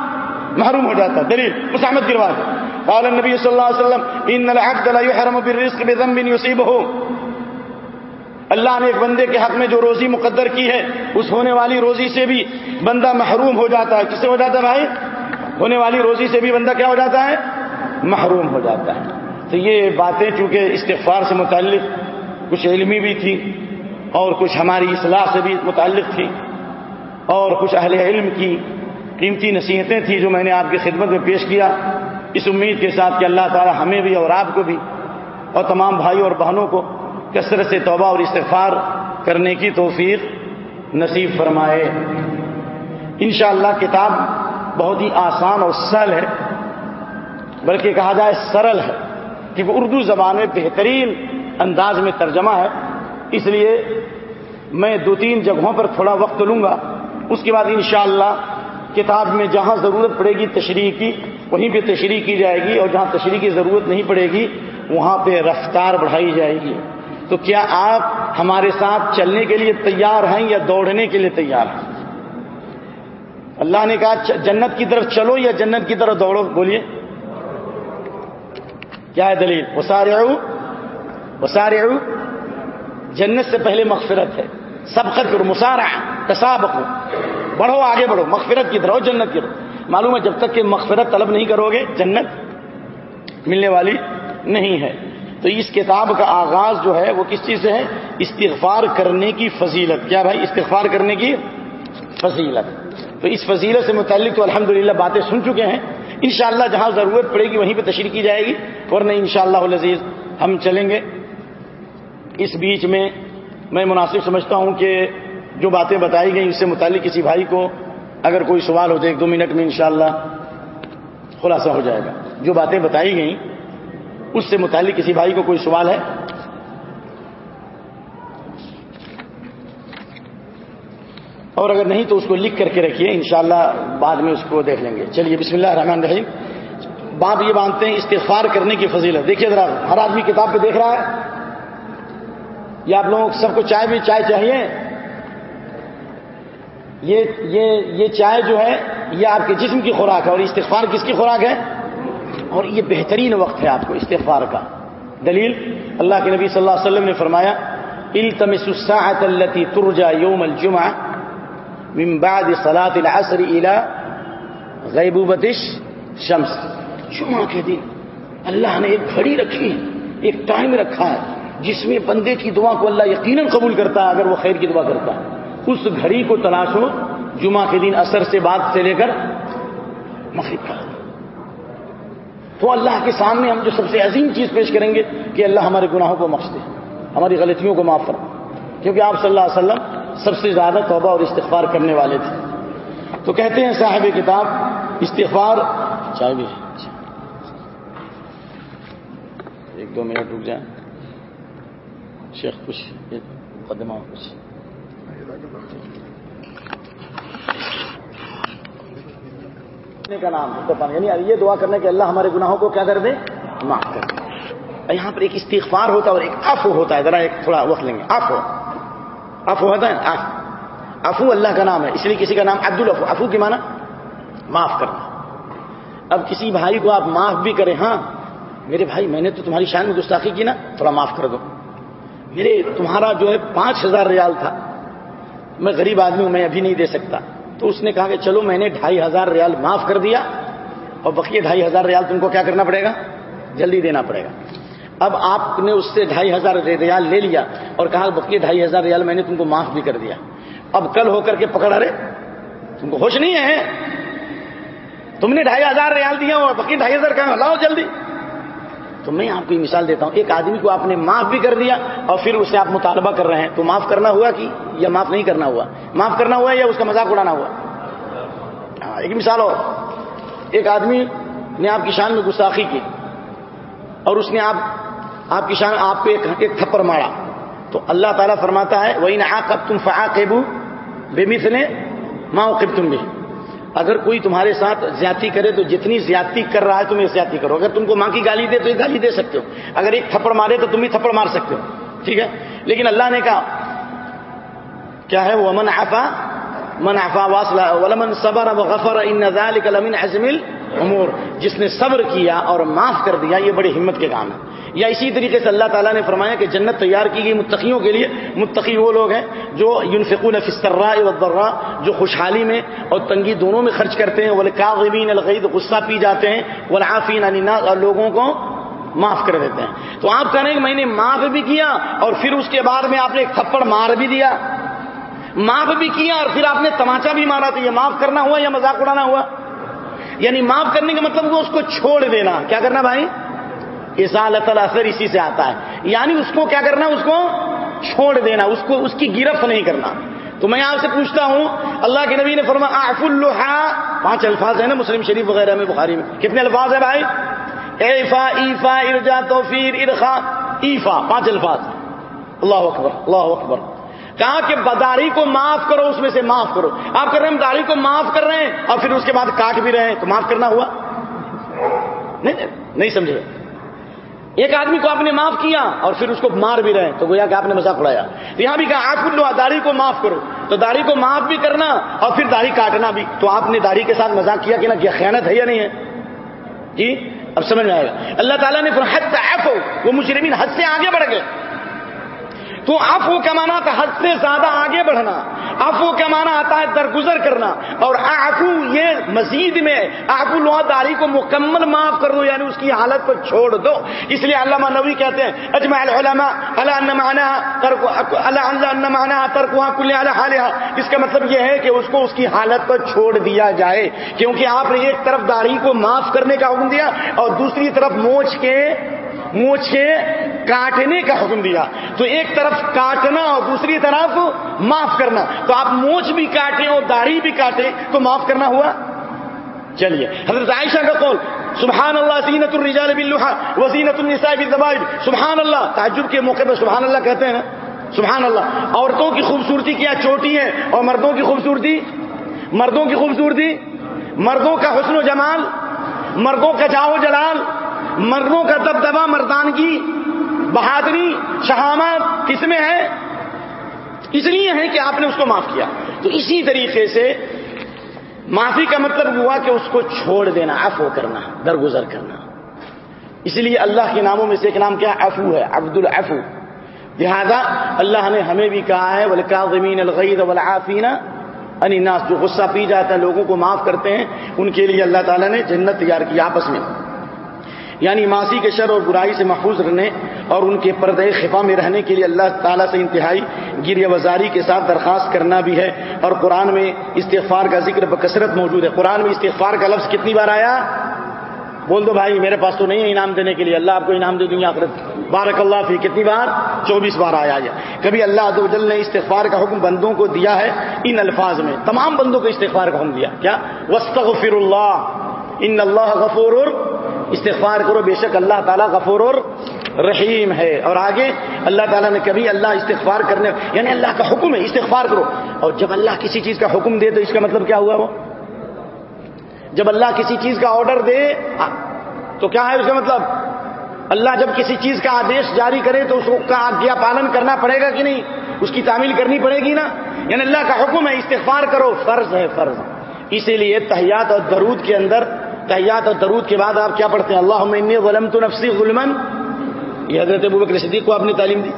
محروم ہو جاتا ہے۔ دلیل مسامد گرواز قال النبی صلی اللہ علیہ وسلم، ان العبد لا يحرم بالرزق بذنب يصيبه. اللہ نے ایک بندے کے حق میں جو روزی مقدر کی ہے، اس ہونے والی روزی سے بھی بندہ محروم ہو جاتا ہے۔ کس سے ہو جاتا ہے بھائی؟ ہونے والی روزی سے بھی بندہ کیا ہو جاتا ہے؟ محروم ہو جاتا ہے۔ تو یہ باتیں چونکہ استغفار سے متعلق کچھ علمی بھی تھی اور کچھ ہماری اصلاح سے بھی متعلق تھی اور کچھ اہل علم کی قیمتی نصیحتیں تھیں جو میں نے آپ کی خدمت میں پیش کیا۔ اس امید کے ساتھ کہ اللہ تعالی ہمیں بھی اور آپ کو بھی اور تمام بھائی اور بہنوں کو کثرت سے توبہ اور استغفار کرنے کی توفیق نصیب فرمائے۔ انشاءاللہ کتاب بہت ہی آسان اور سرل ہے، بلکہ کہا جائے سرل ہے کہ وہ اردو زبان میں بہترین انداز میں ترجمہ ہے۔ اس لیے میں دو تین جگہوں پر تھوڑا وقت لوں گا۔ اس کے بعد انشاءاللہ کتاب میں جہاں ضرورت پڑے گی تشریح کی، وہیں پہ تشریح کی جائے گی اور جہاں تشریح کی ضرورت نہیں پڑے گی، وہاں پہ رفتار بڑھائی جائے گی۔ تو کیا آپ ہمارے ساتھ چلنے کے لیے تیار ہیں یا دوڑنے کے لیے تیار ہیں؟ اللہ نے کہا جنت کی طرف چلو یا جنت کی طرف دوڑو؟ بولیے. کیا ہے دلیل؟ وہ سارے جنت سے پہلے مغفرت ہے. سبقت کرو مسارا تصابق بڑھو، آگے بڑھو. مغفرت کی طرف جنت کی طرف. معلوم ہے جب تک کہ مغفرت طلب نہیں کرو گے، جنت ملنے والی نہیں ہے. تو اس کتاب کا آغاز جو ہے، وہ کس چیز سے ہے؟ استغفار کرنے کی فضیلت. کیا بھائی؟ استغفار کرنے کی فضیلت. تو اس فضیلت سے متعلق تو الحمدللہ باتیں سن چکے ہیں۔ انشاءاللہ جہاں ضرورت پڑے گی وہیں پہ تشریح کی جائے گی۔ ورنہ انشاءاللہ شاء اللہ ہم چلیں گے۔ اس بیچ میں میں مناسب سمجھتا ہوں کہ جو باتیں بتائی گئیں اس سے متعلق کسی بھائی کو اگر کوئی سوال ہوتے ایک دو منٹ میں انشاءاللہ خلاصہ ہو جائے گا۔ جو باتیں بتائی گئیں اس سے متعلق کسی بھائی کو کوئی سوال ہے اور اگر نہیں تو اس کو لکھ کر کے رکھیے، انشاءاللہ بعد میں اس کو دیکھ لیں گے۔ چلیے، بسم اللہ الرحمن الرحیم۔ بات یہ مانتے ہیں استغفار کرنے کی فضیلت۔ دیکھیے ذرا، ہر آدمی کتاب پہ دیکھ رہا ہے۔ یا آپ لوگوں سب کو چائے بھی چائے چاہیے۔ یہ یہ یہ چائے جو ہے، یہ آپ کے جسم کی خوراک ہے اور استغفار کس کی خوراک ہے؟ اور یہ بہترین وقت ہے آپ کو استغفار کا۔ دلیل، اللہ کے نبی صلی اللہ علیہ وسلم نے فرمایا التمس الساعه التي ترجى يوم الجمعه من بعد صلاة العصر الى غیبوبت شمس جمعہ کے دن اللہ نے ایک گھڑی رکھی ہے ایک ٹائم رکھا ہے، جس میں بندے کی دعا کو اللہ یقیناً قبول کرتا ہے، اگر وہ خیر کی دعا کرتا ہے۔ اس گھڑی کو تلاش ہو جمعہ کے دن اثر سے بعد سے لے کر مغرب کا تو اللہ کے سامنے ہم جو سب سے عظیم چیز پیش کریں گے کہ اللہ ہمارے گناہوں کو مخص دے ہماری غلطیوں کو معاف کرے کیونکہ آپ صلی اللہ علیہ وسلم سب سے زیادہ توبہ اور استغفار کرنے والے تھے۔ تو کہتے ہیں صاحب کتاب، استغفار چائے بھی ایک دو منٹ رک جائیں۔ شیخ، کچھ مقدمہ کچھ۔ کا نام یعنی یہ دعا کرنے کے اللہ ہمارے گناہوں کو کیا کر دے؟ معاف کر دے۔ یہاں پر ایک استغفار ہوتا ہے اور ایک افو ہوتا ہے۔ ذرا ایک تھوڑا وقت لیں گے۔ افو افو ہوتا ہے؟ افو اللہ کا نام ہے، اس لیے کسی کا نام عبد الفو افو کی مانا معاف کرنا. اب کسی بھائی کو آپ معاف بھی کریں ہاں میرے بھائی، میں نے تو تمہاری شان میں گستاخی کی نا، تھوڑا معاف کر دو۔ میرے، تمہارا جو ہے پانچ ہزار ریال تھا، میں غریب آدمی ہوں، میں ابھی نہیں دے سکتا۔ تو اس نے کہا کہ چلو، میں نے ڈھائی ہزار ریال معاف کر دیا، اور بقیہ ڈھائی ہزار ریال تم کو کیا کرنا پڑے گا؟ جلدی دینا پڑے گا۔ اب آپ نے اس سے ڈھائی ہزار ریال لے لیا اور کہا بقیہ ڈھائی ہزار ریال میں نے تم کو معاف بھی کر دیا۔ اب کل ہو کر کے پکڑا رہے۔ تم کو خوش نہیں ہے؟ تم نے ڈھائی ہزار ریال دیا اور بقی ڈھائی ہزار کہاں؟ لاؤ جلدی۔ تو میں آپ کو مثال دیتا ہوں۔ ایک آدمی کو آپ نے معاف بھی کر دیا اور پھر اسے آپ مطالبہ کر رہے ہیں۔ تو معاف کرنا ہوا کہ یا معاف نہیں کرنا ہوا؟ معاف کرنا ہوا یا اس کا مذاق اڑانا ہوا؟ ہاں، ایک مثال ہو ایک آدمی نے آپ کی شان میں گستاخی کی اور اس نے آپ آپ کی شان، آپ پہ ایک تھپڑ مارا۔ تو اللہ تعالیٰ فرماتا ہے وہی نہ کب تم فعا قیبو بے مثلے ماں قب تم بھی اگر کوئی تمہارے ساتھ زیادتی کرے تو جتنی زیادتی کر رہا ہے تم زیادتی کرو۔ اگر تم کو ماں کی گالی دے تو ایک گالی دے سکتے ہو۔ اگر ایک تھپڑ مارے تو تم بھی تھپڑ مار سکتے ہو۔ ٹھیک ہے؟ لیکن اللہ نے کہا، کیا ہے؟ وہ امن آفا من آفا ولمن صبر اب غفر ان لمن حزمل امور جس نے صبر کیا اور معاف کر دیا، یہ بڑی ہمت کے کام ہے۔ یا اسی طریقے سے اللہ تعالیٰ نے فرمایا کہ جنت تیار کی گئی متقیوں کے لیے۔ متقی وہ لوگ ہیں جو یونفقون فسطرا ودرا جو خوشحالی میں اور تنگی دونوں میں خرچ کرتے ہیں۔ ولقاغبین الغید غصہ پی جاتے ہیں۔ ولافین الناس، اور لوگوں کو معاف کر دیتے ہیں۔ تو آپ کہہ رہے ہیں کہ میں نے معاف بھی کیا اور پھر اس کے بعد میں آپ نے ایک تھپڑ مار بھی دیا۔ معاف بھی کیا اور پھر آپ نے تماچا بھی مارا تو یہ معاف کرنا ہوا یا مذاق اڑانا ہوا؟ یعنی معاف کرنے کا مطلب وہ اس کو چھوڑ دینا۔ کیا کرنا بھائی؟ ازالت الاثر اسی سے آتا ہے۔ یعنی اس کو کیا کرنا؟ اس کو چھوڑ دینا۔ اس کو، اس کی گرفت نہیں کرنا۔ تو میں آپ سے پوچھتا ہوں، اللہ کے نبی نے فرما آف الحا پانچ الفاظ ہیں نا مسلم شریف وغیرہ میں، بخاری میں۔ کتنے الفاظ ہیں بھائی؟ ایفا ایفا، ارجا، توفیر، ارخا، ایفا۔ پانچ الفاظ۔ اللہ اکبر اللہ اکبر۔ کہا کہ بداری کو معاف کرو، اس میں سے معاف کرو۔ آپ کر رہے ہیں داری کو معاف کر رہے ہیں اور پھر اس کے بعد کاٹ بھی رہے ہیں، تو معاف کرنا ہوا؟ نہیں نہیں سمجھے۔ ایک آدمی کو آپ نے معاف کیا اور پھر اس کو مار بھی رہے تو گویا کہ آپ نے مذاق اڑایا۔ تو یہاں بھی کہا آپ لو داڑھی کو معاف کرو۔ تو داڑھی کو معاف بھی کرنا اور پھر داڑھی کاٹنا بھی۔ تو آپ نے داڑھی کے ساتھ مذاق کیا کہ نہ، کیا خیانت ہے یا نہیں ہے؟ جی اب سمجھ میں آئے گا۔ اللہ تعالیٰ نے حد ایف ہو وہ مجرمین حد سے آگے بڑھ گئے۔ تو افو کا مانا تھا حد سے زیادہ آگے بڑھنا۔ افو کا مانا آتا ہے درگزر کرنا۔ اور آفو یہ مزید میں آفو لوہا داری کو مکمل معاف کر دو یعنی اس کی حالت کو چھوڑ دو۔ اس لیے علامہ نبی کہتے ہیں اجماع العلماء اس کا مطلب یہ ہے کہ اس کو اس کی حالت پر چھوڑ دیا جائے۔ کیونکہ آپ نے ایک طرف داڑھی کو معاف کرنے کا حکم دیا اور دوسری طرف موچ کے مونچھے کاٹنے کا حکم دیا۔ تو ایک طرف کاٹنا اور دوسری طرف معاف کرنا۔ تو آپ مونچھ بھی کاٹیں اور داڑھی بھی کاٹیں تو معاف کرنا ہوا۔ چلیے، حضرت عائشہ کا قول سبحان اللہ زینت الرجال باللوحا وزینت النساء بالذبائب سبحان اللہ تعجب کے موقع پہ سبحان اللہ کہتے ہیں سبحان اللہ عورتوں کی خوبصورتی کیا چوٹی ہے اور مردوں کی خوبصورتی؟ مردوں کی خوبصورتی؟ مردوں کا حسن و جمال، مردوں کا جاؤ جلال، مردوں کا دبدبا مردانگی۔ بہادری، شہامت کس میں ہے؟ اس لیے ہے کہ آپ نے اس کو معاف کیا۔ تو اسی طریقے سے معافی کا مطلب ہوا کہ اس کو چھوڑ دینا افو کرنا، درگزر کرنا۔ اس لیے اللہ کے ناموں میں سے ایک نام کیا؟ افو ہے، عبد العفو۔ لہذا اللہ نے ہمیں بھی کہا ہے ولکا زمین الغیر ولافین اناس جو غصہ پی جاتا ہے لوگوں کو معاف کرتے ہیں۔ ان کے لیے اللہ تعالیٰ نے جنت تیار کی، آپس میں۔ یعنی ماسی کے شر اور برائی سے محفوظ رہنے اور ان کے پردے خفا میں رہنے کے لیے اللہ تعالیٰ سے انتہائی گر وزاری کے ساتھ درخواست کرنا بھی ہے اور قرآن میں استغفار کا ذکر بکثرت موجود ہے۔ قرآن میں استغفار کا لفظ کتنی بار آیا؟ بول دو بھائی، میرے پاس تو نہیں ہے انعام دینے کے لیے۔ اللہ آپ کو انعام دے دوں گی بارک اللہ فی، کتنی بار؟ چوبیس بار آیا کبھی اللہ جل نے استغفار کا حکم بندوں کو دیا ہے؟ ان الفاظ میں۔ تمام بندوں کو استغفار کا حکم دیا۔ کیا؟ وسطر اللہ ان اللہ غفور استغفار کرو، بے شک اللہ تعالیٰ غفور اور رحیم ہے۔ اور آگے اللہ تعالیٰ نے کبھی اللہ استغفار کرنے یعنی اللہ کا حکم ہے، استغفار کرو۔ اور جب اللہ کسی چیز کا حکم دے تو اس کا مطلب کیا ہوا وہ؟ جب اللہ کسی چیز کا آرڈر دے، تو کیا ہے اس کا مطلب؟ اللہ جب کسی چیز کا آدیش جاری کرے تو اس کا آگیا پالن کرنا پڑے گا کہ نہیں؟ اس کی تعمیل کرنی پڑے گی نا؟ یعنی اللہ کا حکم ہے، استغفار کرو، فرض ہے، فرض۔ اسی لیے تحیات اور درود کے اندر تحیات اور درود کے بعد آپ کیا پڑھتے ہیں؟ اللہ غلم تو نفسی غلمن یہ حضرت ابو بکر صدیق کو آپ نے تعلیم دی.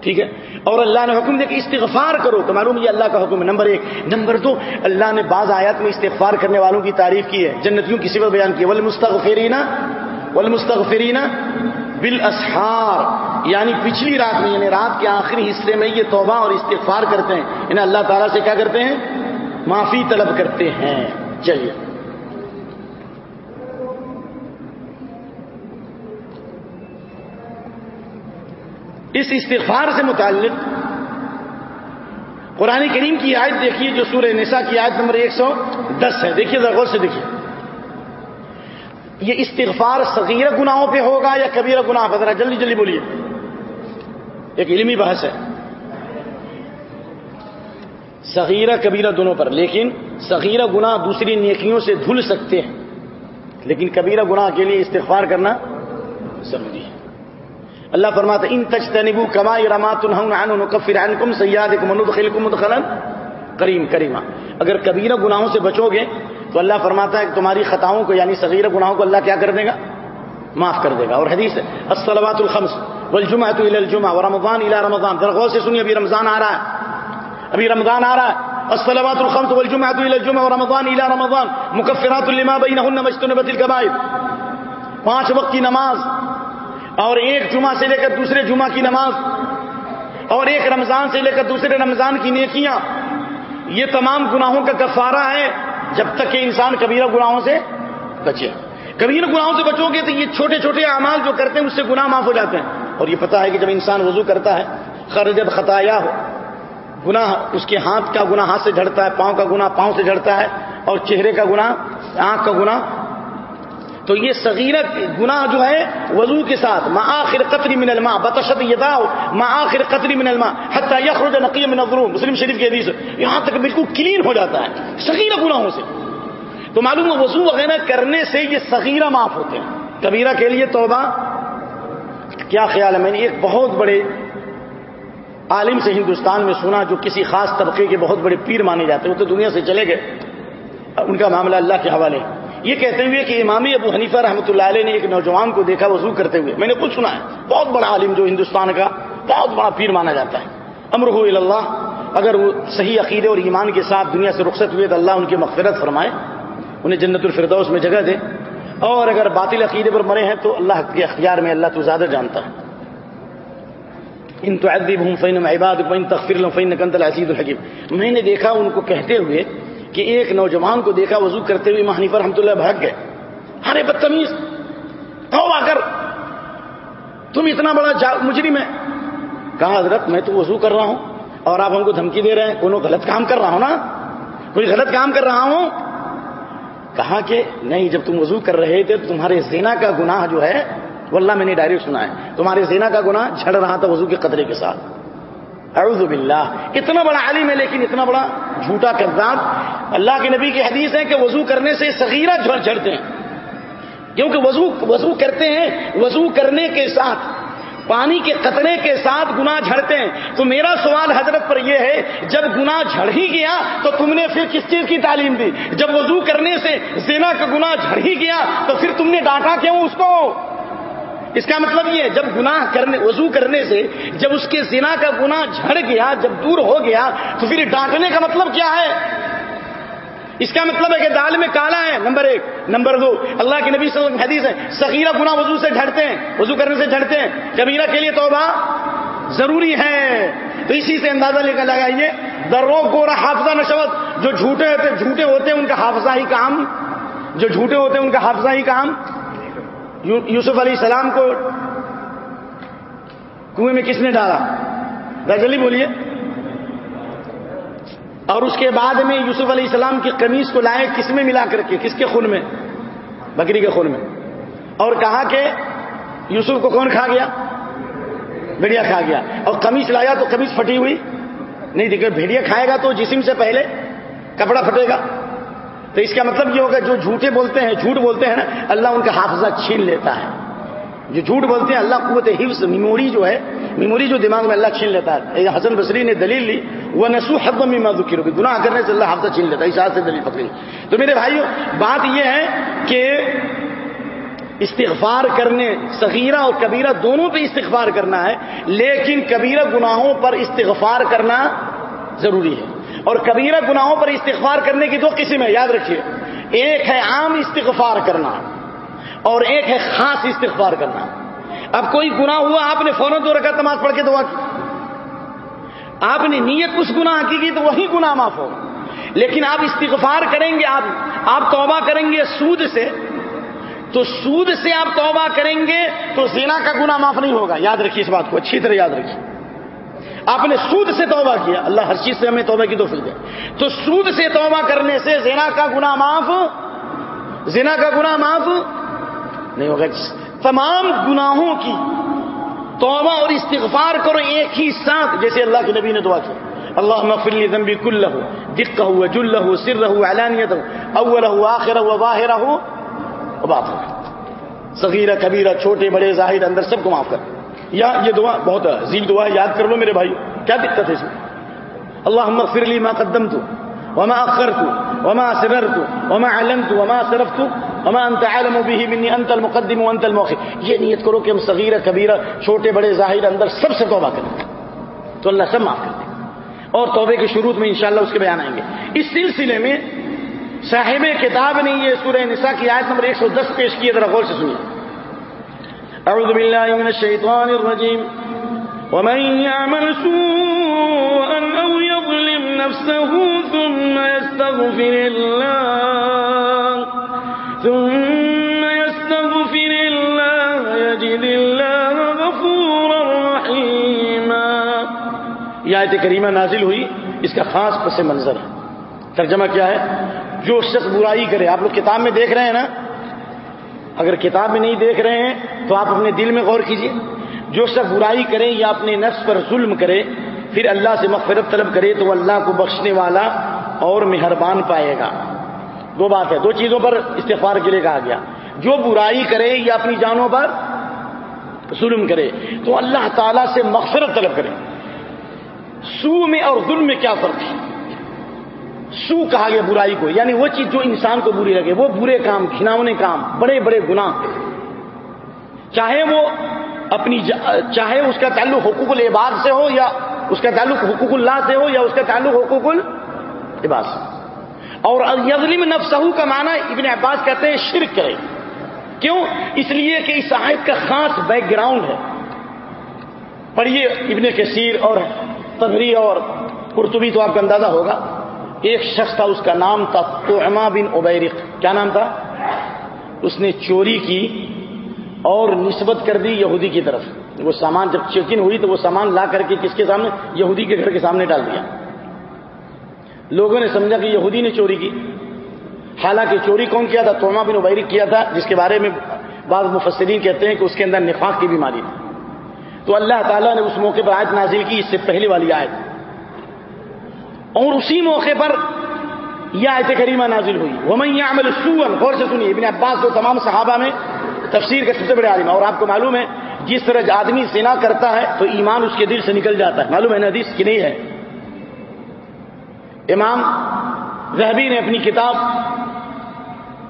ٹھیک ہے؟ اور اللہ نے حکم دیا کہ استغفار کرو تو معلوم یہ اللہ کا حکم ہے. نمبر ایک. نمبر دو، اللہ نے بعض آیات میں استغفار کرنے والوں کی تعریف کی ہے. جنتیوں کی صفت بیان کی ول مستغفرینہ ول مستغفرینہ بال یعنی پچھلی رات میں یعنی رات کے آخری حصے میں یہ توبہ اور استغفار کرتے ہیں. انہیں اللہ تعالیٰ سے کیا کرتے ہیں؟ معافی طلب کرتے ہیں. چلیے. اس استغفار سے متعلق قرآن کریم کی آیت دیکھیے جو سورہ نساء کی آیت نمبر ایک سو دس ہے۔ دیکھیے غور سے دیکھیے۔ یہ استغفار صغیر گناہوں پہ ہوگا یا کبیرہ گناہ پہ؟ ذرا جلدی جلدی بولیے۔ ایک علمی بحث ہے۔ صغیرہ کبیرہ دونوں پر، لیکن صغیرہ گناہ دوسری نیکیوں سے دھل سکتے ہیں۔ لیکن کبیرہ گناہ کے لیے استغفار کرنا ضروری ہے۔ اللہ فرماتا ان تجتنبو کما رمات نکفر عنکم سیادکم وندخلکم مدخلا کریم، کریمہ. اگر کبیرہ گناہوں سے بچو گے تو اللہ فرماتا ہے کہ تمہاری خطاؤں کو یعنی صغیر گناہوں کو اللہ کیا کر دے گا؟ معاف کر دے گا۔ اور حدیث ہے، الصلوات الخمس والجمعۃ الى الجمعہ ورمضان الى رمضان. ذرا سے سنیے، ابھی رمضان آ رہا ہے، ابھی رمضان آ رہا ہے۔ الصلوات الخمس والجمعۃ الى الجمعہ ورمضان الى رمضان مکفرات لما بینهن مجتنبت الكبائر پانچ وقت کی نماز اور ایک جمعہ سے لے کر دوسرے جمعہ کی نماز اور ایک رمضان سے لے کر دوسرے رمضان کی نیکیاں، یہ تمام گناہوں کا کفارہ ہے جب تک کہ انسان کبیرہ گناہوں سے بچے۔ کبیرہ گناہوں سے بچو گے تو یہ چھوٹے چھوٹے اعمال جو کرتے ہیں اس سے گناہ معاف ہو جاتے ہیں۔ اور یہ پتا ہے کہ جب انسان وضو کرتا ہے خرجت خطایا ہو، گناہ اس کے ہاتھ کا گناہ ہاتھ سے جھڑتا ہے، پاؤں کا گناہ پاؤں سے جھڑتا ہے اور چہرے کا گناہ، آنکھ کا گناہ تو یہ صغیرت گناہ جو ہے وضو کے ساتھ آخر قطری من الماء بتشد یداؤ آخر قطری من الماء، حتى يخرج نقی من الظلوم مسلم شریف کی حدیث، یہاں تک بالکل کلین ہو جاتا ہے، صغیرہ گناہوں سے۔ تو معلوم ہے وضو وغیرہ کرنے سے یہ صغیرہ معاف ہوتے ہیں۔ کبیرہ کے لیے توبہ، کیا خیال ہے؟ میں نے ایک بہت بڑے عالم سے ہندوستان میں سنا، جو کسی خاص طبقے کے بہت بڑے پیر مانے جاتے ہیں، وہ تو دنیا سے چلے گئے۔ ان کا معاملہ اللہ کے حوالے ہے۔ یہ کہتے ہوئے کہ امامی ابو حنیفہ رحمۃ اللہ علیہ نے ایک نوجوان کو دیکھا وضو کرتے ہوئے۔ میں نے خود سنا ہے، بہت بڑا عالم جو ہندوستان کا، بہت بڑا پیر مانا جاتا ہے۔ امر اللہ، اگر وہ صحیح عقیدے اور ایمان کے ساتھ دنیا سے رخصت ہوئے تو اللہ ان کی مغفرت فرمائے، انہیں جنت الفردوس میں جگہ دے۔ اور اگر باطل عقیدے پر مرے ہیں تو اللہ کے اختیار میں اللہ تو زیادہ جانتا ہے۔ ان تو فین عباد تخفر فین کنت العزیز الحکیم۔ میں نے دیکھا ان کو کہتے ہوئے کہ ایک نوجوان کو دیکھا، وضو کرتے ہوئے مہانی پر رحمۃ اللہ بھاگ گئے۔ ارے بدتمیز۔ آ کر۔ تم اتنا بڑا مجرم ہے۔ کہا، حضرت، میں تو وضو کر رہا ہوں اور آپ ہم کو دھمکی دے رہے ہیں۔ کوئی غلط کام کر رہا ہوں نا؟ کوئی غلط کام کر رہا ہوں؟ کہا کہ نہیں، جب تم وضو کر رہے تھے تو تمہارے زینا کا گناہ جو ہے وہ اللہ میں نے ڈائریکٹ سنا ہے۔ تمہارے زینا کا گناہ جھڑ رہا تھا وضو کے قطرے کے ساتھ۔ اعوذ باللہ۔ اتنا بڑا عالم ہے لیکن اتنا بڑا جھوٹا کرداب اللہ کے نبی کی حدیث ہے کہ وضو کرنے سے صغیرہ جھڑ جھڑتے ہیں۔ کیونکہ وضو وضو کرتے ہیں، وضو کرنے کے ساتھ، پانی کے قطرے کے ساتھ گنا جھڑتے ہیں۔ تو میرا سوال حضرت پر یہ ہے، جب گنا جھڑ ہی گیا تو تم نے پھر کس چیز کی تعلیم دی؟ جب وضو کرنے سے زینا کا گنا جھڑ ہی گیا تو پھر تم نے ڈانٹا کیوں اس کو؟ اس کا مطلب یہ جب گناہ کرنے، وضو کرنے سے جب اس کے زنا کا گناہ جھڑ گیا، جب دور ہو گیا، تو پھر ڈانٹنے کا مطلب کیا ہے؟ اس کا مطلب ہے کہ دال میں کالا ہے، نمبر ایک. نمبر دو، اللہ کے نبی صلی اللہ علیہ وسلم حدیث ہے سخیرہ گنا وضو سے جھڑتے ہیں، وضو کرنے سے جھڑتے ہیں، کبیرہ کے لیے توبہ ضروری ہے. تو اسی سے اندازہ لے کر لگائیے، درو گورا حافظہ نشوت، جو جھوٹے ہوتے جھوٹے ہوتے ہیں ان کا حافظہ ہی کام، جو جھوٹے ہوتے ہیں ان کا حافظہ ہی کام یوسف علیہ السلام کو کنویں میں کس نے ڈالا؟ جلدی بولیے۔ اور اس کے بعد میں یوسف علیہ السلام کی قمیص کو لائے، کس میں ملا کر کے؟ کس کے خون میں؟ بکری کے خون میں۔ اور کہا کہ یوسف کو کون کھا گیا؟ بھیڑیا کھا گیا۔ اور قمیص لایا تو قمیص پھٹی ہوئی۔ نہیں دیکھے بھیڑیا کھائے گا تو جسم سے پہلے کپڑا پھٹے گا۔ تو اس کا مطلب یہ ہوگا جو جھوٹے بولتے ہیں، جھوٹ بولتے ہیں نا، اللہ ان کا حافظہ چھین لیتا ہے۔ جو جھوٹ بولتے ہیں، اللہ قوت حفظ میموری جو ہے میموری جو دماغ میں اللہ چھین لیتا ہے۔ حسن بصری نے دلیل لی، وہ نسو حد میں مدوکی روکی گناہ کرنے سے اللہ ہفتہ چھین لیتا ہے اشاعت سے دلیل پکڑی۔ تو میرے بھائیوں بات یہ ہے کہ استغفار کرنے، صغیرہ اور کبیرہ دونوں پہ استغفار کرنا ہے، لیکن کبیرہ گناہوں پر استغفار کرنا ضروری ہے۔ اور کبیرہ گناہوں پر استغفار کرنے کی دو قسم ہے یاد رکھیے۔ ایک ہے عام استغفار کرنا اور ایک ہے خاص استغفار کرنا۔ اب کوئی گناہ ہوا، آپ نے فوراً دو رکھا تماز پڑھ کے دعا کی۔ آپ نے نیت اس گناہ کی کی تو وہی گناہ معاف ہو۔ لیکن آپ استغفار کریں گے، آپ آپ توبہ کریں گے سود سے۔ تو سود سے آپ توبہ کریں گے تو زینا کا گناہ معاف نہیں ہوگا۔ یاد رکھیے اس بات کو، اچھی طرح یاد رکھیے۔ آپ نے سود سے توبہ کیا۔ اللہ ہر چیز سے ہمیں توبہ کی تو فل دے۔ تو سود سے توبہ کرنے سے زینا کا گناہ معاف زینا کا گناہ معاف نہیں ہوگا۔ تمام گناہوں کی توبہ اور استغفار کرو ایک ہی ساتھ، جیسے اللہ کے نبی نے دعا کی۔ اللہ مغفر ذنبی کل ہو دکھ ہو جل ہو سر رہو علانیت ہو اول ہو آخر ہو باہر ہو بات ہو صغیرہ، کبیرہ، چھوٹے، بڑے ظاہر اندر سب کو معاف کر۔ یا یہ دعا بہت عظیم دعا یاد کر لو میرے بھائی، کیا دقت ہے اس میں؟ اللہ مغفر لی ما قدمت وما اخرت وما سررت وما علمت وما صرفت وما انت عالم به مني انت المقدم وانت المؤخر. یہ نیت کرو کہ ہم صغیرہ کبیرہ چھوٹے، بڑے ظاہر اندر سب سے توبہ کریں۔ تو اللہ سب معاف کر دے۔ اور توبے کے شروع میں انشاءاللہ اس کے بیان آئیں گے۔ اس سلسلے میں صاحب کتاب نے یہ سورہ نساء کی آیت نمبر 110 پیش کی ذرا غور سے سنیے۔ اعوذ باللہ من الشیطان الرجیم ومن يعمل سوءا او يظلم نفسه ثم يستغفر الله، ثم يستغفر الله، يجد الله غفورا رحيما. یہ آیت کریمہ نازل ہوئی، اس کا خاص پس منظر ہے۔ ترجمہ کیا ہے؟ جو شخص برائی کرے، آپ لوگ کتاب میں دیکھ رہے ہیں نا اگر کتاب میں نہیں دیکھ رہے ہیں تو آپ اپنے دل میں غور کیجیے جو شخص برائی کرے یا اپنے نفس پر ظلم کرے، پھر اللہ سے مغفرت طلب کرے تو اللہ کو بخشنے والا اور مہربان پائے گا۔ دو بات ہے، دو چیزوں پر استغفار کے لیے کہا گیا۔ جو برائی کرے یا اپنی جانوں پر ظلم کرے، تو اللہ تعالی سے مغفرت طلب کرے۔ سو میں اور ظلم میں کیا فرق ہے؟ سو کہا گیا برائی کو یعنی وہ چیز جو انسان کو بری لگے، وہ برے کام کھناونے کام، بڑے بڑے گناہ۔ چاہے وہ اپنی چاہے اس کا تعلق حقوق العباد سے ہو یا اس کا تعلق حقوق اللہ سے ہو یا اس کا تعلق حقوق العباد سے اور یظلم نفسہ کا معنی ابن عباس کہتے ہیں شرک کرے۔ کیوں؟ اس لیے کہ اس آیت کا خاص بیک گراؤنڈ ہے۔ پڑھیے ابن کثیر اور تبری اور قرطبی تو آپ کا اندازہ ہوگا۔ ایک شخص تھا، اس کا نام تھا توما بن عبیرق۔ کیا نام تھا؟ اس نے چوری کی اور نسبت کر دی یہودی کی طرف۔ وہ سامان جب چیکنگ ہوئی تو وہ سامان لا کر کے کس کے سامنے؟ یہودی کے گھر کے سامنے ڈال دیا۔ لوگوں نے سمجھا کہ یہودی نے چوری کی۔ حالانکہ چوری کون کیا تھا؟ توما بن عبیرق کیا تھا، جس کے بارے میں بعض مفسرین کہتے ہیں کہ اس کے اندر نفاق کی بیماری تھی۔ تو اللہ تعالیٰ نے اس موقع پر آیت نازل کی، اس سے پہلے والی آیت۔ اور اسی موقع پر یہ آیت کریمہ نازل ہوئی۔ وہ میں عمل غور سے سنیے، ابن عباس تو تمام صحابہ میں تفسیر کے سب سے بڑے عالم اور آپ کو معلوم ہے، جس طرح آدمی سینا کرتا ہے تو ایمان اس کے دل سے نکل جاتا ہے۔ معلوم ہے حدیث کی نہیں ہے؟ امام زہبی نے اپنی کتاب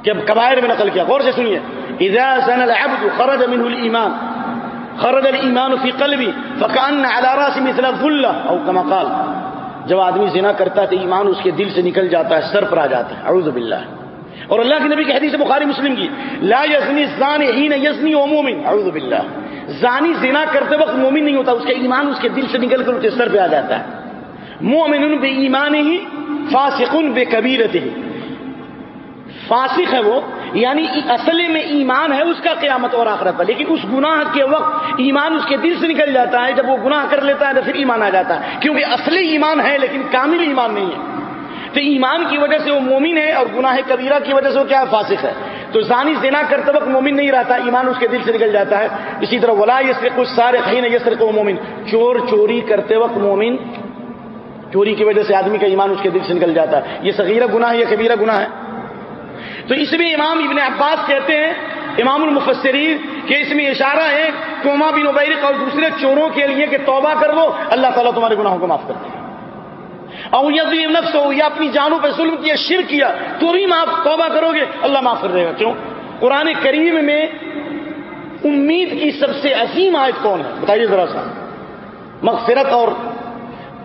کے قبائر میں نقل کیا۔ غور سے سنیے۔ اذا سن العبد خرج منه الايمان خرج الايمان في قلبي فكان على راسي مثل الظله او كما قال۔ جب آدمی زنا کرتا ہے تو ایمان اس کے دل سے نکل جاتا ہے، سر پر آ جاتا ہے۔ اعوذ باللہ۔ اور اللہ کے نبی کی حدیث بخاری مسلم کی، لا یزنی زانی حین یزنی و مومن۔ اعوذ باللہ۔ زانی زنا کرتے وقت مومن نہیں ہوتا، اس کا ایمان اس کے دل سے نکل کر اس کے سر پہ آ جاتا ہے۔ مومن بے ایمان ہی فاسقن بے کبیرت ہی فاسق ہے وہ یعنی اصل میں ایمان ہے، اس کا قیامت اور آخرت پر۔ لیکن اس گناہ کے وقت ایمان اس کے دل سے نکل جاتا ہے، جب وہ گناہ کر لیتا ہے تو پھر ایمان آ جاتا ہے۔ کیونکہ اصلی ایمان ہے، لیکن کامل ایمان نہیں ہے۔ تو ایمان کی وجہ سے وہ مومن ہے اور گناہ کبیرہ کی وجہ سے وہ کیا فاسق ہے۔ تو زانی زنا کرتے وقت مومن نہیں رہتا، ایمان اس کے دل سے نکل جاتا ہے۔ اسی طرح ولا یہ کچھ سارے خین یہ صرف مومن۔ چور چوری کرتے وقت مومن، چوری کی وجہ سے آدمی کا ایمان اس کے دل سے نکل جاتا ہے۔ یہ صغیرہ گناہ ہے، یہ کبیرہ گناہ ہے۔ تو اس میں امام ابن عباس کہتے ہیں، امام المفسرین، کہ اس میں اشارہ ہے بن عبیرق اور دوسرے چوروں کے لیے کہ توبہ کر لو، اللہ تعالیٰ تمہارے گناہوں کو معاف کر دے اور یہ نفس ہو یا اپنی جانوں پہ ظلم کیا شر کیا تو بھی معاف، توبہ کرو گے، اللہ معاف کر دے گا۔ کیوں؟ قرآن کریم میں امید کی سب سے عظیم آیت کون ہے؟ بتائیے ذرا سا۔ مغفرت اور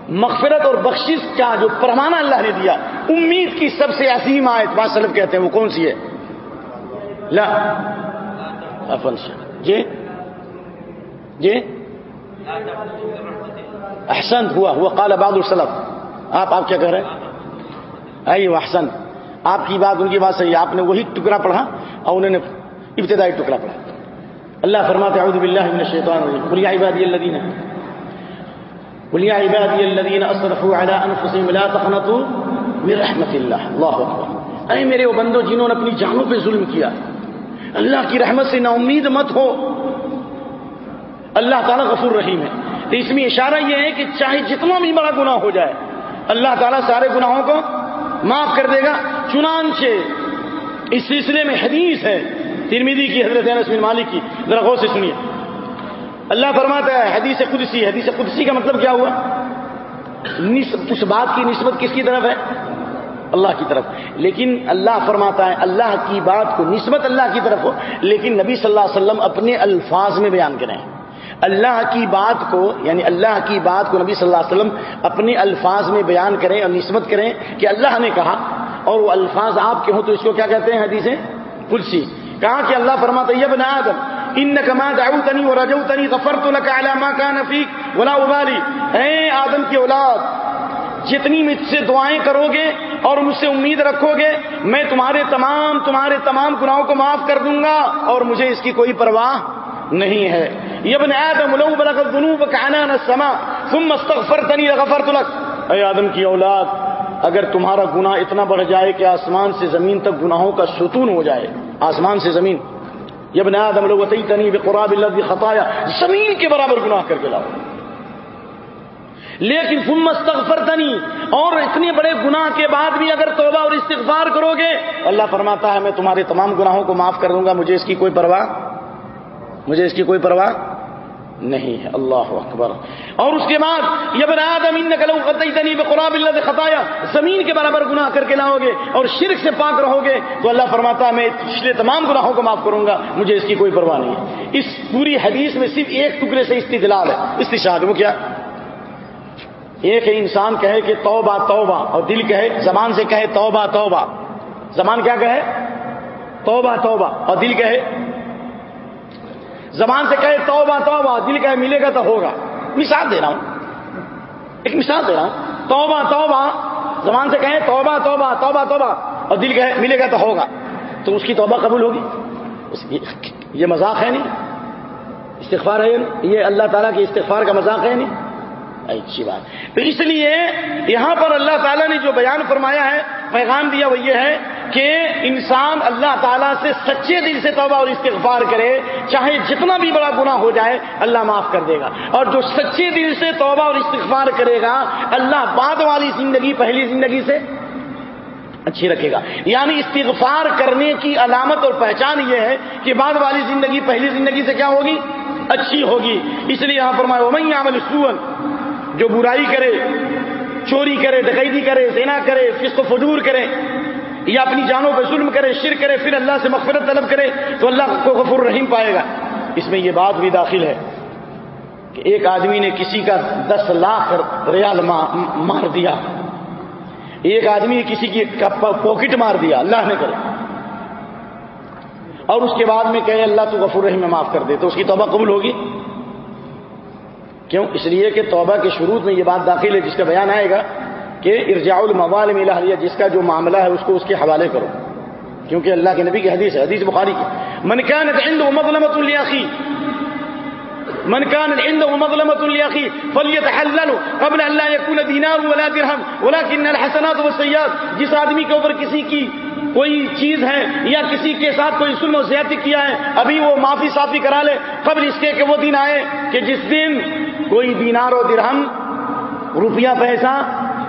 مغفرت اور بخشش کا جو پرمانہ اللہ نے دیا، امید کی سب سے عظیم آیت بات سلب کہتے ہیں، وہ کون سی ہے؟ لا جی؟ جی؟ احسن ہوا ہوا، قال بعض السلف۔ آپ آپ کیا کہہ رہے ہیں؟ آئیے احسن آپ کی بات، ان کی بات صحیح آپ نے وہی ٹکڑا پڑھا اور انہوں نے ابتدائی ٹکڑا پڑھا۔ اللہ فرماتے اعوذ باللہ من الشیطان الرجیم۔ قل یا عبادی الذین قل یا عبادی الذین اسرفوا علی انفسهم لا تقنطوا من رحمت اللہ اللہ اکبر اے میرے وہ بندو جنہوں نے اپنی جانوں پہ ظلم کیا؟ اللہ کی رحمت سے نا امید مت ہو. اللہ تعالیٰ غفور رحیم ہے. تو اس میں اشارہ یہ ہے کہ چاہے جتنا بھی بڑا گناہ ہو جائے، اللہ تعالیٰ سارے گناہوں کو معاف کر دے گا. چنانچہ اس سلسلے میں حدیث ہے ترمیدی کی حضرت انس بن مالک کی. ذرا غور سے سنیے. اللہ فرماتا ہے، حدیث قدسی حدیث قدسی کا مطلب کیا ہوا؟ اس بات کی نسبت کس کی طرف ہے؟ اللہ کی طرف۔ لیکن اللہ فرماتا ہے، اللہ کی بات کو نسبت اللہ کی طرف ہو، لیکن نبی صلی اللہ علیہ وسلم اپنے الفاظ میں بیان کریں۔ اللہ کی بات کو یعنی اللہ کی بات کو نبی صلی اللہ علیہ وسلم اپنے الفاظ میں بیان کریں اور نسبت کریں کہ اللہ نے کہا۔ اور وہ الفاظ آپ کے ہوں تو اس کو کیا کہتے ہیں حدیث کلسی کہا کہ اللہ فرماتا یہ بنا آدم ان کما داؤتنی اور رجوتنی غفر تو لکا کا نفیق ولا ابالی اے آدم کی اولاد، جتنی مجھ سے دعائیں کرو گے اور مجھ سے امید رکھو گے میں تمہارے تمام تمہارے تمام گناہوں کو معاف کر دوں گا اور مجھے اس کی کوئی پرواہ نہیں ہے۔ یہ بن آدم، لو بلغ الذنوب كعنان السماء، ثم استغفرتني لغفرت لك۔ اے آدم کی اولاد، اگر تمہارا گناہ اتنا بڑھ جائے کہ آسمان سے زمین تک گناہوں کا ستون ہو جائے، آسمان سے زمین۔ یہ بنا آدم، لو تنی بقراب الذي خطایا زمین کے برابر گناہ کر کے لاؤ۔ لیکن تم مستغفر تنی اور اتنے بڑے گناہ کے بعد بھی اگر توبہ اور استغفار کرو گے، اللہ فرماتا ہے، میں تمہارے تمام گناہوں کو معاف کر دوں گا، مجھے اس کی کوئی پرواہ؟ مجھے اس کی کوئی پرواہ؟ نہیں ہے۔ اللہ اکبر۔ اور اس کے بعد یہ آدم قرآب اللہ خطایا۔ زمین کے برابر گناہ کر کے لاؤ گے اور شرک سے پاک رہو گے تو اللہ فرماتا، میں پچھلے تمام گناہوں کو معاف کروں گا، مجھے اس کی کوئی پرواہ نہیں ہے۔ اس پوری حدیث میں صرف ایک ٹکڑے سے استدلال ہے۔ استشاد وہ کیا؟ ایک انسان کہے کہ توبہ توبہ، اور دل کہے، زبان سے کہے توبہ توبہ۔ زبان کیا کہے؟ توبہ توبہ۔ اور دل کہے زبان سے کہے توبہ توبہ، دل کہے ملے گا تو ہوگا۔ مثال دے رہا ہوں۔ ایک مثال دے رہا ہوں۔ توبہ توبہ۔ زبان سے کہے توبہ توبہ توبہ توبہ۔ اور دل کہے ملے گا تو ہوگا۔ تو اس کی توبہ قبول ہوگی؟ یہ مذاق ہے نہیں؟ استغفار ہے یہ اللہ تعالیٰ کے استغفار کا مذاق ہے نہیں؟ اچھی بات۔ تو اس لیے یہاں پر اللہ تعالیٰ نے جو بیان فرمایا ہے، پیغام دیا وہ یہ ہے کہ انسان اللہ تعالیٰ سے سچے دل سے توبہ اور استغفار کرے، چاہے جتنا بھی بڑا گناہ ہو جائے، اللہ معاف کر دے گا۔ اور جو سچے دل سے توبہ اور استغفار کرے گا، اللہ بعد والی زندگی، پہلی زندگی سے اچھی رکھے گا۔ یعنی استغفار کرنے کی علامت اور پہچان یہ ہے کہ بعد والی زندگی، پہلی زندگی سے کیا ہوگی؟ اچھی ہوگی۔ اس لیے یہاں پر میں عمل سون جو برائی کرے، چوری کرے ڈکیتی کرے زینا کرے، فسق و فجور کرے، یا اپنی جانوں پہ ظلم کرے شر کرے، پھر اللہ سے مغفرت طلب کرے، تو اللہ کو غفور رحیم پائے گا۔ اس میں یہ بات بھی داخل ہے کہ ایک آدمی نے کسی کا دس لاکھ ریال مار دیا۔ ایک آدمی نے کسی کی پاکٹ مار دیا۔ اللہ نے کرے۔ اور اس کے بعد میں کہے، اللہ تو غفور رحیم میں معاف کر دے، تو اس کی توبہ قبول ہوگی؟ کیوں؟ اس لیے کہ توبہ کے شروع میں یہ بات داخل ہے، جس کا بیان آئے گا کہ ارجاء الموال ملا جس کا جو معاملہ ہے، اس کو اس کے حوالے کرو۔ کیونکہ اللہ کے نبی کی حدیث ہے، حدیث بخاری کی۔ من كانت عنده مظلمه لاخي من كان عنده مظلمه لاخي فليتحلل قبل ان لا يكون ولا درهم، ولكن الحسنات والسيئات۔ جس آدمی کے اوپر کسی کی کوئی چیز ہے یا کسی کے ساتھ کوئی ظلم و زیادتی کیا ہے، ابھی وہ معافی صافی کرا لے، قبل اس کے کہ وہ دن آئے کہ جس دن کوئی دینار و درہم، روپیہ پیسہ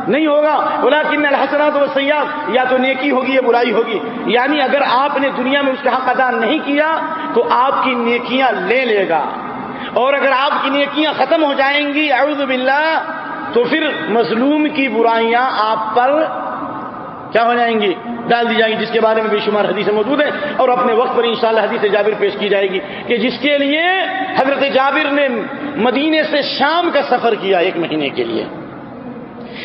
نہیں ہوگا۔ بولا کن الحسنات و سیاح، یا تو نیکی ہوگی یا برائی ہوگی۔ یعنی اگر آپ نے دنیا میں اس کا حق ادا نہیں کیا، تو آپ کی نیکیاں لے لے گا۔ اور اگر آپ کی نیکیاں ختم ہو جائیں گی، اعوذ باللہ، تو پھر مظلوم کی برائیاں آپ پر کیا ہو جائیں گی؟ ڈال دی جائیں گی، جس کے بارے میں بے شمار حدیث موجود ہے اور اپنے وقت پر انشاءاللہ حدیث جابر پیش کی جائے گی کہ جس کے لیے حضرت جابر نے مدینے سے شام کا سفر کیا ایک مہینے کے لیے۔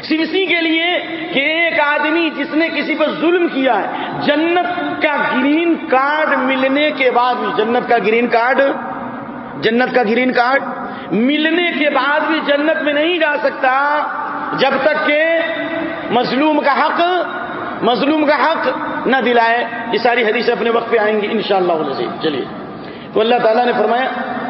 صرف اسی کے لیے کہ ایک آدمی جس نے کسی پر ظلم کیا ہے، جنت کا گرین کارڈ ملنے کے بعد بھی، جنت کا گرین کارڈ، جنت کا گرین کارڈ ملنے کے بعد بھی جنت میں نہیں جا سکتا، جب تک کہ مظلوم کا حق مظلوم کا حق نہ دلائے، یہ ساری حدیث اپنے وقت پہ آئیں گی ان شاء اللہ چلیے۔ تو اللہ تعالیٰ نے فرمایا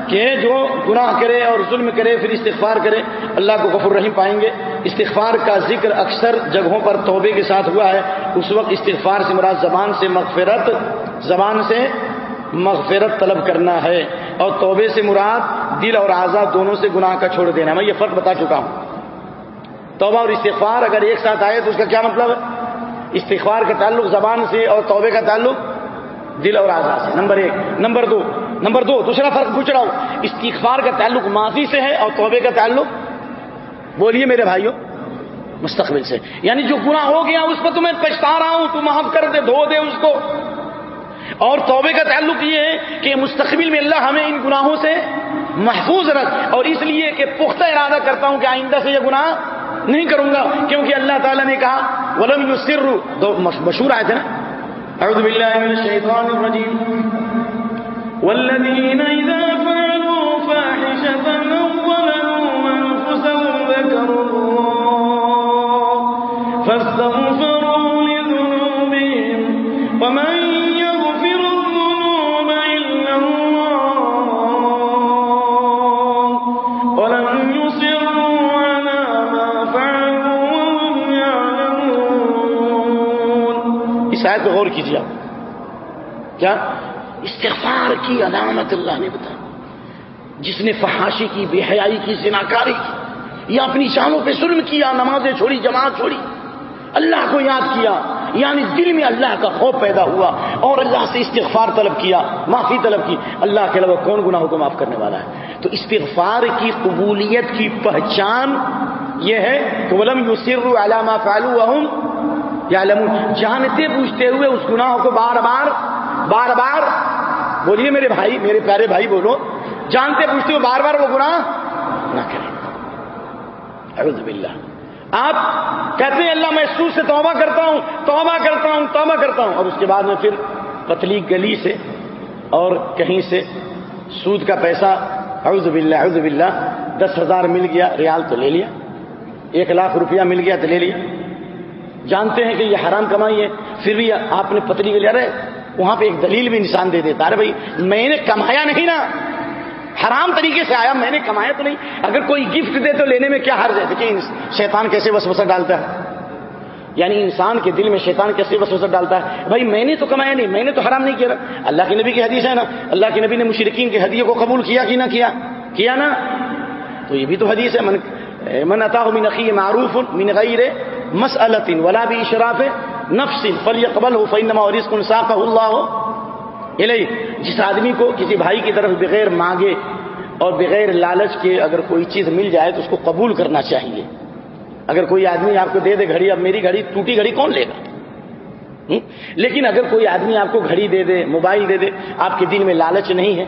کہ جو گناہ کرے اور ظلم کرے، پھر استغفار کرے، اللہ کو غفر رحیم پائیں گے۔ استغفار کا ذکر اکثر جگہوں پر توبے کے ساتھ ہوا ہے۔ اس وقت استغفار سے مراد زبان سے مغفرت، زبان سے مغفرت طلب کرنا ہے۔ اور توبے سے مراد دل اور آزاد دونوں سے گناہ کا چھوڑ دینا میں یہ فرق بتا چکا ہوں۔ توبہ اور استغفار اگر ایک ساتھ آئے تو اس کا کیا مطلب ہے؟ استغفار کا تعلق زبان سے اور توبے کا تعلق دل اور آزاد سے۔ نمبر ایک۔ نمبر دو۔ نمبر دو، دوسرا فرق پوچھ رہا ہوں۔ استغفار کا تعلق ماضی سے ہے اور توبے کا تعلق بولیے میرے بھائیوں، مستقبل سے۔ یعنی جو گناہ ہو گیا، اس پر تو میں پچھتا رہا ہوں، تو معاف کر دے، دھو دے اس کو۔ اور توبے کا تعلق یہ ہے کہ مستقبل میں اللہ ہمیں ان گناہوں سے محفوظ رکھ۔ اور اس لیے کہ پختہ ارادہ کرتا ہوں کہ آئندہ سے یہ گناہ نہیں کروں گا، کیونکہ اللہ تعالیٰ نے کہا، ولم یو دو مشہور آئے تھے نا؟ اعوذ باللہ من الشیطان الرجیم۔ والذین اذا فعلوا فاحشة ظلموا انفسهم ذکروا فاستغفروا کیجیے آپ کیا؟ استغفار کی علامت اللہ نے بتایا جس نے فحاشی کی، بے حیائی کی، زناکاری کی، یا اپنی شانوں پہ ظلم کیا، نمازیں چھوڑی، جماعت چھوڑی، اللہ کو یاد کیا یعنی دل میں اللہ کا خوف پیدا ہوا اور اللہ سے استغفار طلب کیا، معافی طلب کی، اللہ کے علاوہ کون گناہوں کو معاف کرنے والا ہے؟ تو استغفار کی قبولیت کی پہچان یہ ہے کہ ولم یو علامہ فالو یا جانتے پوچھتے ہوئے اس گناہ کو بار بار بار بار، بولیے میرے بھائی، میرے پیارے بھائی بولو، جانتے پوچھتے ہوئے بار بار وہ گناہ نہ کریں۔ اعوذ باللہ۔ آپ کہتے ہیں، اللہ میں سود سے توبہ کرتا ہوں، توبہ کرتا ہوں، توبہ کرتا ہوں۔ اور اس کے بعد میں پھر پتلی گلی سے اور کہیں سے سود کا پیسہ، اعوذ باللہ اعوذ باللہ، دس ہزار مل گیا، ریال تو لے لیا، ایک لاکھ روپیہ مل گیا تو لے لیا۔ جانتے ہیں کہ یہ حرام کمائی ہے، پھر بھی آپ نے پتلی کے لے رہے وہاں پہ ایک دلیل بھی نشان دے دیتا ارے بھائی، میں نے کمایا نہیں نا۔ حرام طریقے سے آیا، میں نے کمایا تو نہیں۔ اگر کوئی گفٹ دے تو لینے میں کیا ہر ہے؟ کہ شیطان کیسے وسوسہ ڈالتا ہے۔ یعنی انسان کے دل میں شیطان کیسے وسوسہ ڈالتا ہے؟ بھائی، میں نے تو کمایا نہیں، میں نے تو حرام نہیں کیا اللہ کے نبی کی حدیث ہے نا، اللہ کے نبی نے مشرقین کے حدیث کو قبول کیا کہ نہ کیا؟ کیا نا؟ تو یہ بھی تو حدیث ہے، من من عطا من معروف من غیر مسلط ولا بھی اشراف نفس فل قبل ہو فینما اور اس کو انصاف اللہ ہو جس آدمی کو کسی بھائی کی طرف بغیر مانگے اور بغیر لالچ کے اگر کوئی چیز مل جائے تو اس کو قبول کرنا چاہیے۔ اگر کوئی آدمی آپ کو دے دے گھڑی، اب میری گھڑی، ٹوٹی گھڑی کون لے گا؟ لیکن اگر کوئی آدمی آپ کو گھڑی دے دے، موبائل دے دے، آپ کے دل میں لالچ نہیں ہے،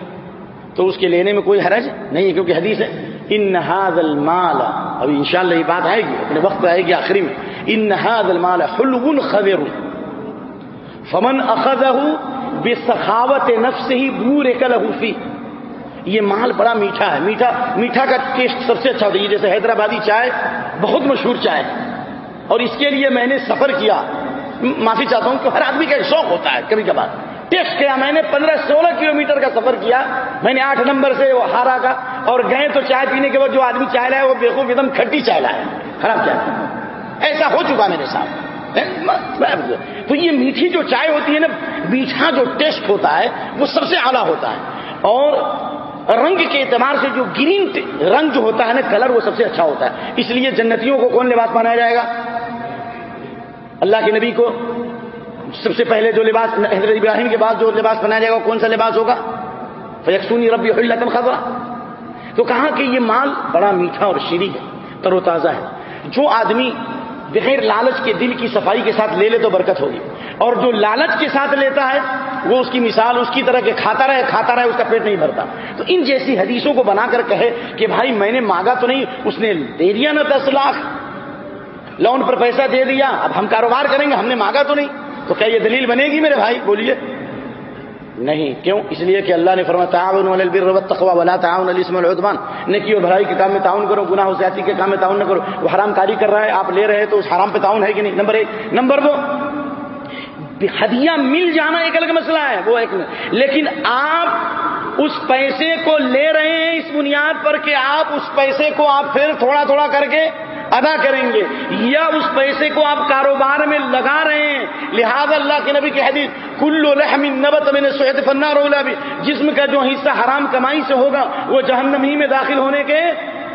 تو اس کے لینے میں کوئی حرج نہیں ہے، کیونکہ حدیث ہے، ان نہاد المال ابھی ان شاء اللہ یہ بات آئے گی، اپنے وقت آئے گی آخری میں۔ ان نہاد المال حلو خبر فمن اخذ بے سخاوت نفس ہی بورے کل یہ مال بڑا میٹھا ہے. میٹھا میٹھا کا ٹیسٹ سب سے اچھا ہوتا ہے. جیسے حیدرآبادی چائے بہت مشہور چائے اور اس کے لیے میں نے سفر کیا. معافی چاہتا ہوں کہ ہر آدمی کا ایک شوق ہوتا ہے کبھی کبھار. ٹیسٹ کیا. میں نے پندرہ سولہ کلو کا سفر کیا. میں نے آٹھ نمبر سے وہ ہارا کا. اور گئے تو چائے پینے کے بعد جو آدمی چائے لائے وہ بےخوب ایک دم کھٹی چائے لائے. خراب چائے. ایسا ہو چکا میرے ساتھ۔ تو یہ میٹھی جو چائے ہوتی ہے نا، میٹھا جو ٹیسٹ ہوتا ہے، وہ سب سے اعلیٰ ہوتا ہے۔ اور رنگ کے اعتبار سے جو گرین رنگ جو ہوتا ہے نا، کلر وہ سب سے اچھا ہوتا ہے۔ اس لیے جنتیوں کو کون لباس پہنایا جائے گا؟ اللہ کے نبی کو۔ سب سے پہلے جو لباس حضرت ابراہیم کے بعد جو لباس بنایا جائے گا، کون سا لباس ہوگا؟ فیکسونی ربی خبر تو کہا کہ یہ مال بڑا میٹھا اور شیریں ہے، تر و تازہ ہے۔ جو آدمی بغیر لالچ کے دل کی صفائی کے ساتھ لے لے تو برکت ہوگی۔ اور جو لالچ کے ساتھ لیتا ہے، وہ اس کی مثال، اس کی طرح کے کھاتا رہے کھاتا رہے، اس کا پیٹ نہیں بھرتا۔ تو ان جیسی حدیثوں کو بنا کر کہے کہ بھائی میں نے مانگا تو نہیں، اس نے دے دیا نا دس لاکھ۔ لون پر پیسہ دے دیا، اب ہم کاروبار کریں گے، ہم نے مانگا تو نہیں۔ تو کیا یہ دلیل بنے گی میرے بھائی؟ بولیے۔ نہیں. کیوں؟ اس لیے کہ اللہ نے فرمایا تعاون البر والتقوى ولا تعاون الاسم والعدوان. نیکی اور بھلائی کے کام میں تعاون کرو گناہ و زیادتی کے کام میں تعاون نہ کرو. وہ حرام کاری کر رہا ہے، آپ لے رہے ہیں تو اس حرام پہ تعاون ہے کہ نہیں؟ نمبر ایک. نمبر دو، ہدیہ مل جانا ایک الگ مسئلہ ہے، وہ ایک لیکن آپ اس پیسے کو لے رہے ہیں اس بنیاد پر کہ آپ اس پیسے کو آپ پھر تھوڑا تھوڑا کر کے ادا کریں گے یا اس پیسے کو آپ کاروبار میں لگا رہے ہیں۔ لہذا اللہ کے نبی کی حدیث، کلو رحم نبت میں نے سوید فنار بھی جسم کا جو حصہ حرام کمائی سے ہوگا، وہ جہنم ہی میں داخل ہونے کے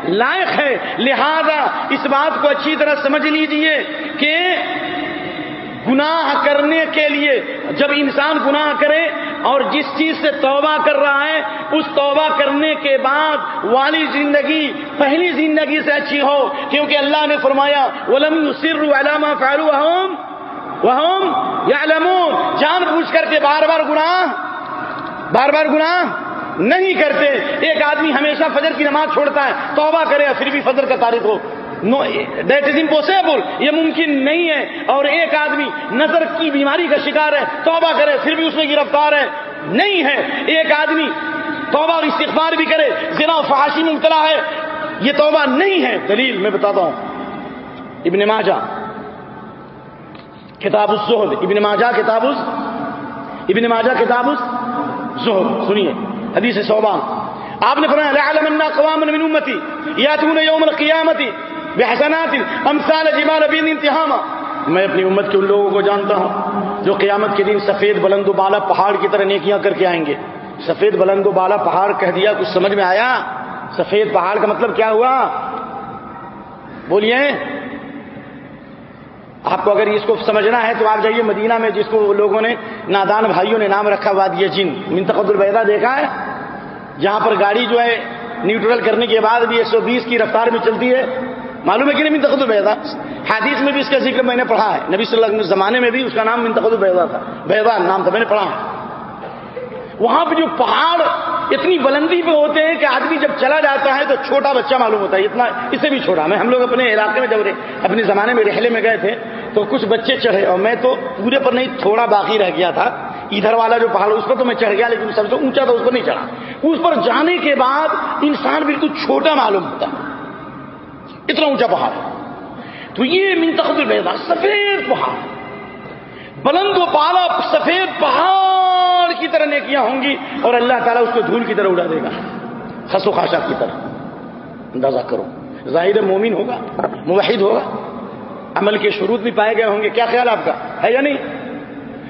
لائق ہے۔ لہذا اس بات کو اچھی طرح سمجھ لیجیے کہ گناہ کرنے کے لیے جب انسان گناہ کرے اور جس چیز سے توبہ کر رہا ہے، اس توبہ کرنے کے بعد والی زندگی، پہلی زندگی سے اچھی ہو، کیونکہ اللہ نے فرمایا، ولم سر علامہ فیرو وہ یا جان بوجھ کر کے بار بار گناہ، بار بار گناہ نہیں کرتے۔ ایک آدمی ہمیشہ فجر کی نماز چھوڑتا ہے، توبہ کرے پھر بھی فجر کا تاریخ ہو۔ دیٹ از امپوسبل یہ ممکن نہیں ہے. اور ایک آدمی نظر کی بیماری کا شکار ہے، توبہ کرے، پھر بھی اس میں گرفتار ہے. نہیں ہے. ایک آدمی توبہ اور استغفار بھی کرے ذرا فحاشی میں مبتلا ہے. یہ توبہ نہیں ہے. دلیل میں بتاتا ہوں. ابن ماجہ، کتاب الزہد. ابن ماجہ، کتاب ابن ماجہ، کتاب الزہد. سنیے. حدیث صوبان آپ نے فرمایا لعلم قوام من امتی یاتون یوم القیامت بحسنات امثال جبال بین انتہاما۔ میں اپنی امت کے ان لوگوں کو جانتا ہوں جو قیامت کے دن سفید بلند و بالا پہاڑ کی طرح نیکیاں کر کے آئیں گے۔ سفید بلند و بالا پہاڑ کہہ دیا، کچھ سمجھ میں آیا؟ سفید پہاڑ کا مطلب کیا ہوا؟ بولیے۔ آپ کو اگر اس کو سمجھنا ہے تو آپ جائیے مدینہ میں، جس کو لوگوں نے، نادان بھائیوں نے نام رکھا ہوا دیا جن منتقد البیدا دیکھا ہے؟ جہاں پر گاڑی جو ہے نیوٹرل کرنے کے بعد بھی ایک سو بیس کی رفتار میں چلتی ہے۔ معلوم ہے کہ نہیں منتخب البیدا حدیث میں بھی اس کا ذکر میں نے پڑھا ہے۔ نبی صلی اللہ علیہ وسلم زمانے میں بھی اس کا نام منتخب البیدا تھا۔ بیدا نام تھا، میں نے پڑھا۔ ہے وہاں پہ جو پہاڑ اتنی بلندی پہ ہوتے ہیں کہ آدمی جب چلا جاتا ہے تو چھوٹا بچہ معلوم ہوتا ہے، اتنا اسے بھی چھوٹا میں ہم لوگ اپنے علاقے میں جب اپنے زمانے میں رحلے میں گئے تھے، تو کچھ بچے چڑھے اور میں تو پورے پر نہیں، تھوڑا باقی رہ گیا تھا۔ ادھر والا جو پہاڑ، اس پر تو میں چڑھ گیا، لیکن سب سے اونچا تھا اس پر نہیں چڑھا۔ اس پر جانے کے بعد انسان بالکل چھوٹا معلوم ہوتا۔ اتنا اونچا پہاڑ۔ تو یہ منتخب البیضا سفید پہاڑ۔ بلند و پالا سفید پہاڑ کی طرح نیکیاں ہوں گی اور اللہ تعالیٰ اس کو دھول کی طرح اڑا دے گا۔ خس و خاشا کی طرح۔ اندازہ کرو۔ ظاہر مومن ہوگا؟ موحد ہوگا؟ عمل کے شروط بھی پائے گئے ہوں گے۔ کیا خیال آپ کا؟ ہے یا نہیں؟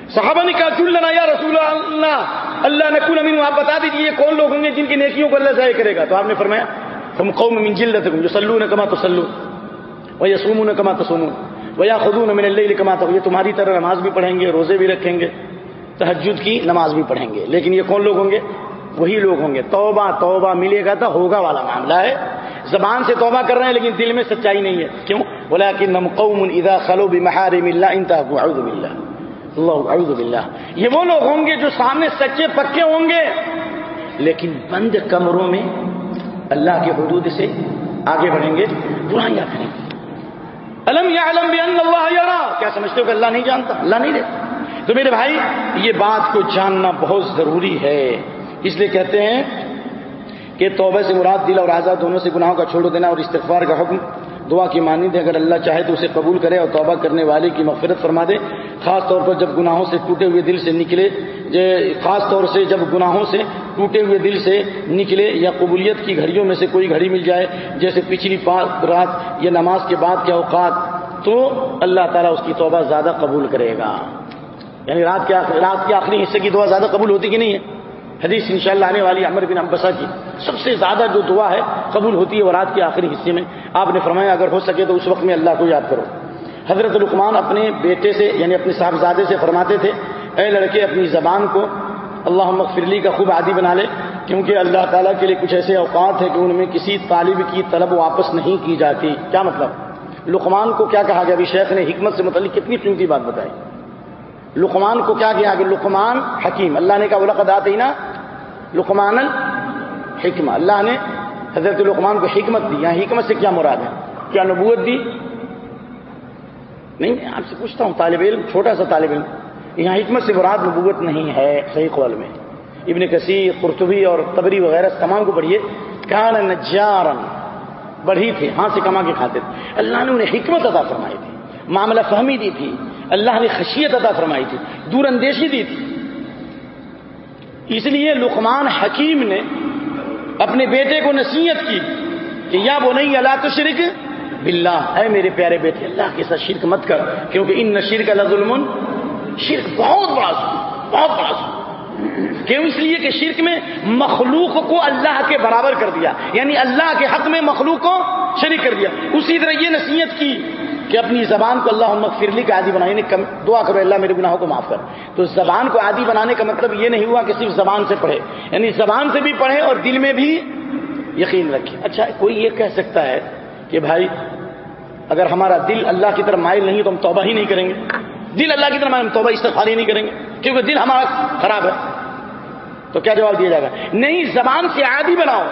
صحابہ نے کہا چل لینا یا رسول اللہ اللہ نقول امین آپ بتا دیجیے کون لوگ ہوں گے جن کی نیکیوں کو اللہ ضائع کرے گا؟ تو آپ نے فرمایا تم قوم من جلد جو سلو نے کما تو سلو وہ نے کما تو سومو وہ من اللہ کما تو یہ تمہاری طرح نماز بھی پڑھیں گے، روزے بھی رکھیں گے تحجد کی نماز بھی پڑھیں گے، لیکن یہ کون لوگ ہوں گے؟ وہی لوگ ہوں گے۔ توبہ توبہ ملے گا تو ہوگا والا معاملہ ہے۔ زبان سے توبہ کر رہے ہیں لیکن دل میں سچائی نہیں ہے۔ کیوں؟ بولا کہ نم قوم اذا خلو بمحارم اللہ انتہا اعوذ باللہ اللہ اعوذ باللہ یہ وہ لوگ ہوں گے جو سامنے سچے، پکے ہوں گے، لیکن بند کمروں میں اللہ کے حدود سے آگے بڑھیں گے، برائیاں کریں گے۔ علم یا علم بھی اللہ یارا کیا سمجھتے ہو کہ اللہ نہیں جانتا؟ اللہ نہیں دیتا تو میرے بھائی، یہ بات کو جاننا بہت ضروری ہے۔ اس لیے کہتے ہیں کہ توبہ سے مراد دل اور آزاد دونوں سے گناہوں کا چھوڑ دینا اور استغفار کا حکم۔ دعا کی مانی دے، اگر اللہ چاہے تو اسے قبول کرے اور توبہ کرنے والے کی مغفرت فرما دے۔ خاص طور پر جب گناہوں سے ٹوٹے ہوئے دل سے نکلے خاص طور سے جب گناہوں سے ٹوٹے ہوئے دل سے نکلے یا قبولیت کی گھڑیوں میں سے کوئی گھڑی مل جائے، جیسے پچھلی رات یا نماز کے بعد کے اوقات، تو اللہ تعالیٰ اس کی توبہ زیادہ قبول کرے گا۔ یعنی رات کے رات کے آخری حصے کی دعا زیادہ قبول ہوتی کہ نہیں ہے؟ حدیث انشاءاللہ آنے والی عمر بن امبسا کی سب سے زیادہ جو دعا ہے قبول ہوتی ہے وہ رات کے آخری حصے میں۔ آپ نے فرمایا اگر ہو سکے تو اس وقت میں اللہ کو یاد کرو۔ حضرت رکمان اپنے بیٹے سے یعنی اپنے صاحبزادے سے فرماتے تھے، اے لڑکے، اپنی زبان کو اللہ مغفرلی کا خوب عادی بنا لے، کیونکہ اللہ تعالیٰ کے لیے کچھ ایسے اوقات ہیں کہ ان میں کسی طالب کی طلب واپس نہیں کی جاتی۔ کیا مطلب؟ لقمان کو کیا کہا گیا؟ ابھی شیخ نے حکمت سے متعلق کتنی قیمتی بات بتائی۔ لقمان کو کیا کیا کہ لقمان حکیم۔ اللہ نے کہا بولا قدات ہی نا لقمان الحکمہ۔ اللہ نے حضرت لقمان کو حکمت دی۔ یہاں حکمت سے کیا مراد ہے؟ کیا نبوت دی؟ نہیں میں آپ سے پوچھتا ہوں، طالب علم، چھوٹا سا طالب علم۔ یہاں حکمت سے مراد نبوت نہیں ہے صحیح قول میں۔ ابن کثیر، قرطبی اور تبری وغیرہ تمام کو پڑھیے۔ کان نجارن بڑھی تھے ہاں سے کما کے کھاتے تھے۔ اللہ نے انہیں حکمت عطا فرمائی تھی، معاملہ فہمی دی تھی۔ اللہ نے خشیت عطا فرمائی تھی، دور اندیشی دی تھی۔ اس لیے لقمان حکیم نے اپنے بیٹے کو نصیحت کی کہ یا وہ نہیں اللہ تو شرک بلّہ اے میرے پیارے بیٹے، اللہ کے ساتھ شرک مت کر، کیونکہ ان نشیر کا ظلم، شرک بہت بڑا بہت بڑا کیوں اس لیے کہ شرک میں مخلوق کو اللہ کے برابر کر دیا یعنی اللہ کے حق میں مخلوق کو شریک کر دیا۔ اسی طرح یہ نصیحت کی کہ اپنی زبان کو اللہ مغفرلی کا عادی بنا یعنی مطلب- دعا کرو اللہ میرے گناہوں کو معاف کر۔ تو زبان کو عادی بنانے کا مطلب یہ نہیں ہوا کہ صرف زبان سے پڑھے۔ یعنی زبان سے بھی پڑھے اور دل میں بھی یقین رکھے۔ اچھا کوئی یہ کہہ سکتا ہے کہ بھائی، اگر ہمارا دل اللہ کی طرف مائل نہیں تو ہم توبہ ہی نہیں کریں گے۔ دل اللہ کی طرف مائل توبہ استفار ہی نہیں کریں گے۔ کیونکہ دل ہمارا خراب ہے۔ تو کیا جواب دیا جائے گا؟ نہیں، زبان سے عادی بناؤ۔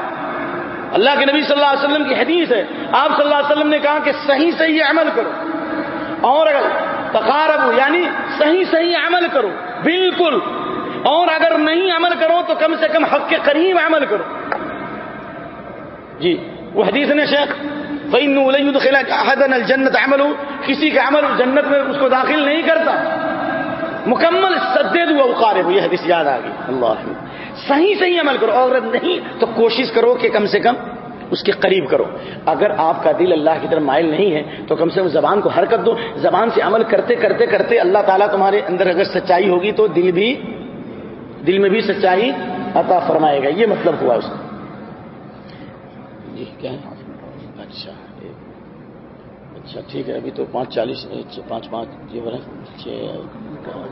اللہ کے نبی صلی اللہ علیہ وسلم کی حدیث ہے۔ آپ صلی اللہ علیہ وسلم نے کہا کہ صحیح صحیح عمل کرو۔ اور اگر تقارب یعنی صحیح صحیح عمل کرو، بالکل۔ اور اگر نہیں عمل کرو تو کم سے کم حق کے قریب عمل کرو۔ جی وہ حدیث نے شیخ۔ الجنت عمل کسی کا عمل جنت میں اس کو داخل نہیں کرتا۔ مکمل سدید ہوا اقارب، یہ حدیث یاد آ گئی۔ اللہ صحیح صحیح عمل کرو۔ اور نہیں، تو کوشش کرو کہ کم سے کم اس کے قریب کرو۔ اگر آپ کا دل اللہ کی طرف مائل نہیں ہے، تو کم سے کم زبان کو حرکت دو۔ زبان سے عمل کرتے کرتے کرتے اللہ تعالیٰ تمہارے اندر اگر سچائی ہوگی تو دل بھی، دل میں بھی سچائی عطا فرمائے گا۔ یہ مطلب ہوا اس کا۔ جی کیا اچھا اچھا ٹھیک ہے۔ ابھی تو پانچ چالیس اچھا، پانچ پانچ، یہ اچھا،,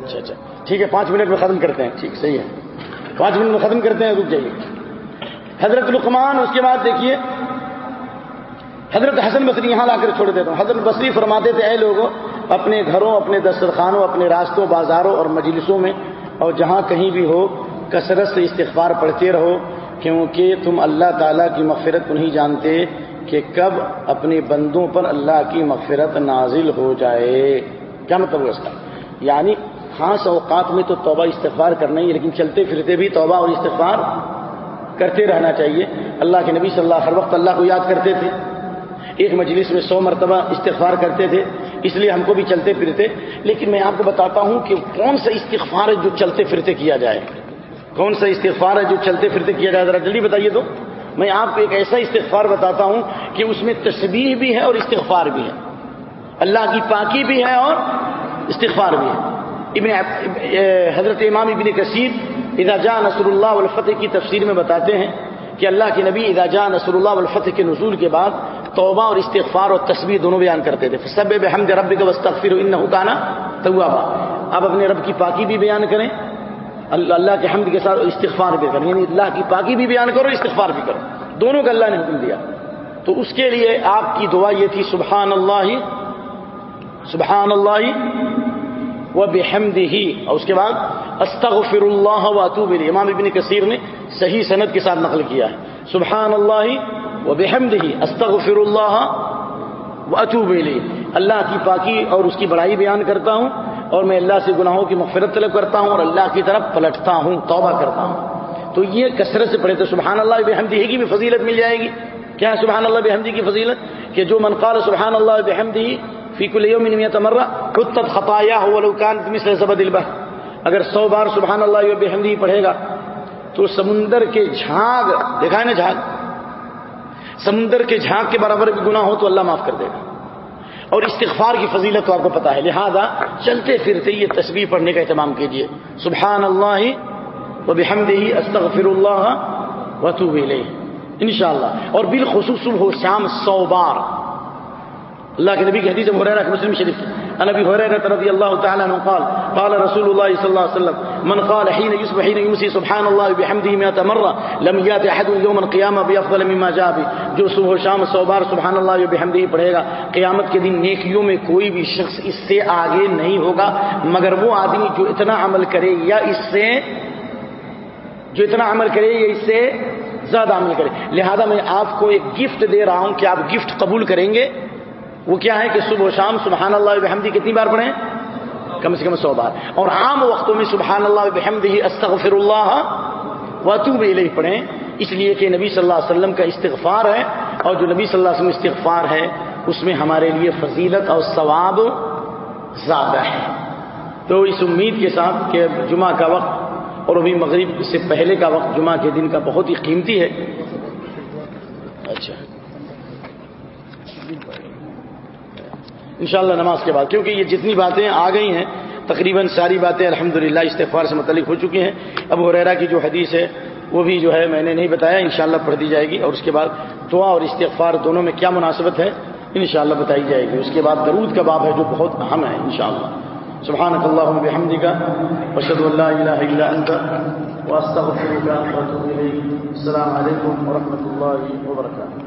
اچھا اچھا۔ ٹھیک ہے، پانچ منٹ میں ختم کرتے ہیں۔ ٹھیک، صحیح ہے۔ پانچ منٹ میں ختم کرتے ہیں، رک جائیے۔ حضرت لقمان، اس کے بعد دیکھیے، حضرت حسن بصری یہاں لا کر چھوڑ دیتا ہوں۔ حضرت بصری فرماتے تھے، اے لوگوں اپنے گھروں، اپنے دسترخانوں اپنے راستوں، بازاروں اور مجلسوں میں، اور جہاں کہیں بھی ہو، کثرت سے استغفار پڑھتے رہو، کیونکہ تم اللہ تعالیٰ کی مغفرت کو نہیں جانتے کہ کب اپنے بندوں پر اللہ کی مغفرت نازل ہو جائے۔ کیا مطلب اس کا؟ یعنی خاص اوقات میں تو توبہ استغفار کرنا ہی لیکن چلتے پھرتے بھی توبہ اور استغفار کرتے رہنا چاہیے۔ اللہ کے نبی صلی اللہ، ہر وقت اللہ کو یاد کرتے تھے۔ ایک مجلس میں سو مرتبہ استغفار کرتے تھے، اس لیے ہم کو بھی چلتے پھرتے۔ لیکن میں آپ کو بتاتا ہوں کہ کون سا استغفار ہے جو چلتے پھرتے کیا جائے؟ کون سا استغفار ہے جو چلتے پھرتے کیا جائے؟ ذرا جلدی بتائیے تو۔ میں آپ کو ایک ایسا استغفار بتاتا ہوں کہ اس میں تصویر بھی ہے اور استغفار بھی ہے۔ اللہ کی پاکی بھی ہے اور استغفار بھی ہے۔ ابن حضرت امام ابن کثیر اذا جاء نصر اللہ والفتح کی تفسیر میں بتاتے ہیں کہ اللہ کے نبی اذا جاء نصر اللہ والفتح کے نزول کے بعد توبہ اور استغفار اور تصویر دونوں بیان کرتے تھے۔ سب بحمد رب کا وسطر انہو کانا توابا۔ اب اپنے رب کی پاکی بھی بیان کریں۔ اللہ کے حمد کے ساتھ استغفار بھی کریں۔ یعنی اللہ کی پاکی بھی بیان کرو استغفار بھی کرو۔ دونوں کا اللہ نے حکم دیا۔ تو اس کے لیے آپ کی دعا یہ تھی، سبحان اللہ سبحان اللہ و بحمد ہی اور اس کے بعد استغفر اللہ و اطوب امام ابن کثیر نے صحیح صنعت کے ساتھ نقل کیا ہے. سبحان اللہ و بحمد ہی استغفر اللہ و اطوب اللہ کی پاکی اور اس کی بڑائی بیان کرتا ہوں اور میں اللہ سے گناہوں کی مغفرت طلب کرتا ہوں اور اللہ کی طرف پلٹتا ہوں، توبہ کرتا ہوں۔ تو یہ کثرت سے پڑھے تو سبحان اللہ بحمدی کی بھی فضیلت مل جائے گی۔ کیا ہے سبحان اللہ بحمدی کی فضیلت؟ کہ جو منقال سبحان اللہ بحمدی فی کل یوم تمرہ خطت خطایا ہو لوکان مثل زبد اگر سو بار سبحان اللہ بحمدی پڑھے گا، تو سمندر کے جھاگ، دیکھا ہے نا جھاگ؟ سمندر کے جھاگ کے برابر بھی گناہ ہو تو اللہ معاف کر دے گا۔ اور استغفار کی فضیلت تو آپ کو پتا ہے، لہذا چلتے پھرتے یہ تصویر پڑھنے کا اہتمام کیجیے سبحان اللہ و بحمد ہی استغفر اللہ وطوب ان شاء اللہ اور بالخصوص صبح شام سو بار۔ اللہ کے نبی کی حدیث مسلم شریف عن ابي هريره رضي الله تعالى عنه قال قال رسول الله صلى الله عليه وسلم، من قال حين يصبح حين يمسي سبحان الله وبحمده 100 مره لم يات احد يوم القيامه بافضل مما جاء به جو صبح و شام 100 بار سبحان الله وبحمده پڑھے گا، قیامت کے دن نیکیوں میں کوئی بھی شخص اس سے آگے نہیں ہوگا، مگر وہ آدمی جو اتنا عمل کرے یا اس سے، جو اتنا عمل کرے یا اس سے زیادہ عمل کرے۔ لہذا میں آپ کو ایک گفٹ دے رہا ہوں کہ آپ گفٹ قبول کریں گے۔ وہ کیا ہے کہ صبح و شام سبحان اللہ بحمدی کتنی بار پڑھیں؟ کم سے کم سو بار۔ اور عام وقتوں میں سبحان اللہ بحمدی استغفر اللہ واتوب الیہ پڑھیں۔ اس لیے کہ نبی صلی اللہ علیہ وسلم کا استغفار ہے اور جو نبی صلی اللہ علیہ وسلم استغفار ہے، اس میں ہمارے لیے فضیلت اور ثواب زیادہ ہے۔ تو اس امید کے ساتھ کہ جمعہ کا وقت اور ابھی مغرب سے پہلے کا وقت جمعہ کے دن کا بہت ہی قیمتی ہے۔ اچھا۔ انشاءاللہ نماز کے بعد، کیونکہ یہ جتنی باتیں آ گئی ہیں، تقریباً ساری باتیں الحمدللہ استغفار سے متعلق ہو چکی ہیں۔ اب حریرا کی جو حدیث ہے، وہ بھی جو ہے میں نے نہیں بتایا، انشاءاللہ پڑھ دی جائے گی۔ اور اس کے بعد دعا اور استغفار دونوں میں کیا مناسبت ہے، انشاءاللہ بتائی جائے گی۔ اس کے بعد درود کا باب ہے جو بہت اہم ہے، انشاءاللہ۔ سبحانك اللهم بحمدك واشهد ان لا اله الا انت واتوب السلام عليكم ورحمه الله وبركاته